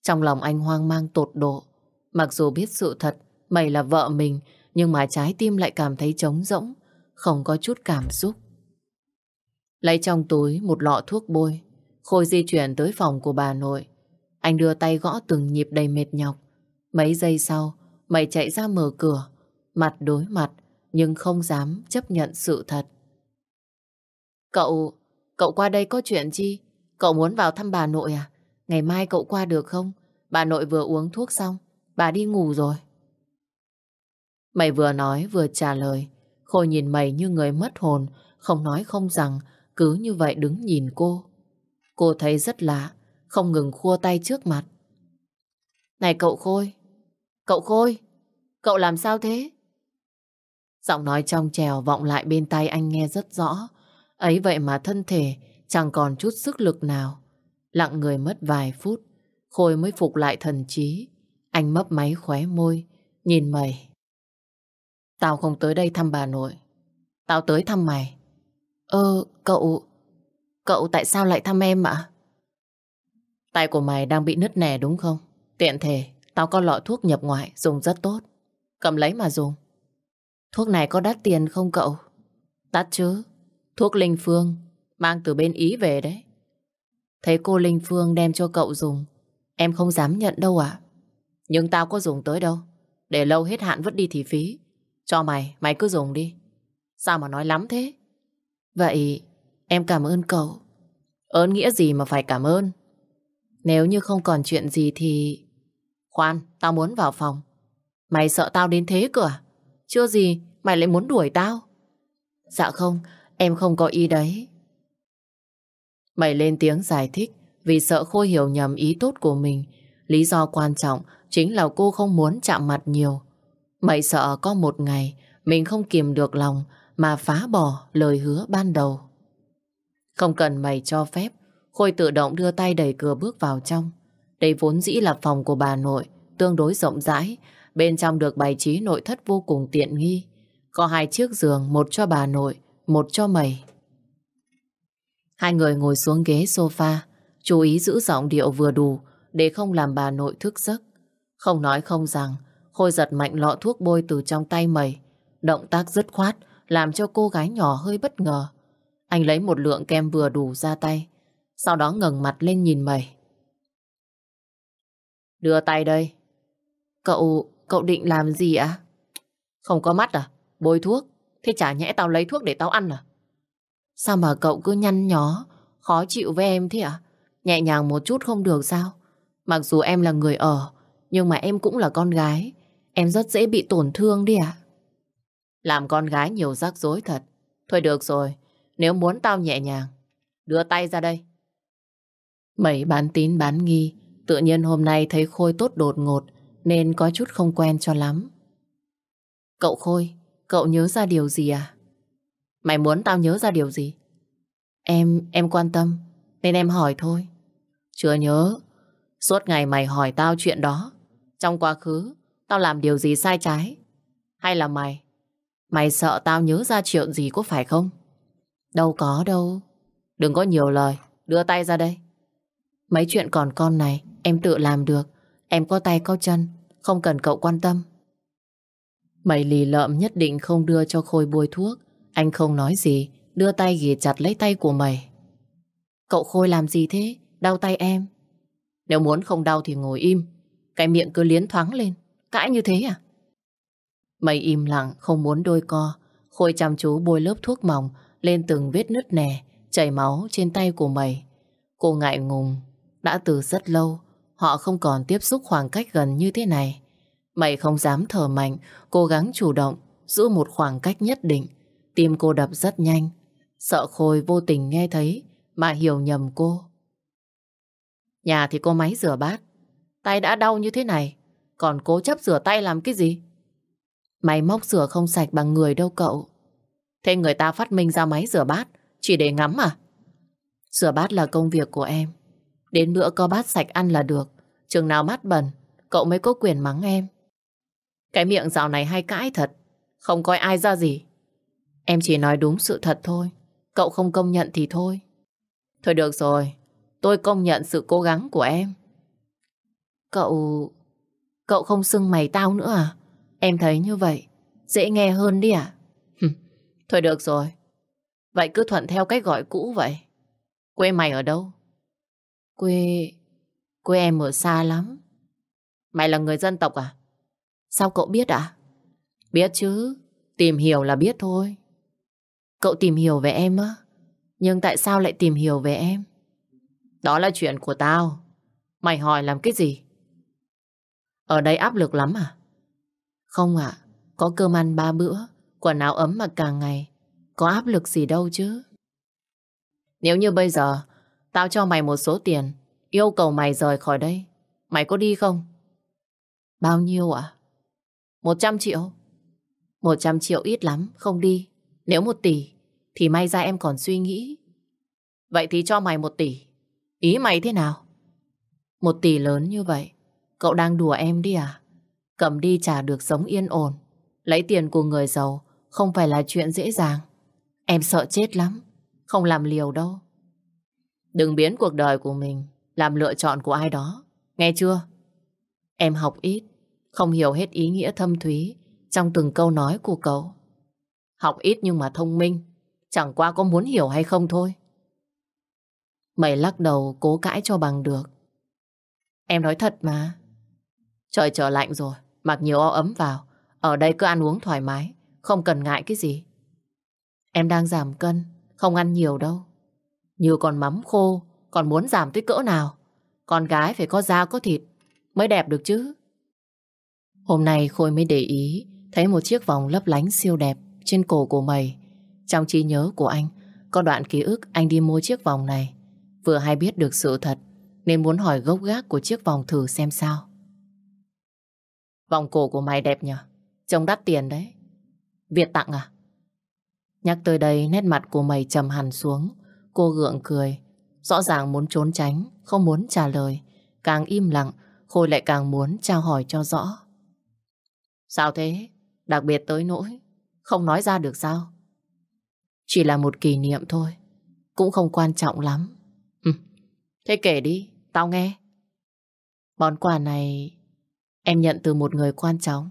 Trong lòng anh hoang mang tột độ. Mặc dù biết sự thật mày là vợ mình nhưng mà trái tim lại cảm thấy trống rỗng không có chút cảm xúc. Lấy trong túi một lọ thuốc bôi Khôi di chuyển tới phòng của bà nội. Anh đưa tay gõ từng nhịp đầy mệt nhọc. Mấy giây sau, mày chạy ra mở cửa, mặt đối mặt, nhưng không dám chấp nhận sự thật. Cậu, cậu qua đây có chuyện chi? Cậu muốn vào thăm bà nội à? Ngày mai cậu qua được không? Bà nội vừa uống thuốc xong, bà đi ngủ rồi. Mày vừa nói vừa trả lời. Khôi nhìn mày như người mất hồn, không nói không rằng, cứ như vậy đứng nhìn cô. Cô thấy rất lạ, không ngừng khua tay trước mặt. Này cậu Khôi, cậu Khôi, cậu làm sao thế? Giọng nói trong trèo vọng lại bên tay anh nghe rất rõ. Ấy vậy mà thân thể chẳng còn chút sức lực nào. Lặng người mất vài phút, Khôi mới phục lại thần trí. Anh mấp máy khóe môi, nhìn mày. Tao không tới đây thăm bà nội. Tao tới thăm mày. Ơ, cậu... Cậu tại sao lại thăm em ạ? Tay của mày đang bị nứt nẻ đúng không? Tiện thể, tao có lọ thuốc nhập ngoại dùng rất tốt. Cầm lấy mà dùng. Thuốc này có đắt tiền không cậu? Đắt chứ. Thuốc Linh Phương mang từ bên Ý về đấy. Thấy cô Linh Phương đem cho cậu dùng, em không dám nhận đâu ạ. Nhưng tao có dùng tới đâu. Để lâu hết hạn vứt đi thì phí. Cho mày, mày cứ dùng đi. Sao mà nói lắm thế? Vậy Em cảm ơn cậu. Ơn nghĩa gì mà phải cảm ơn? Nếu như không còn chuyện gì thì... Khoan, tao muốn vào phòng. Mày sợ tao đến thế cửa? À? Chưa gì, mày lại muốn đuổi tao? Dạ không, em không có ý đấy. Mày lên tiếng giải thích vì sợ Khôi hiểu nhầm ý tốt của mình. Lý do quan trọng chính là cô không muốn chạm mặt nhiều. Mày sợ có một ngày mình không kiềm được lòng mà phá bỏ lời hứa ban đầu. Không cần mày cho phép, Khôi tự động đưa tay đẩy cửa bước vào trong. Đây vốn dĩ là phòng của bà nội, tương đối rộng rãi. Bên trong được bày trí nội thất vô cùng tiện nghi. Có hai chiếc giường, một cho bà nội, một cho mày. Hai người ngồi xuống ghế sofa, chú ý giữ giọng điệu vừa đủ để không làm bà nội thức giấc. Không nói không rằng, Khôi giật mạnh lọ thuốc bôi từ trong tay mẩy. Động tác dứt khoát, làm cho cô gái nhỏ hơi bất ngờ. Anh lấy một lượng kem vừa đủ ra tay. Sau đó ngẩng mặt lên nhìn mẩy. Đưa tay đây. Cậu, cậu định làm gì ạ? Không có mắt à? Bôi thuốc. Thế chả nhẽ tao lấy thuốc để tao ăn à? Sao mà cậu cứ nhăn nhó, khó chịu với em thế à? Nhẹ nhàng một chút không được sao? Mặc dù em là người ở, nhưng mà em cũng là con gái. Em rất dễ bị tổn thương đi ạ. Làm con gái nhiều rắc rối thật. Thôi được rồi, nếu muốn tao nhẹ nhàng, đưa tay ra đây. Mẩy bán tín bán nghi, tự nhiên hôm nay thấy Khôi tốt đột ngột, nên có chút không quen cho lắm. Cậu Khôi, cậu nhớ ra điều gì à? Mày muốn tao nhớ ra điều gì? Em, em quan tâm, nên em hỏi thôi. Chưa nhớ, suốt ngày mày hỏi tao chuyện đó. Trong quá khứ, tao làm điều gì sai trái? Hay là mày? Mày sợ tao nhớ ra chuyện gì có phải không? Đâu có đâu. Đừng có nhiều lời, đưa tay ra đây. Mấy chuyện còn con này em tự làm được. Em có tay có chân, không cần cậu quan tâm. Mày lì lợm nhất định không đưa cho Khôi bôi thuốc. Anh không nói gì, đưa tay ghì chặt lấy tay của mày. Cậu Khôi làm gì thế? Đau tay em. Nếu muốn không đau thì ngồi im. Cái miệng cứ liến thoáng lên. Cãi như thế à? Mày im lặng, không muốn đôi co. Khôi chăm chú bôi lớp thuốc mỏng lên từng vết nứt nẻ, chảy máu trên tay của mày. Cô ngại ngùng. Đã từ rất lâu, họ không còn tiếp xúc khoảng cách gần như thế này. Mày không dám thở mạnh, cố gắng chủ động, giữ một khoảng cách nhất định. Tim cô đập rất nhanh, sợ Khôi vô tình nghe thấy mà hiểu nhầm cô. Nhà thì có máy rửa bát, tay đã đau như thế này, còn cố chấp rửa tay làm cái gì? Máy móc rửa không sạch bằng người đâu cậu. Thế người ta phát minh ra máy rửa bát, chỉ để ngắm à? Rửa bát là công việc của em. Đến bữa có bát sạch ăn là được. Chừng nào mắt bẩn, cậu mới có quyền mắng em. Cái miệng dạo này hay cãi thật, không coi ai ra gì. Em chỉ nói đúng sự thật thôi. Cậu không công nhận thì thôi. Thôi được rồi, tôi công nhận sự cố gắng của em. Cậu... Cậu không xưng mày tao nữa à? Em thấy như vậy, dễ nghe hơn đi à? Thôi được rồi, vậy cứ thuận theo cách gọi cũ vậy. Quê mày ở đâu? Quê... Quê em ở xa lắm. Mày là người dân tộc à? Sao cậu biết à Biết chứ, tìm hiểu là biết thôi. Cậu tìm hiểu về em á? Nhưng tại sao lại tìm hiểu về em? Đó là chuyện của tao. Mày hỏi làm cái gì? Ở đây áp lực lắm à? Không ạ, có cơm ăn ba bữa, quần áo ấm mặc càng ngày. Có áp lực gì đâu chứ. Nếu như bây giờ tao cho mày một số tiền, yêu cầu mày rời khỏi đây, mày có đi không? Bao nhiêu ạ? Một trăm triệu. Một trăm triệu ít lắm, không đi. Nếu một tỷ, thì may ra em còn suy nghĩ. Vậy thì cho mày một tỷ. Ý mày thế nào? Một tỷ lớn như vậy, cậu đang đùa em đi à? Cầm đi trả được sống yên ổn. Lấy tiền của người giàu không phải là chuyện dễ dàng. Em sợ chết lắm, không làm liều đâu. Đừng biến cuộc đời của mình làm lựa chọn của ai đó. Nghe chưa? Em học ít, không hiểu hết ý nghĩa thâm thúy trong từng câu nói của cậu. Học ít nhưng mà thông minh, chẳng qua có muốn hiểu hay không thôi. Mày lắc đầu cố cãi cho bằng được. Em nói thật mà. Trời trở lạnh rồi, mặc nhiều áo ấm vào. Ở đây cứ ăn uống thoải mái, không cần ngại cái gì. Em đang giảm cân, không ăn nhiều đâu. Như còn mắm khô, còn muốn giảm tới cỡ nào? Con gái phải có da có thịt mới đẹp được chứ. Hôm nay Khôi mới để ý thấy một chiếc vòng lấp lánh siêu đẹp trên cổ của mày. Trong trí nhớ của anh có đoạn ký ức anh đi mua chiếc vòng này. Vừa hay biết được sự thật nên muốn hỏi gốc gác của chiếc vòng thử xem sao. Vòng cổ của mày đẹp nhỉ? Trông đắt tiền đấy. Việt tặng à? Nhắc tới đây nét mặt của mày trầm hẳn xuống. Cô gượng cười. Rõ ràng muốn trốn tránh, không muốn trả lời. Càng im lặng, Khôi lại càng muốn trao hỏi cho rõ. Sao thế? Đặc biệt tới nỗi Không nói ra được sao Chỉ là một kỷ niệm thôi Cũng không quan trọng lắm Thế kể đi, tao nghe Món quà này Em nhận từ một người quan trọng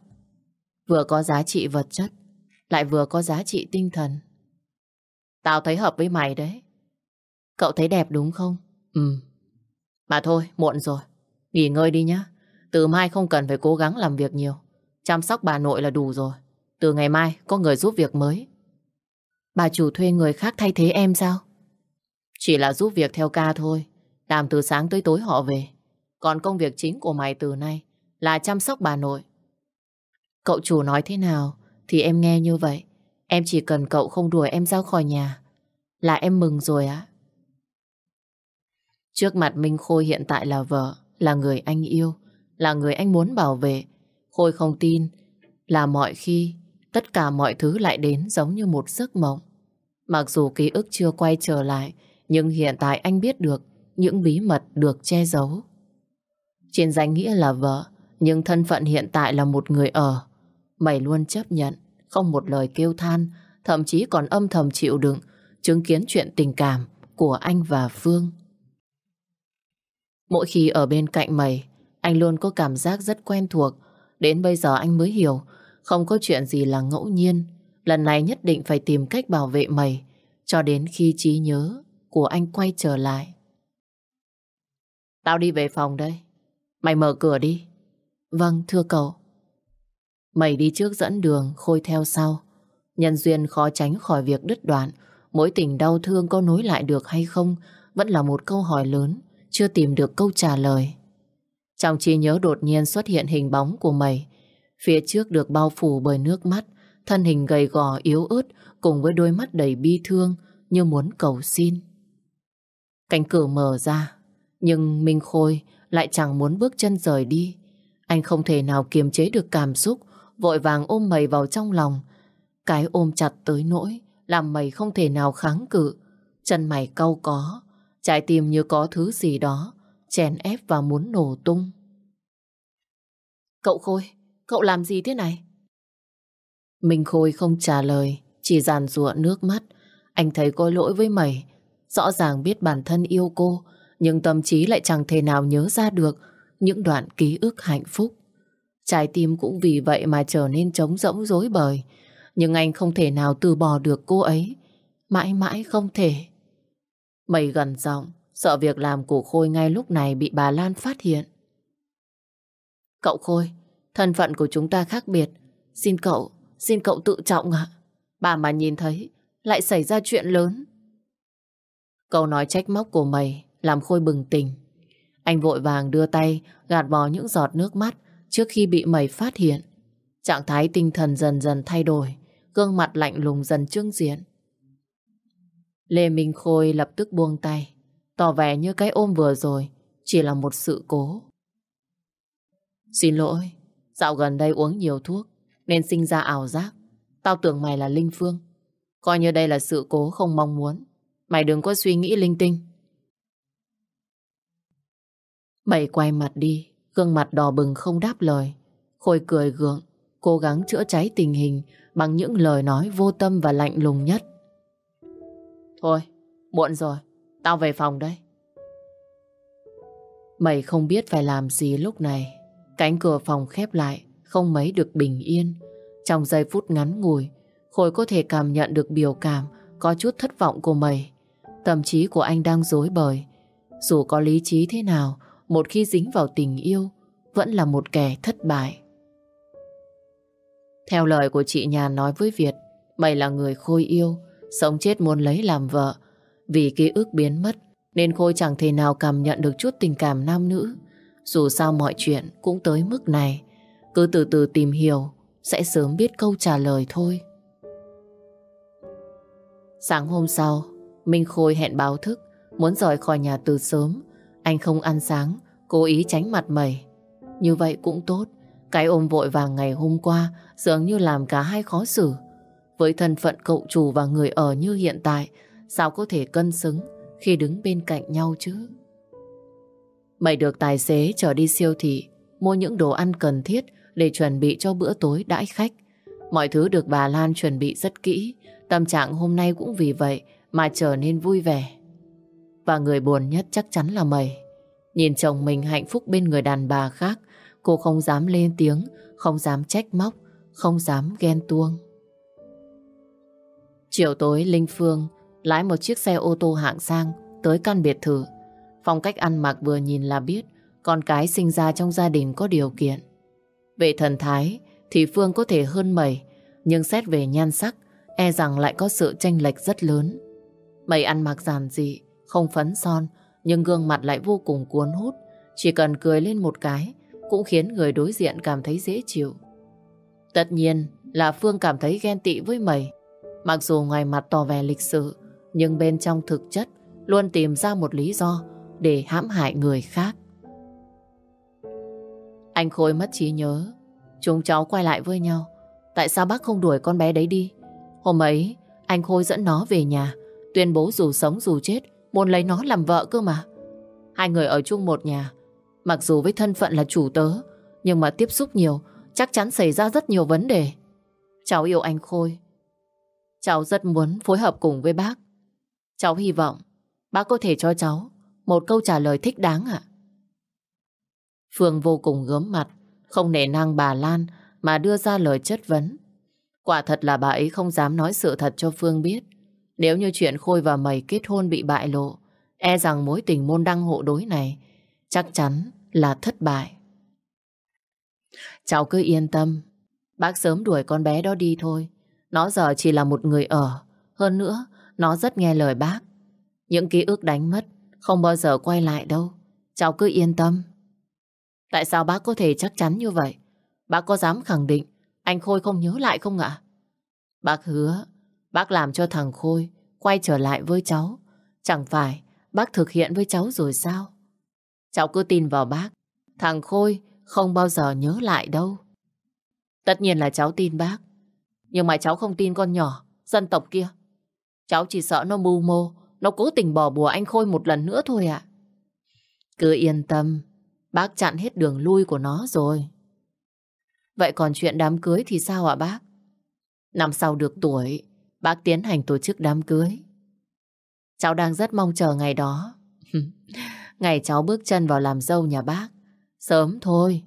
Vừa có giá trị vật chất Lại vừa có giá trị tinh thần Tao thấy hợp với mày đấy Cậu thấy đẹp đúng không? Ừ Mà thôi, muộn rồi Nghỉ ngơi đi nhá Từ mai không cần phải cố gắng làm việc nhiều Chăm sóc bà nội là đủ rồi. Từ ngày mai có người giúp việc mới. Bà chủ thuê người khác thay thế em sao? Chỉ là giúp việc theo ca thôi. Làm từ sáng tới tối họ về. Còn công việc chính của mày từ nay là chăm sóc bà nội. Cậu chủ nói thế nào thì em nghe như vậy. Em chỉ cần cậu không đuổi em ra khỏi nhà. Là em mừng rồi á. Trước mặt Minh Khôi hiện tại là vợ, là người anh yêu, là người anh muốn bảo vệ, Khôi không tin là mọi khi tất cả mọi thứ lại đến giống như một giấc mộng. Mặc dù ký ức chưa quay trở lại, nhưng hiện tại anh biết được những bí mật được che giấu. Trên danh nghĩa là vợ, nhưng thân phận hiện tại là một người ở. Mày luôn chấp nhận, không một lời kêu than, thậm chí còn âm thầm chịu đựng, chứng kiến chuyện tình cảm của anh và Phương. Mỗi khi ở bên cạnh mày, anh luôn có cảm giác rất quen thuộc. Đến bây giờ anh mới hiểu, không có chuyện gì là ngẫu nhiên. Lần này nhất định phải tìm cách bảo vệ mày, cho đến khi trí nhớ của anh quay trở lại. Tao đi về phòng đây. Mày mở cửa đi. Vâng, thưa cậu. Mày đi trước dẫn đường, Khôi theo sau. Nhân duyên khó tránh khỏi việc đứt đoạn. Mối tình đau thương có nối lại được hay không vẫn là một câu hỏi lớn, chưa tìm được câu trả lời. Trong trí nhớ đột nhiên xuất hiện hình bóng của mày. Phía trước được bao phủ bởi nước mắt, thân hình gầy gò yếu ớt cùng với đôi mắt đầy bi thương như muốn cầu xin. Cánh cửa mở ra, nhưng Minh Khôi lại chẳng muốn bước chân rời đi. Anh không thể nào kiềm chế được cảm xúc, vội vàng ôm mày vào trong lòng. Cái ôm chặt tới nỗi, làm mày không thể nào kháng cự. Chân mày cau có, trái tim như có thứ gì đó, chèn ép và muốn nổ tung. Cậu Khôi, cậu làm gì thế này? Minh Khôi không trả lời, chỉ giàn rụa nước mắt. Anh thấy có lỗi với mày, rõ ràng biết bản thân yêu cô, nhưng tâm trí lại chẳng thể nào nhớ ra được những đoạn ký ức hạnh phúc. Trái tim cũng vì vậy mà trở nên trống rỗng rối bời. Nhưng anh không thể nào từ bỏ được cô ấy. Mãi mãi không thể. Mày gần giọng, sợ việc làm của Khôi ngay lúc này bị bà Lan phát hiện. Cậu Khôi, thân phận của chúng ta khác biệt. Xin cậu, xin cậu tự trọng ạ. Bà mà nhìn thấy, lại xảy ra chuyện lớn. Câu nói trách móc của mày làm Khôi bừng tỉnh. Anh vội vàng đưa tay gạt bỏ những giọt nước mắt trước khi bị mày phát hiện. Trạng thái tinh thần dần dần thay đổi, gương mặt lạnh lùng dần trương diện. Lê Minh Khôi lập tức buông tay, tỏ vẻ như cái ôm vừa rồi chỉ là một sự cố. Xin lỗi, dạo gần đây uống nhiều thuốc nên sinh ra ảo giác. Tao tưởng mày là Linh Phương. Coi như đây là sự cố không mong muốn. Mày đừng có suy nghĩ linh tinh. Bảy quay mặt đi, gương mặt đỏ bừng không đáp lời. Khôi cười gượng, cố gắng chữa cháy tình hình bằng những lời nói vô tâm và lạnh lùng nhất. Thôi, muộn rồi, tao về phòng đây. Mày không biết phải làm gì lúc này. Cánh cửa phòng khép lại, không mấy được bình yên. Trong giây phút ngắn ngủi, Khôi có thể cảm nhận được biểu cảm có chút thất vọng của mày. Tâm trí của anh đang dối bời. Dù có lý trí thế nào, một khi dính vào tình yêu, vẫn là một kẻ thất bại. Theo lời của chị Nhàn nói với Việt, mày là người Khôi yêu, sống chết muốn lấy làm vợ. Vì ký ức biến mất, nên Khôi chẳng thể nào cảm nhận được chút tình cảm nam nữ. Dù sao mọi chuyện cũng tới mức này, cứ từ từ tìm hiểu, sẽ sớm biết câu trả lời thôi. Sáng hôm sau, Minh Khôi hẹn báo thức, muốn rời khỏi nhà từ sớm. Anh không ăn sáng, cố ý tránh mặt mày. Như vậy cũng tốt, cái ôm vội vàng ngày hôm qua dường như làm cả hai khó xử. Với thân phận cậu chủ và người ở như hiện tại, sao có thể cân xứng khi đứng bên cạnh nhau chứ? Mày được tài xế chở đi siêu thị, mua những đồ ăn cần thiết để chuẩn bị cho bữa tối đãi khách. Mọi thứ được bà Lan chuẩn bị rất kỹ, tâm trạng hôm nay cũng vì vậy mà trở nên vui vẻ. Và người buồn nhất chắc chắn là mày. Nhìn chồng mình hạnh phúc bên người đàn bà khác, cô không dám lên tiếng, không dám trách móc, không dám ghen tuông. Chiều tối Linh Phương lái một chiếc xe ô tô hạng sang tới căn biệt thự. Phong cách ăn mặc vừa nhìn là biết con cái sinh ra trong gia đình có điều kiện. Về thần thái thì Phương có thể hơn mày, nhưng xét về nhan sắc, e rằng lại có sự tranh lệch rất lớn. Mày ăn mặc giản dị, không phấn son, nhưng gương mặt lại vô cùng cuốn hút. Chỉ cần cười lên một cái, cũng khiến người đối diện cảm thấy dễ chịu. Tất nhiên là Phương cảm thấy ghen tị với mày. Mặc dù ngoài mặt tỏ vẻ lịch sự, nhưng bên trong thực chất luôn tìm ra một lý do để hãm hại người khác. Anh Khôi mất trí nhớ. Chúng cháu quay lại với nhau. Tại sao bác không đuổi con bé đấy đi? Hôm ấy, anh Khôi dẫn nó về nhà, tuyên bố dù sống dù chết, muốn lấy nó làm vợ cơ mà. Hai người ở chung một nhà, mặc dù với thân phận là chủ tớ, Nhưng mà tiếp xúc nhiều, chắc chắn xảy ra rất nhiều vấn đề. Cháu yêu anh Khôi. Cháu rất muốn phối hợp cùng với bác. Cháu hy vọng bác có thể cho cháu một câu trả lời thích đáng ạ. Phương vô cùng gớm mặt, không nể năng bà Lan mà đưa ra lời chất vấn. Quả thật là bà ấy không dám nói sự thật cho Phương biết. Nếu như chuyện Khôi và Mày kết hôn bị bại lộ, e rằng mối tình môn đăng hộ đối này chắc chắn là thất bại. Cháu cứ yên tâm, bác sớm đuổi con bé đó đi thôi. Nó giờ chỉ là một người ở, hơn nữa, nó rất nghe lời bác. Những ký ức đánh mất, không bao giờ quay lại đâu. Cháu cứ yên tâm. Tại sao bác có thể chắc chắn như vậy? Bác có dám khẳng định anh Khôi không nhớ lại không ạ? Bác hứa, bác làm cho thằng Khôi quay trở lại với cháu. Chẳng phải bác thực hiện với cháu rồi sao? Cháu cứ tin vào bác. Thằng Khôi không bao giờ nhớ lại đâu. Tất nhiên là cháu tin bác. Nhưng mà cháu không tin con nhỏ, dân tộc kia. Cháu chỉ sợ nó mưu mô, nó cố tình bỏ bùa anh Khôi một lần nữa thôi ạ. Cứ yên tâm, bác chặn hết đường lui của nó rồi. Vậy còn chuyện đám cưới thì sao ạ bác? Năm sau được tuổi, bác tiến hành tổ chức đám cưới. Cháu đang rất mong chờ ngày đó. ngày cháu bước chân vào làm dâu nhà bác. Sớm thôi.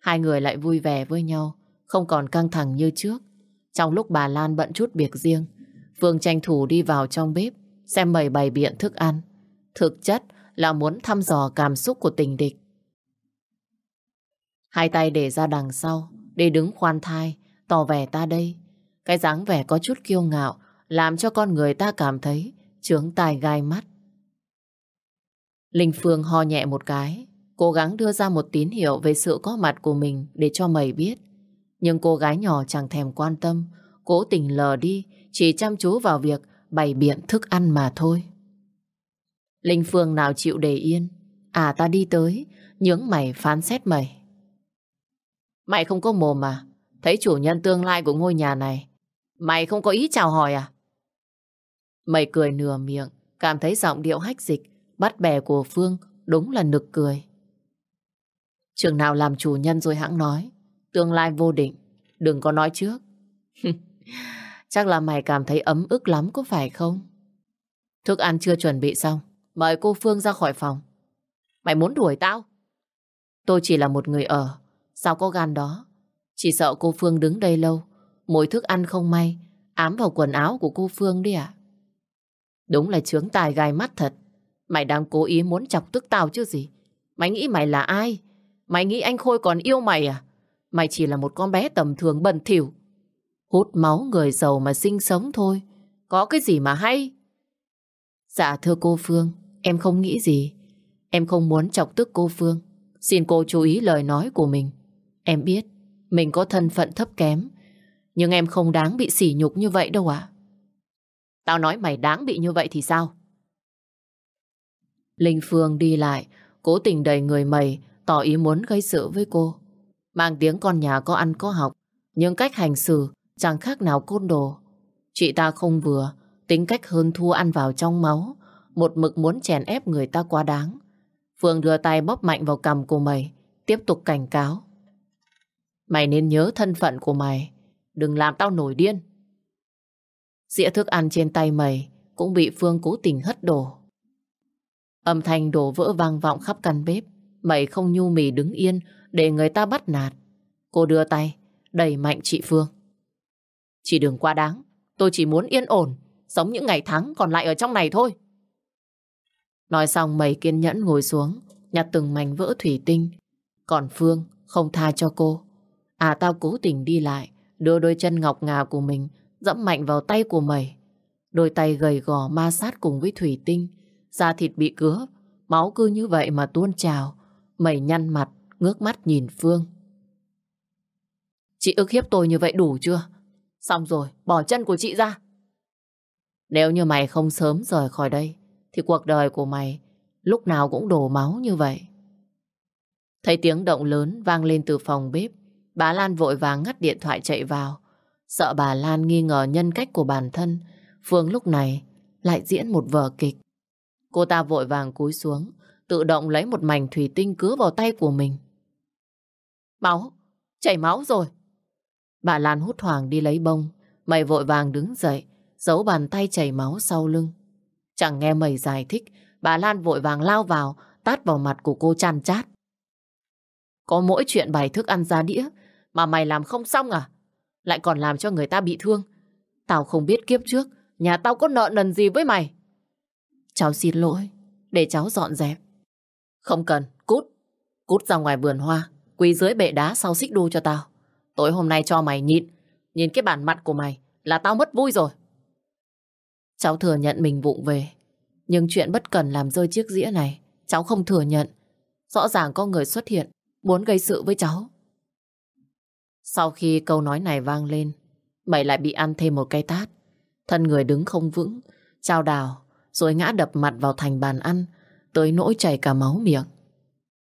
Hai người lại vui vẻ với nhau, không còn căng thẳng như trước. Trong lúc bà Lan bận chút việc riêng, Phương tranh thủ đi vào trong bếp, xem bày bày biện thức ăn. Thực chất là muốn thăm dò cảm xúc của tình địch. Hai tay để ra đằng sau, để đứng khoan thai, tỏ vẻ ta đây. Cái dáng vẻ có chút kiêu ngạo, làm cho con người ta cảm thấy trướng tài gai mắt. Linh Phương ho nhẹ một cái, cố gắng đưa ra một tín hiệu về sự có mặt của mình để cho mày biết. Nhưng cô gái nhỏ chẳng thèm quan tâm, cố tình lờ đi, chỉ chăm chú vào việc bày biện thức ăn mà thôi. Linh Phương nào chịu để yên, à ta đi tới, nhướng mày phán xét mày. Mày không có mồm mà, thấy chủ nhân tương lai của ngôi nhà này, mày không có ý chào hỏi à? Mày cười nửa miệng, cảm thấy giọng điệu hách dịch, bắt bè của Phương đúng là nực cười. Trường nào làm chủ nhân rồi hãng nói, tương lai vô định, đừng có nói trước. Chắc là mày cảm thấy ấm ức lắm có phải không? Thức ăn chưa chuẩn bị xong, mời cô Phương ra khỏi phòng. Mày muốn đuổi tao? Tôi chỉ là một người ở, sao có gan đó? Chỉ sợ cô Phương đứng đây lâu, mùi thức ăn không may, ám vào quần áo của cô Phương đi à? Đúng là chướng tài gai mắt thật. Mày đang cố ý muốn chọc tức tao chứ gì? Mày nghĩ mày là ai? Mày nghĩ anh Khôi còn yêu mày à? Mày chỉ là một con bé tầm thường bẩn thỉu. Hút máu người giàu mà sinh sống thôi. Có cái gì mà hay? Dạ thưa cô Phương, em không nghĩ gì. Em không muốn chọc tức cô Phương. Xin cô chú ý lời nói của mình. Em biết mình có thân phận thấp kém. Nhưng em không đáng bị sỉ nhục như vậy đâu ạ. Tao nói mày đáng bị như vậy thì sao? Linh Phương đi lại, cố tình đầy người mày, tỏ ý muốn gây sự với cô. Mang tiếng con nhà có ăn có học, nhưng cách hành xử chẳng khác nào côn đồ. Chị ta không vừa, tính cách hơn thua ăn vào trong máu, một mực muốn chèn ép người ta quá đáng. Phương đưa tay bóp mạnh vào cầm của mày, tiếp tục cảnh cáo. Mày nên nhớ thân phận của mày, đừng làm tao nổi điên. Dĩa thức ăn trên tay mày cũng bị Phương cố tình hất đổ. Âm thanh đổ vỡ vang vọng khắp căn bếp. Mày không nhu mì đứng yên để người ta bắt nạt. Cô đưa tay, đẩy mạnh chị Phương. Chị đừng quá đáng. Tôi chỉ muốn yên ổn, sống những ngày tháng còn lại ở trong này thôi. Nói xong mày kiên nhẫn ngồi xuống, nhặt từng mảnh vỡ thủy tinh. Còn Phương không tha cho cô. À tao cố tình đi lại, đưa đôi chân ngọc ngà của mình dẫm mạnh vào tay của mày. Đôi tay gầy gò ma sát cùng với thủy tinh, da thịt bị cứa, máu cứ như vậy mà tuôn trào. Mày nhăn mặt, ngước mắt nhìn Phương. Chị ức hiếp tôi như vậy đủ chưa? Xong rồi, bỏ chân của chị ra. Nếu như mày không sớm rời khỏi đây, thì cuộc đời của mày lúc nào cũng đổ máu như vậy. Thấy tiếng động lớn vang lên từ phòng bếp, bà Lan vội vàng ngắt điện thoại chạy vào. Sợ bà Lan nghi ngờ nhân cách của bản thân, Phương lúc này lại diễn một vở kịch. Cô ta vội vàng cúi xuống, tự động lấy một mảnh thủy tinh cứa vào tay của mình. Máu, chảy máu rồi. Bà Lan hút hoảng đi lấy bông. Mày vội vàng đứng dậy, giấu bàn tay chảy máu sau lưng. Chẳng nghe mày giải thích, bà Lan vội vàng lao vào, tát vào mặt của cô chan chát. Có mỗi chuyện bày thức ăn ra đĩa mà mày làm không xong à? Lại còn làm cho người ta bị thương. Tao không biết kiếp trước nhà tao có nợ nần gì với mày. Cháu xin lỗi, để cháu dọn dẹp. Không cần, cút. Cút ra ngoài vườn hoa, quỳ dưới bệ đá sau xích đu cho tao. Tối hôm nay cho mày nhịn, nhìn cái bản mặt của mày là tao mất vui rồi. Cháu thừa nhận mình vụng về, nhưng chuyện bất cần làm rơi chiếc dĩa này, cháu không thừa nhận. Rõ ràng có người xuất hiện, muốn gây sự với cháu. Sau khi câu nói này vang lên, mày lại bị ăn thêm một cái tát. Thân người đứng không vững, trao đảo, rồi ngã đập mặt vào thành bàn ăn, tới nỗi chảy cả máu miệng.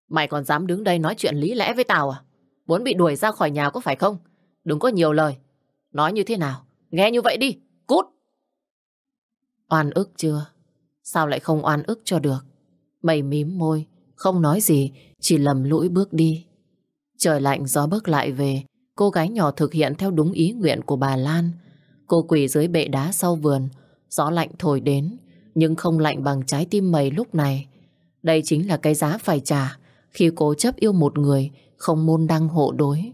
Mày còn dám đứng đây nói chuyện lý lẽ với tao à? Muốn bị đuổi ra khỏi nhà có phải không? Đừng có nhiều lời. Nói như thế nào? Nghe như vậy đi. Cút! Oan ức chưa? Sao lại không oan ức cho được? Mày mím môi, không nói gì, chỉ lầm lũi bước đi. Trời lạnh gió bước lại về, cô gái nhỏ thực hiện theo đúng ý nguyện của bà Lan. Cô quỳ dưới bệ đá sau vườn, gió lạnh thổi đến, nhưng không lạnh bằng trái tim mầy lúc này. Đây chính là cái giá phải trả khi cố chấp yêu một người không môn đăng hộ đối.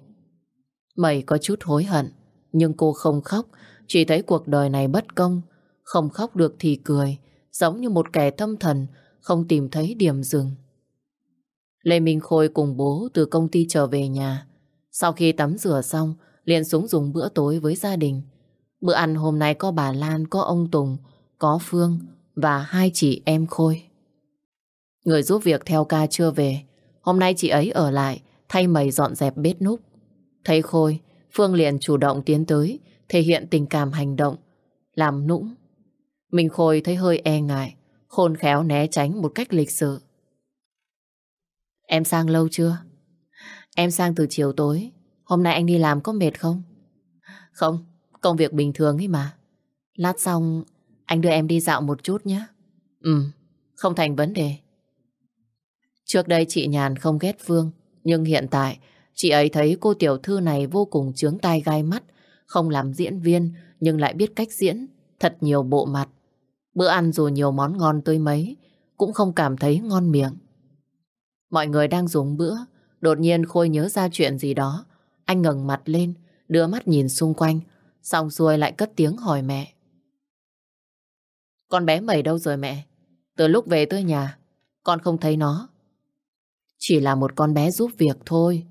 Mày có chút hối hận, nhưng cô không khóc, chỉ thấy cuộc đời này bất công. Không khóc được thì cười, giống như một kẻ tâm thần, không tìm thấy điểm dừng. Lê Minh Khôi cùng bố từ công ty trở về nhà. Sau khi tắm rửa xong, liền xuống dùng bữa tối với gia đình. Bữa ăn hôm nay có bà Lan, có ông Tùng, có Phương và hai chị em Khôi. Người giúp việc theo ca chưa về. Hôm nay chị ấy ở lại, thay mày dọn dẹp bếp núc. Thấy Khôi, Phương liền chủ động tiến tới, thể hiện tình cảm hành động, làm nũng. Mình Khôi thấy hơi e ngại, khôn khéo né tránh một cách lịch sự. Em sang lâu chưa? Em sang từ chiều tối. Hôm nay anh đi làm có mệt không? Không, công việc bình thường ấy mà. Lát xong, anh đưa em đi dạo một chút nhé. Ừ, không thành vấn đề. Trước đây chị Nhàn không ghét Phương, nhưng hiện tại chị ấy thấy cô tiểu thư này vô cùng chướng tai gai mắt, không làm diễn viên nhưng lại biết cách diễn, thật nhiều bộ mặt. Bữa ăn dù nhiều món ngon tươi mấy, cũng không cảm thấy ngon miệng. Mọi người đang dùng bữa, đột nhiên Khôi nhớ ra chuyện gì đó. Anh ngẩng mặt lên, đưa mắt nhìn xung quanh, xong xuôi lại cất tiếng hỏi mẹ. Con bé mẩy đâu rồi mẹ? Từ lúc về tới nhà, con không thấy nó. Chỉ là một con bé giúp việc thôi.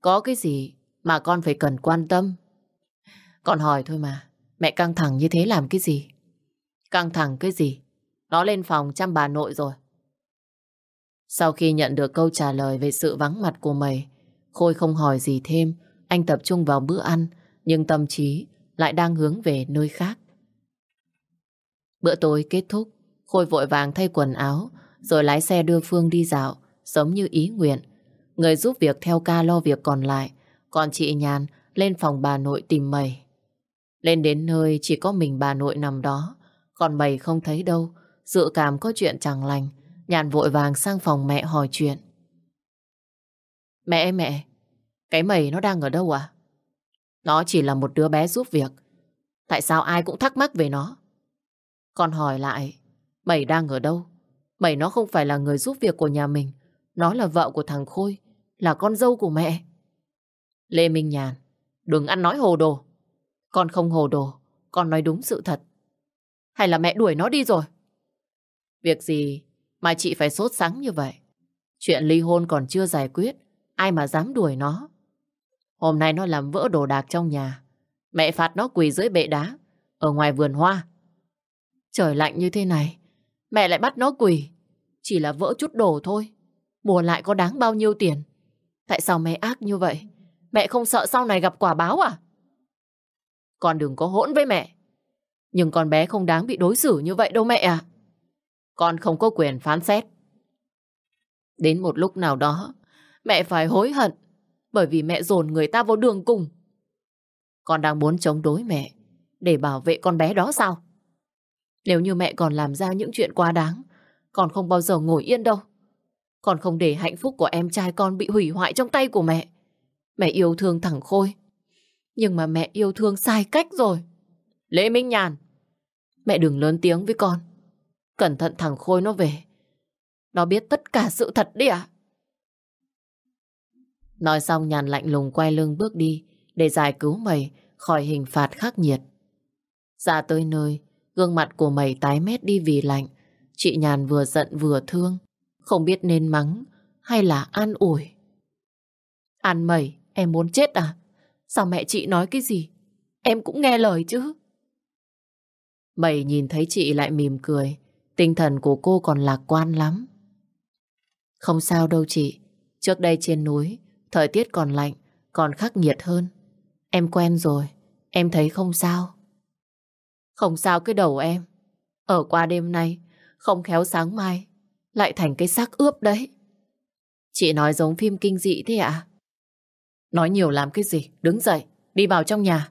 Có cái gì mà con phải cần quan tâm? Con hỏi thôi mà, mẹ căng thẳng như thế làm cái gì? Căng thẳng cái gì? Nó lên phòng chăm bà nội rồi. Sau khi nhận được câu trả lời về sự vắng mặt của mày, Khôi không hỏi gì thêm, anh tập trung vào bữa ăn, nhưng tâm trí lại đang hướng về nơi khác. Bữa tối kết thúc, Khôi vội vàng thay quần áo, rồi lái xe đưa Phương đi dạo, giống như ý nguyện. Người giúp việc theo ca lo việc còn lại, còn chị Nhàn lên phòng bà nội tìm mày. Lên đến nơi chỉ có mình bà nội nằm đó, còn mày không thấy đâu, dự cảm có chuyện chẳng lành, Nhàn vội vàng sang phòng mẹ hỏi chuyện. Mẹ mẹ, cái mày nó đang ở đâu à? Nó chỉ là một đứa bé giúp việc. Tại sao ai cũng thắc mắc về nó? Con hỏi lại, mày đang ở đâu? Mày nó không phải là người giúp việc của nhà mình. Nó là vợ của thằng Khôi, là con dâu của mẹ. Lê Minh Nhàn, đừng ăn nói hồ đồ. Con không hồ đồ, con nói đúng sự thật. Hay là mẹ đuổi nó đi rồi? Việc gì mà chị phải sốt sắng như vậy? Chuyện ly hôn còn chưa giải quyết, ai mà dám đuổi nó? Hôm nay nó làm vỡ đồ đạc trong nhà. Mẹ phạt nó quỳ dưới bệ đá, ở ngoài vườn hoa. Trời lạnh như thế này, mẹ lại bắt nó quỳ. Chỉ là vỡ chút đồ thôi. mùa lại có đáng bao nhiêu tiền? Tại sao mẹ ác như vậy? Mẹ không sợ sau này gặp quả báo à? Con đừng có hỗn với mẹ. Nhưng con bé không đáng bị đối xử như vậy đâu mẹ à. Con không có quyền phán xét. Đến một lúc nào đó, mẹ phải hối hận bởi vì mẹ dồn người ta vào đường cùng. Con đang muốn chống đối mẹ để bảo vệ con bé đó sao? Nếu như mẹ còn làm ra những chuyện quá đáng, con không bao giờ ngồi yên đâu. Con không để hạnh phúc của em trai con bị hủy hoại trong tay của mẹ. Mẹ yêu thương thẳng Khôi. Nhưng mà mẹ yêu thương sai cách rồi. Lễ Minh Nhàn. Mẹ đừng lớn tiếng với con. Cẩn thận thằng Khôi nó về. Nó biết tất cả sự thật đi ạ. Nói xong nhàn lạnh lùng quay lưng bước đi để giải cứu mày khỏi hình phạt khắc nghiệt. Ra tới nơi, gương mặt của mày tái mét đi vì lạnh. Chị Nhàn vừa giận vừa thương, không biết nên mắng hay là an ủi. An mày, em muốn chết à? Sao mẹ chị nói cái gì? Em cũng nghe lời chứ. Mày nhìn thấy chị lại mỉm cười, tinh thần của cô còn lạc quan lắm. Không sao đâu chị, trước đây trên núi, thời tiết còn lạnh, còn khắc nghiệt hơn. Em quen rồi, em thấy không sao. Không sao cái đầu em. Ở qua đêm nay, không khéo sáng mai, lại thành cái xác ướp đấy. Chị nói giống phim kinh dị thế ạ? Nói nhiều làm cái gì? Đứng dậy, đi vào trong nhà.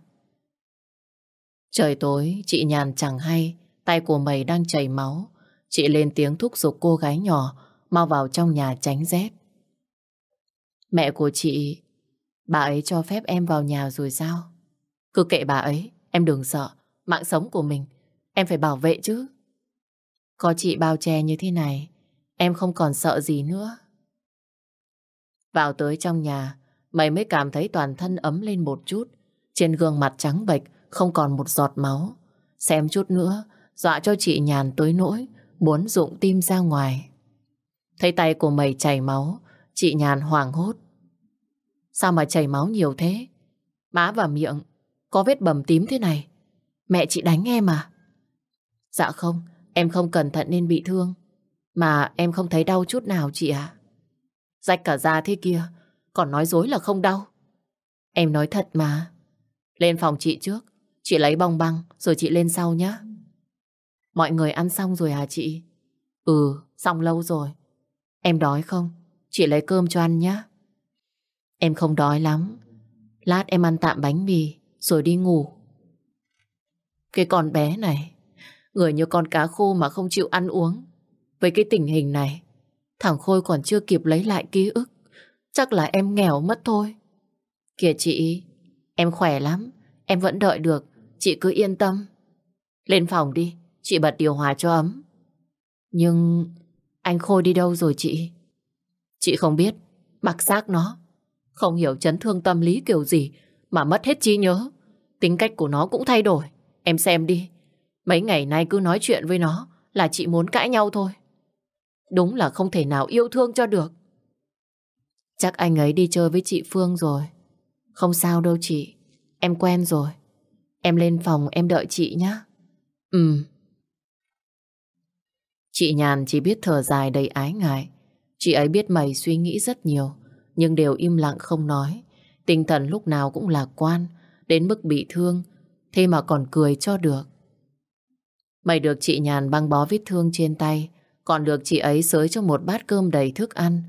Trời tối, chị nhàn chẳng hay, tay của mày đang chảy máu. Chị lên tiếng thúc giục cô gái nhỏ, mau vào trong nhà tránh rét. Mẹ của chị, bà ấy cho phép em vào nhà rồi sao? Cứ kệ bà ấy, em đừng sợ, mạng sống của mình, em phải bảo vệ chứ. Có chị bao che như thế này, em không còn sợ gì nữa. Vào tới trong nhà, mày mới cảm thấy toàn thân ấm lên một chút. Trên gương mặt trắng bệch, không còn một giọt máu. Xem chút nữa, dọa cho chị nhàn tới nỗi, muốn dụng tim ra ngoài. Thấy tay của mày chảy máu, chị nhàn hoảng hốt. Sao mà chảy máu nhiều thế? Má và miệng, có vết bầm tím thế này. Mẹ chị đánh em à? Dạ không, em không cẩn thận nên bị thương. Mà em không thấy đau chút nào chị ạ. Rách cả da thế kia, còn nói dối là không đau. Em nói thật mà. Lên phòng chị trước, chị lấy bong băng rồi chị lên sau nhé. Mọi người ăn xong rồi hả chị? Ừ, xong lâu rồi. Em đói không? Chị lấy cơm cho ăn nhé. Em không đói lắm. Lát em ăn tạm bánh mì rồi đi ngủ. Cái con bé này, người như con cá khô mà không chịu ăn uống. Với cái tình hình này, thằng Khôi còn chưa kịp lấy lại ký ức. Chắc là em nghèo mất thôi. Kìa chị, em khỏe lắm. Em vẫn đợi được, chị cứ yên tâm. Lên phòng đi, chị bật điều hòa cho ấm. Nhưng anh Khôi đi đâu rồi chị? Chị không biết, mặc xác nó. Không hiểu chấn thương tâm lý kiểu gì mà mất hết trí nhớ. Tính cách của nó cũng thay đổi. Em xem đi. Mấy ngày nay cứ nói chuyện với nó là chị muốn cãi nhau thôi. Đúng là không thể nào yêu thương cho được. Chắc anh ấy đi chơi với chị Phương rồi. Không sao đâu chị. Em quen rồi. Em lên phòng em đợi chị nhé. Ừ. Chị Nhàn chỉ biết thở dài đầy ái ngại. Chị ấy biết mày suy nghĩ rất nhiều, nhưng đều im lặng không nói. Tinh thần lúc nào cũng lạc quan, đến mức bị thương, thế mà còn cười cho được. Mày được chị Nhàn băng bó vết thương trên tay, còn được chị ấy sới cho một bát cơm đầy thức ăn.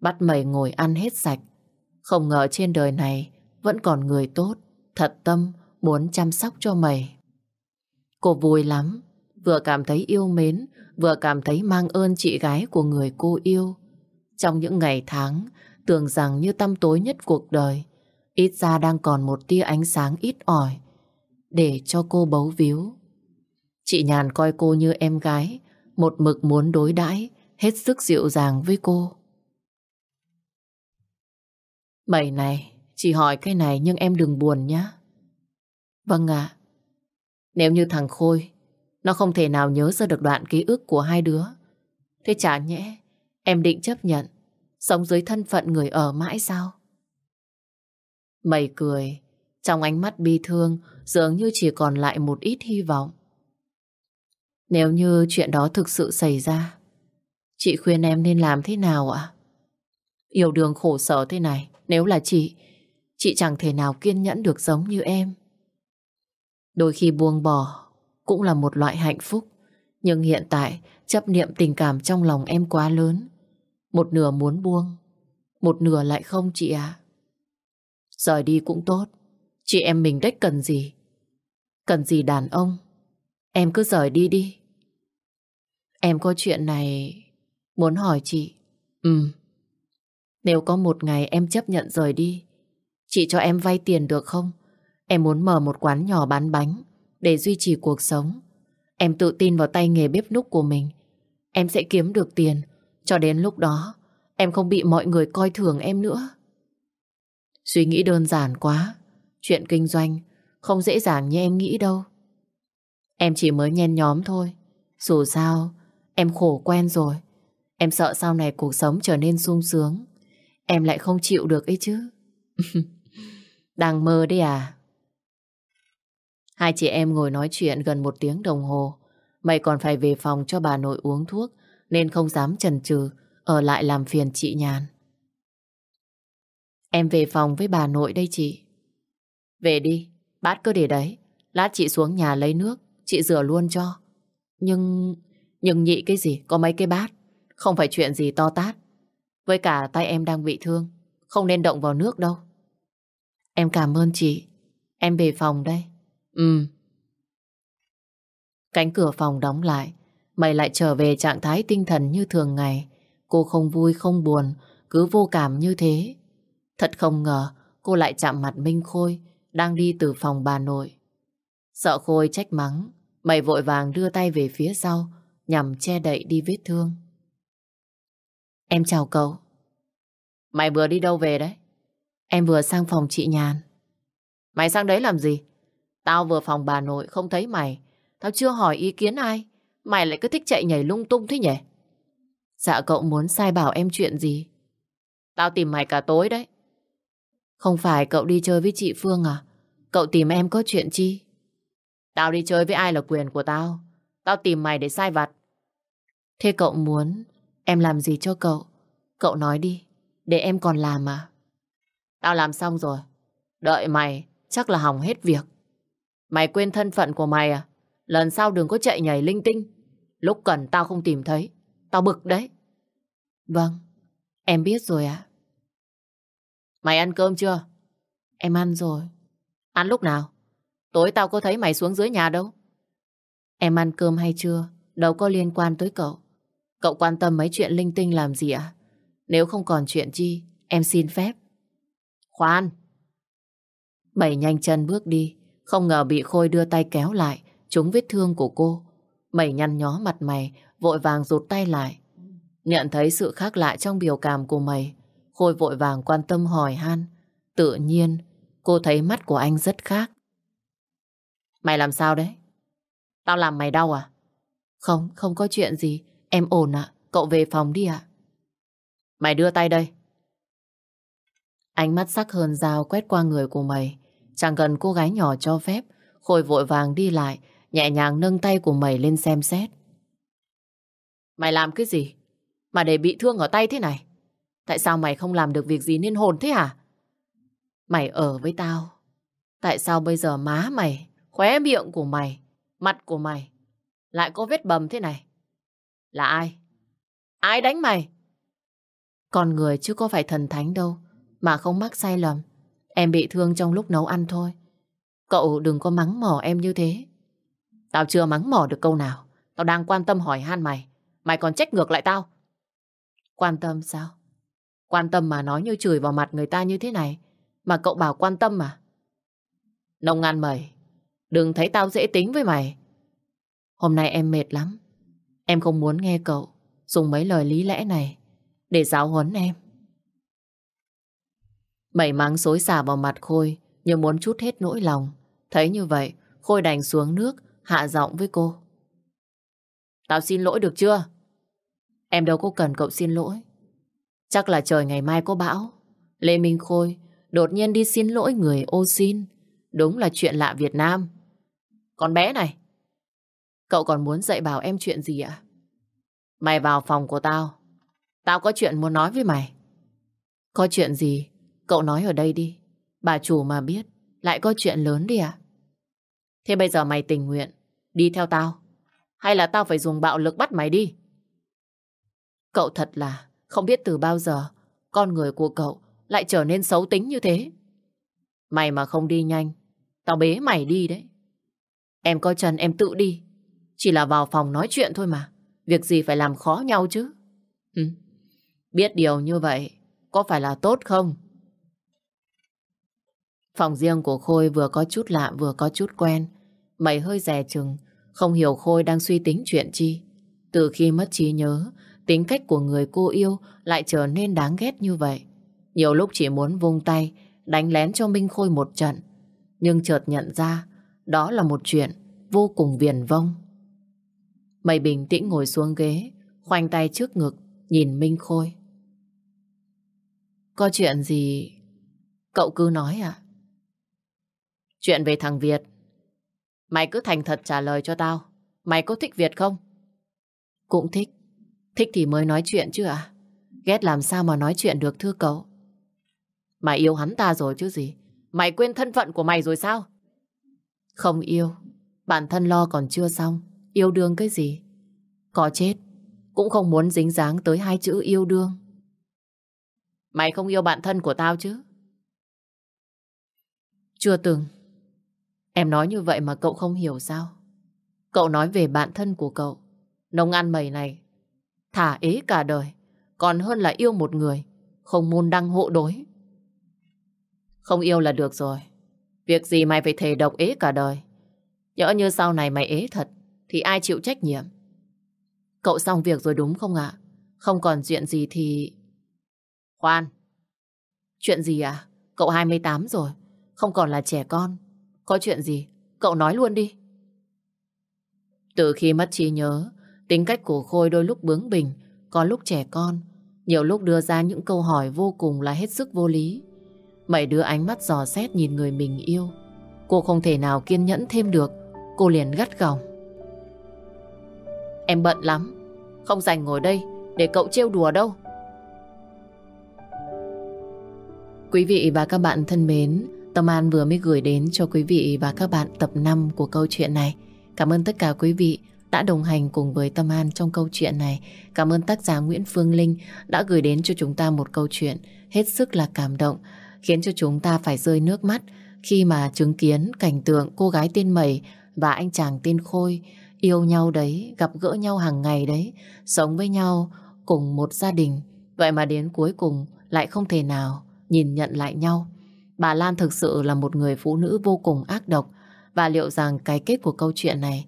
Bắt mày ngồi ăn hết sạch. Không ngờ trên đời này vẫn còn người tốt, thật tâm, muốn chăm sóc cho mày. Cô vui lắm, vừa cảm thấy yêu mến, vừa cảm thấy mang ơn chị gái của người cô yêu. Trong những ngày tháng, tưởng rằng như tăm tối nhất cuộc đời, ít ra đang còn một tia ánh sáng ít ỏi, để cho cô bấu víu. Chị Nhàn coi cô như em gái, một mực muốn đối đãi hết sức dịu dàng với cô. Mày này, chị hỏi cái này nhưng em đừng buồn nhé. Vâng ạ. Nếu như thằng Khôi, nó không thể nào nhớ ra được đoạn ký ức của hai đứa, thế chả nhẽ em định chấp nhận sống dưới thân phận người ở mãi sao? Mày cười, trong ánh mắt bi thương dường như chỉ còn lại một ít hy vọng. Nếu như chuyện đó thực sự xảy ra, chị khuyên em nên làm thế nào ạ? Yêu đương khổ sở thế này, nếu là chị, chị chẳng thể nào kiên nhẫn được giống như em. Đôi khi buông bỏ cũng là một loại hạnh phúc, nhưng hiện tại chấp niệm tình cảm trong lòng em quá lớn. Một nửa muốn buông, một nửa lại không chị ạ. Rời đi cũng tốt, chị em mình đếch cần gì. Cần gì đàn ông, em cứ rời đi đi. Em có chuyện này muốn hỏi chị. Ừ. Nếu có một ngày em chấp nhận rời đi, Chị cho em vay tiền được không? Em muốn mở một quán nhỏ bán bánh để duy trì cuộc sống. Em tự tin vào tay nghề bếp núc của mình. Em sẽ kiếm được tiền. Cho đến lúc đó, em không bị mọi người coi thường em nữa. Suy nghĩ đơn giản quá. Chuyện kinh doanh không dễ dàng như em nghĩ đâu. Em chỉ mới nhen nhóm thôi. Dù sao, em khổ quen rồi. Em sợ sau này cuộc sống trở nên sung sướng. Em lại không chịu được ấy chứ. Đang mơ đấy à? Hai chị em ngồi nói chuyện gần một tiếng đồng hồ. Mày còn phải về phòng cho bà nội uống thuốc nên không dám chần chừ ở lại làm phiền chị Nhàn. Em về phòng với bà nội đây chị. Về đi, bát cứ để đấy. Lát chị xuống nhà lấy nước, chị rửa luôn cho. Nhưng... Nhưng nhị cái gì, có mấy cái bát. Không phải chuyện gì to tát. Với cả tay em đang bị thương, không nên động vào nước đâu. Em cảm ơn chị. Em về phòng đây. Ừ. Cánh cửa phòng đóng lại. Mày lại trở về trạng thái tinh thần như thường ngày. Cô không vui không buồn, cứ vô cảm như thế. Thật không ngờ cô lại chạm mặt Minh Khôi đang đi từ phòng bà nội. Sợ Khôi trách mắng, mày vội vàng đưa tay về phía sau nhằm che đậy đi vết thương. Em chào cậu. Mày vừa đi đâu về đấy? Em vừa sang phòng chị Nhàn. Mày sang đấy làm gì? Tao vừa phòng bà nội không thấy mày. Tao chưa hỏi ý kiến ai. Mày lại cứ thích chạy nhảy lung tung thế nhỉ? Dạ cậu muốn sai bảo em chuyện gì? Tao tìm mày cả tối đấy. Không phải cậu đi chơi với chị Phương à? Cậu tìm em có chuyện chi? Tao đi chơi với ai là quyền của tao. Tao tìm mày để sai vặt. Thế cậu muốn em làm gì cho cậu? Cậu nói đi, để em còn làm à? Tao làm xong rồi. Đợi mày, chắc là hỏng hết việc. Mày quên thân phận của mày à? Lần sau đừng có chạy nhảy linh tinh. Lúc cần tao không tìm thấy. Tao bực đấy. Vâng, em biết rồi ạ. Mày ăn cơm chưa? Em ăn rồi. Ăn lúc nào? Tối tao có thấy mày xuống dưới nhà đâu. Em ăn cơm hay chưa? Đâu có liên quan tới cậu. Cậu quan tâm mấy chuyện linh tinh làm gì ạ? Nếu không còn chuyện chi, em xin phép. Khoan! Bảy nhanh chân bước đi, không ngờ bị Khôi đưa tay kéo lại, trúng vết thương của cô. Mẩy nhăn nhó mặt mày, vội vàng rụt tay lại. Nhận thấy sự khác lạ trong biểu cảm của mày, Khôi vội vàng quan tâm hỏi han. Tự nhiên, cô thấy mắt của anh rất khác. Mày làm sao đấy? Tao làm mày đau à? Không, không có chuyện gì. Em ổn ạ. Cậu về phòng đi ạ. Mày đưa tay đây. Ánh mắt sắc hơn dao quét qua người của mày. Chẳng cần cô gái nhỏ cho phép. Khôi vội vàng đi lại, nhẹ nhàng nâng tay của mày lên xem xét. Mày làm cái gì? Mà để bị thương ở tay thế này? Tại sao mày không làm được việc gì nên hồn thế hả? Mày ở với tao. Tại sao bây giờ má mày, khóe miệng của mày, mặt của mày lại có vết bầm thế này? Là ai? Ai đánh mày? Con người chứ có phải thần thánh đâu, mà không mắc sai lầm. Em bị thương trong lúc nấu ăn thôi. Cậu đừng có mắng mỏ em như thế. Tao chưa mắng mỏ được câu nào. Tao đang quan tâm hỏi han mày. Mày còn trách ngược lại tao. Quan tâm sao? Quan tâm mà nói như chửi vào mặt người ta như thế này. Mà cậu bảo quan tâm mà. Nông ăn mày. Đừng thấy tao dễ tính với mày. Hôm nay em mệt lắm. Em không muốn nghe cậu dùng mấy lời lý lẽ này để giáo huấn em. Mẩy mắng xối xả vào mặt Khôi như muốn chút hết nỗi lòng. Thấy như vậy, Khôi đành xuống nước, hạ giọng với cô. Tao xin lỗi được chưa? Em đâu có cần cậu xin lỗi. Chắc là trời ngày mai có bão. Lê Minh Khôi đột nhiên đi xin lỗi người ô xin. Đúng là chuyện lạ Việt Nam. Con bé này. Cậu còn muốn dạy bảo em chuyện gì ạ? Mày vào phòng của tao. Tao có chuyện muốn nói với mày. Có chuyện gì? Cậu nói ở đây đi. Bà chủ mà biết, lại có chuyện lớn đi à? Thế bây giờ mày tình nguyện, đi theo tao. Hay là tao phải dùng bạo lực bắt mày đi? Cậu thật là không biết từ bao giờ con người của cậu lại trở nên xấu tính như thế. Mày mà không đi nhanh, tao bế mày đi đấy. Em có chân em tự đi. Chỉ là vào phòng nói chuyện thôi mà. Việc gì phải làm khó nhau chứ? Ừ. Biết điều như vậy, có phải là tốt không? Phòng riêng của Khôi vừa có chút lạ vừa có chút quen. Mày hơi dè chừng, không hiểu Khôi đang suy tính chuyện chi. Từ khi mất trí nhớ, tính cách của người cô yêu lại trở nên đáng ghét như vậy. Nhiều lúc chỉ muốn vung tay, đánh lén cho Minh Khôi một trận. Nhưng chợt nhận ra, đó là một chuyện vô cùng viền vông. Mày bình tĩnh ngồi xuống ghế, khoanh tay trước ngực, nhìn Minh Khôi. Có chuyện gì cậu cứ nói à? Chuyện về thằng Việt. Mày cứ thành thật trả lời cho tao. Mày có thích Việt không? Cũng thích. Thích thì mới nói chuyện chứ à? Ghét làm sao mà nói chuyện được thưa cậu? Mày yêu hắn ta rồi chứ gì? Mày quên thân phận của mày rồi sao? Không yêu. Bản thân lo còn chưa xong. Yêu đương cái gì? Có chết. Cũng không muốn dính dáng tới hai chữ yêu đương. Mày không yêu bạn thân của tao chứ? Chưa từng. Em nói như vậy mà cậu không hiểu sao? Cậu nói về bạn thân của cậu. Nông ăn mày này. Thả ế cả đời. Còn hơn là yêu một người. Không môn đăng hộ đối. Không yêu là được rồi. Việc gì mày phải thề độc ế cả đời. Nhỡ như sau này mày ế thật. Thì ai chịu trách nhiệm? Cậu xong việc rồi đúng không ạ? Không còn chuyện gì thì... Khoan. Chuyện gì à? Cậu 28 rồi. Không còn là trẻ con. Có chuyện gì? Cậu nói luôn đi. Từ khi mất trí nhớ, tính cách của Khôi đôi lúc bướng bỉnh, có lúc trẻ con, nhiều lúc đưa ra những câu hỏi vô cùng là hết sức vô lý. Mày đưa ánh mắt dò xét nhìn người mình yêu. Cô không thể nào kiên nhẫn thêm được, cô liền gắt gỏng. Em bận lắm, không dành ngồi đây để cậu trêu đùa đâu. Quý vị và các bạn thân mến, Tâm An vừa mới gửi đến cho quý vị và các bạn tập 5 của câu chuyện này. Cảm ơn tất cả quý vị đã đồng hành cùng với Tâm An trong câu chuyện này. Cảm ơn tác giả Nguyễn Phương Linh đã gửi đến cho chúng ta một câu chuyện hết sức là cảm động, khiến cho chúng ta phải rơi nước mắt khi mà chứng kiến cảnh tượng cô gái tên Mẩy và anh chàng tên Khôi yêu nhau đấy, gặp gỡ nhau hàng ngày đấy, sống với nhau cùng một gia đình. Vậy mà đến cuối cùng lại không thể nào nhìn nhận lại nhau. Bà Lan thực sự là một người phụ nữ vô cùng ác độc và liệu rằng cái kết của câu chuyện này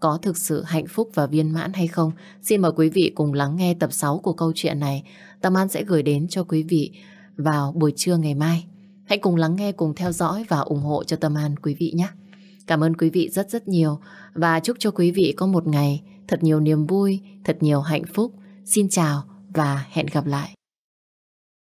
có thực sự hạnh phúc và viên mãn hay không? Xin mời quý vị cùng lắng nghe tập 6 của câu chuyện này. Tâm An sẽ gửi đến cho quý vị vào buổi trưa ngày mai. Hãy cùng lắng nghe, cùng theo dõi và ủng hộ cho Tâm An quý vị nhé. Cảm ơn quý vị rất rất nhiều và chúc cho quý vị có một ngày thật nhiều niềm vui, thật nhiều hạnh phúc. Xin chào và hẹn gặp lại.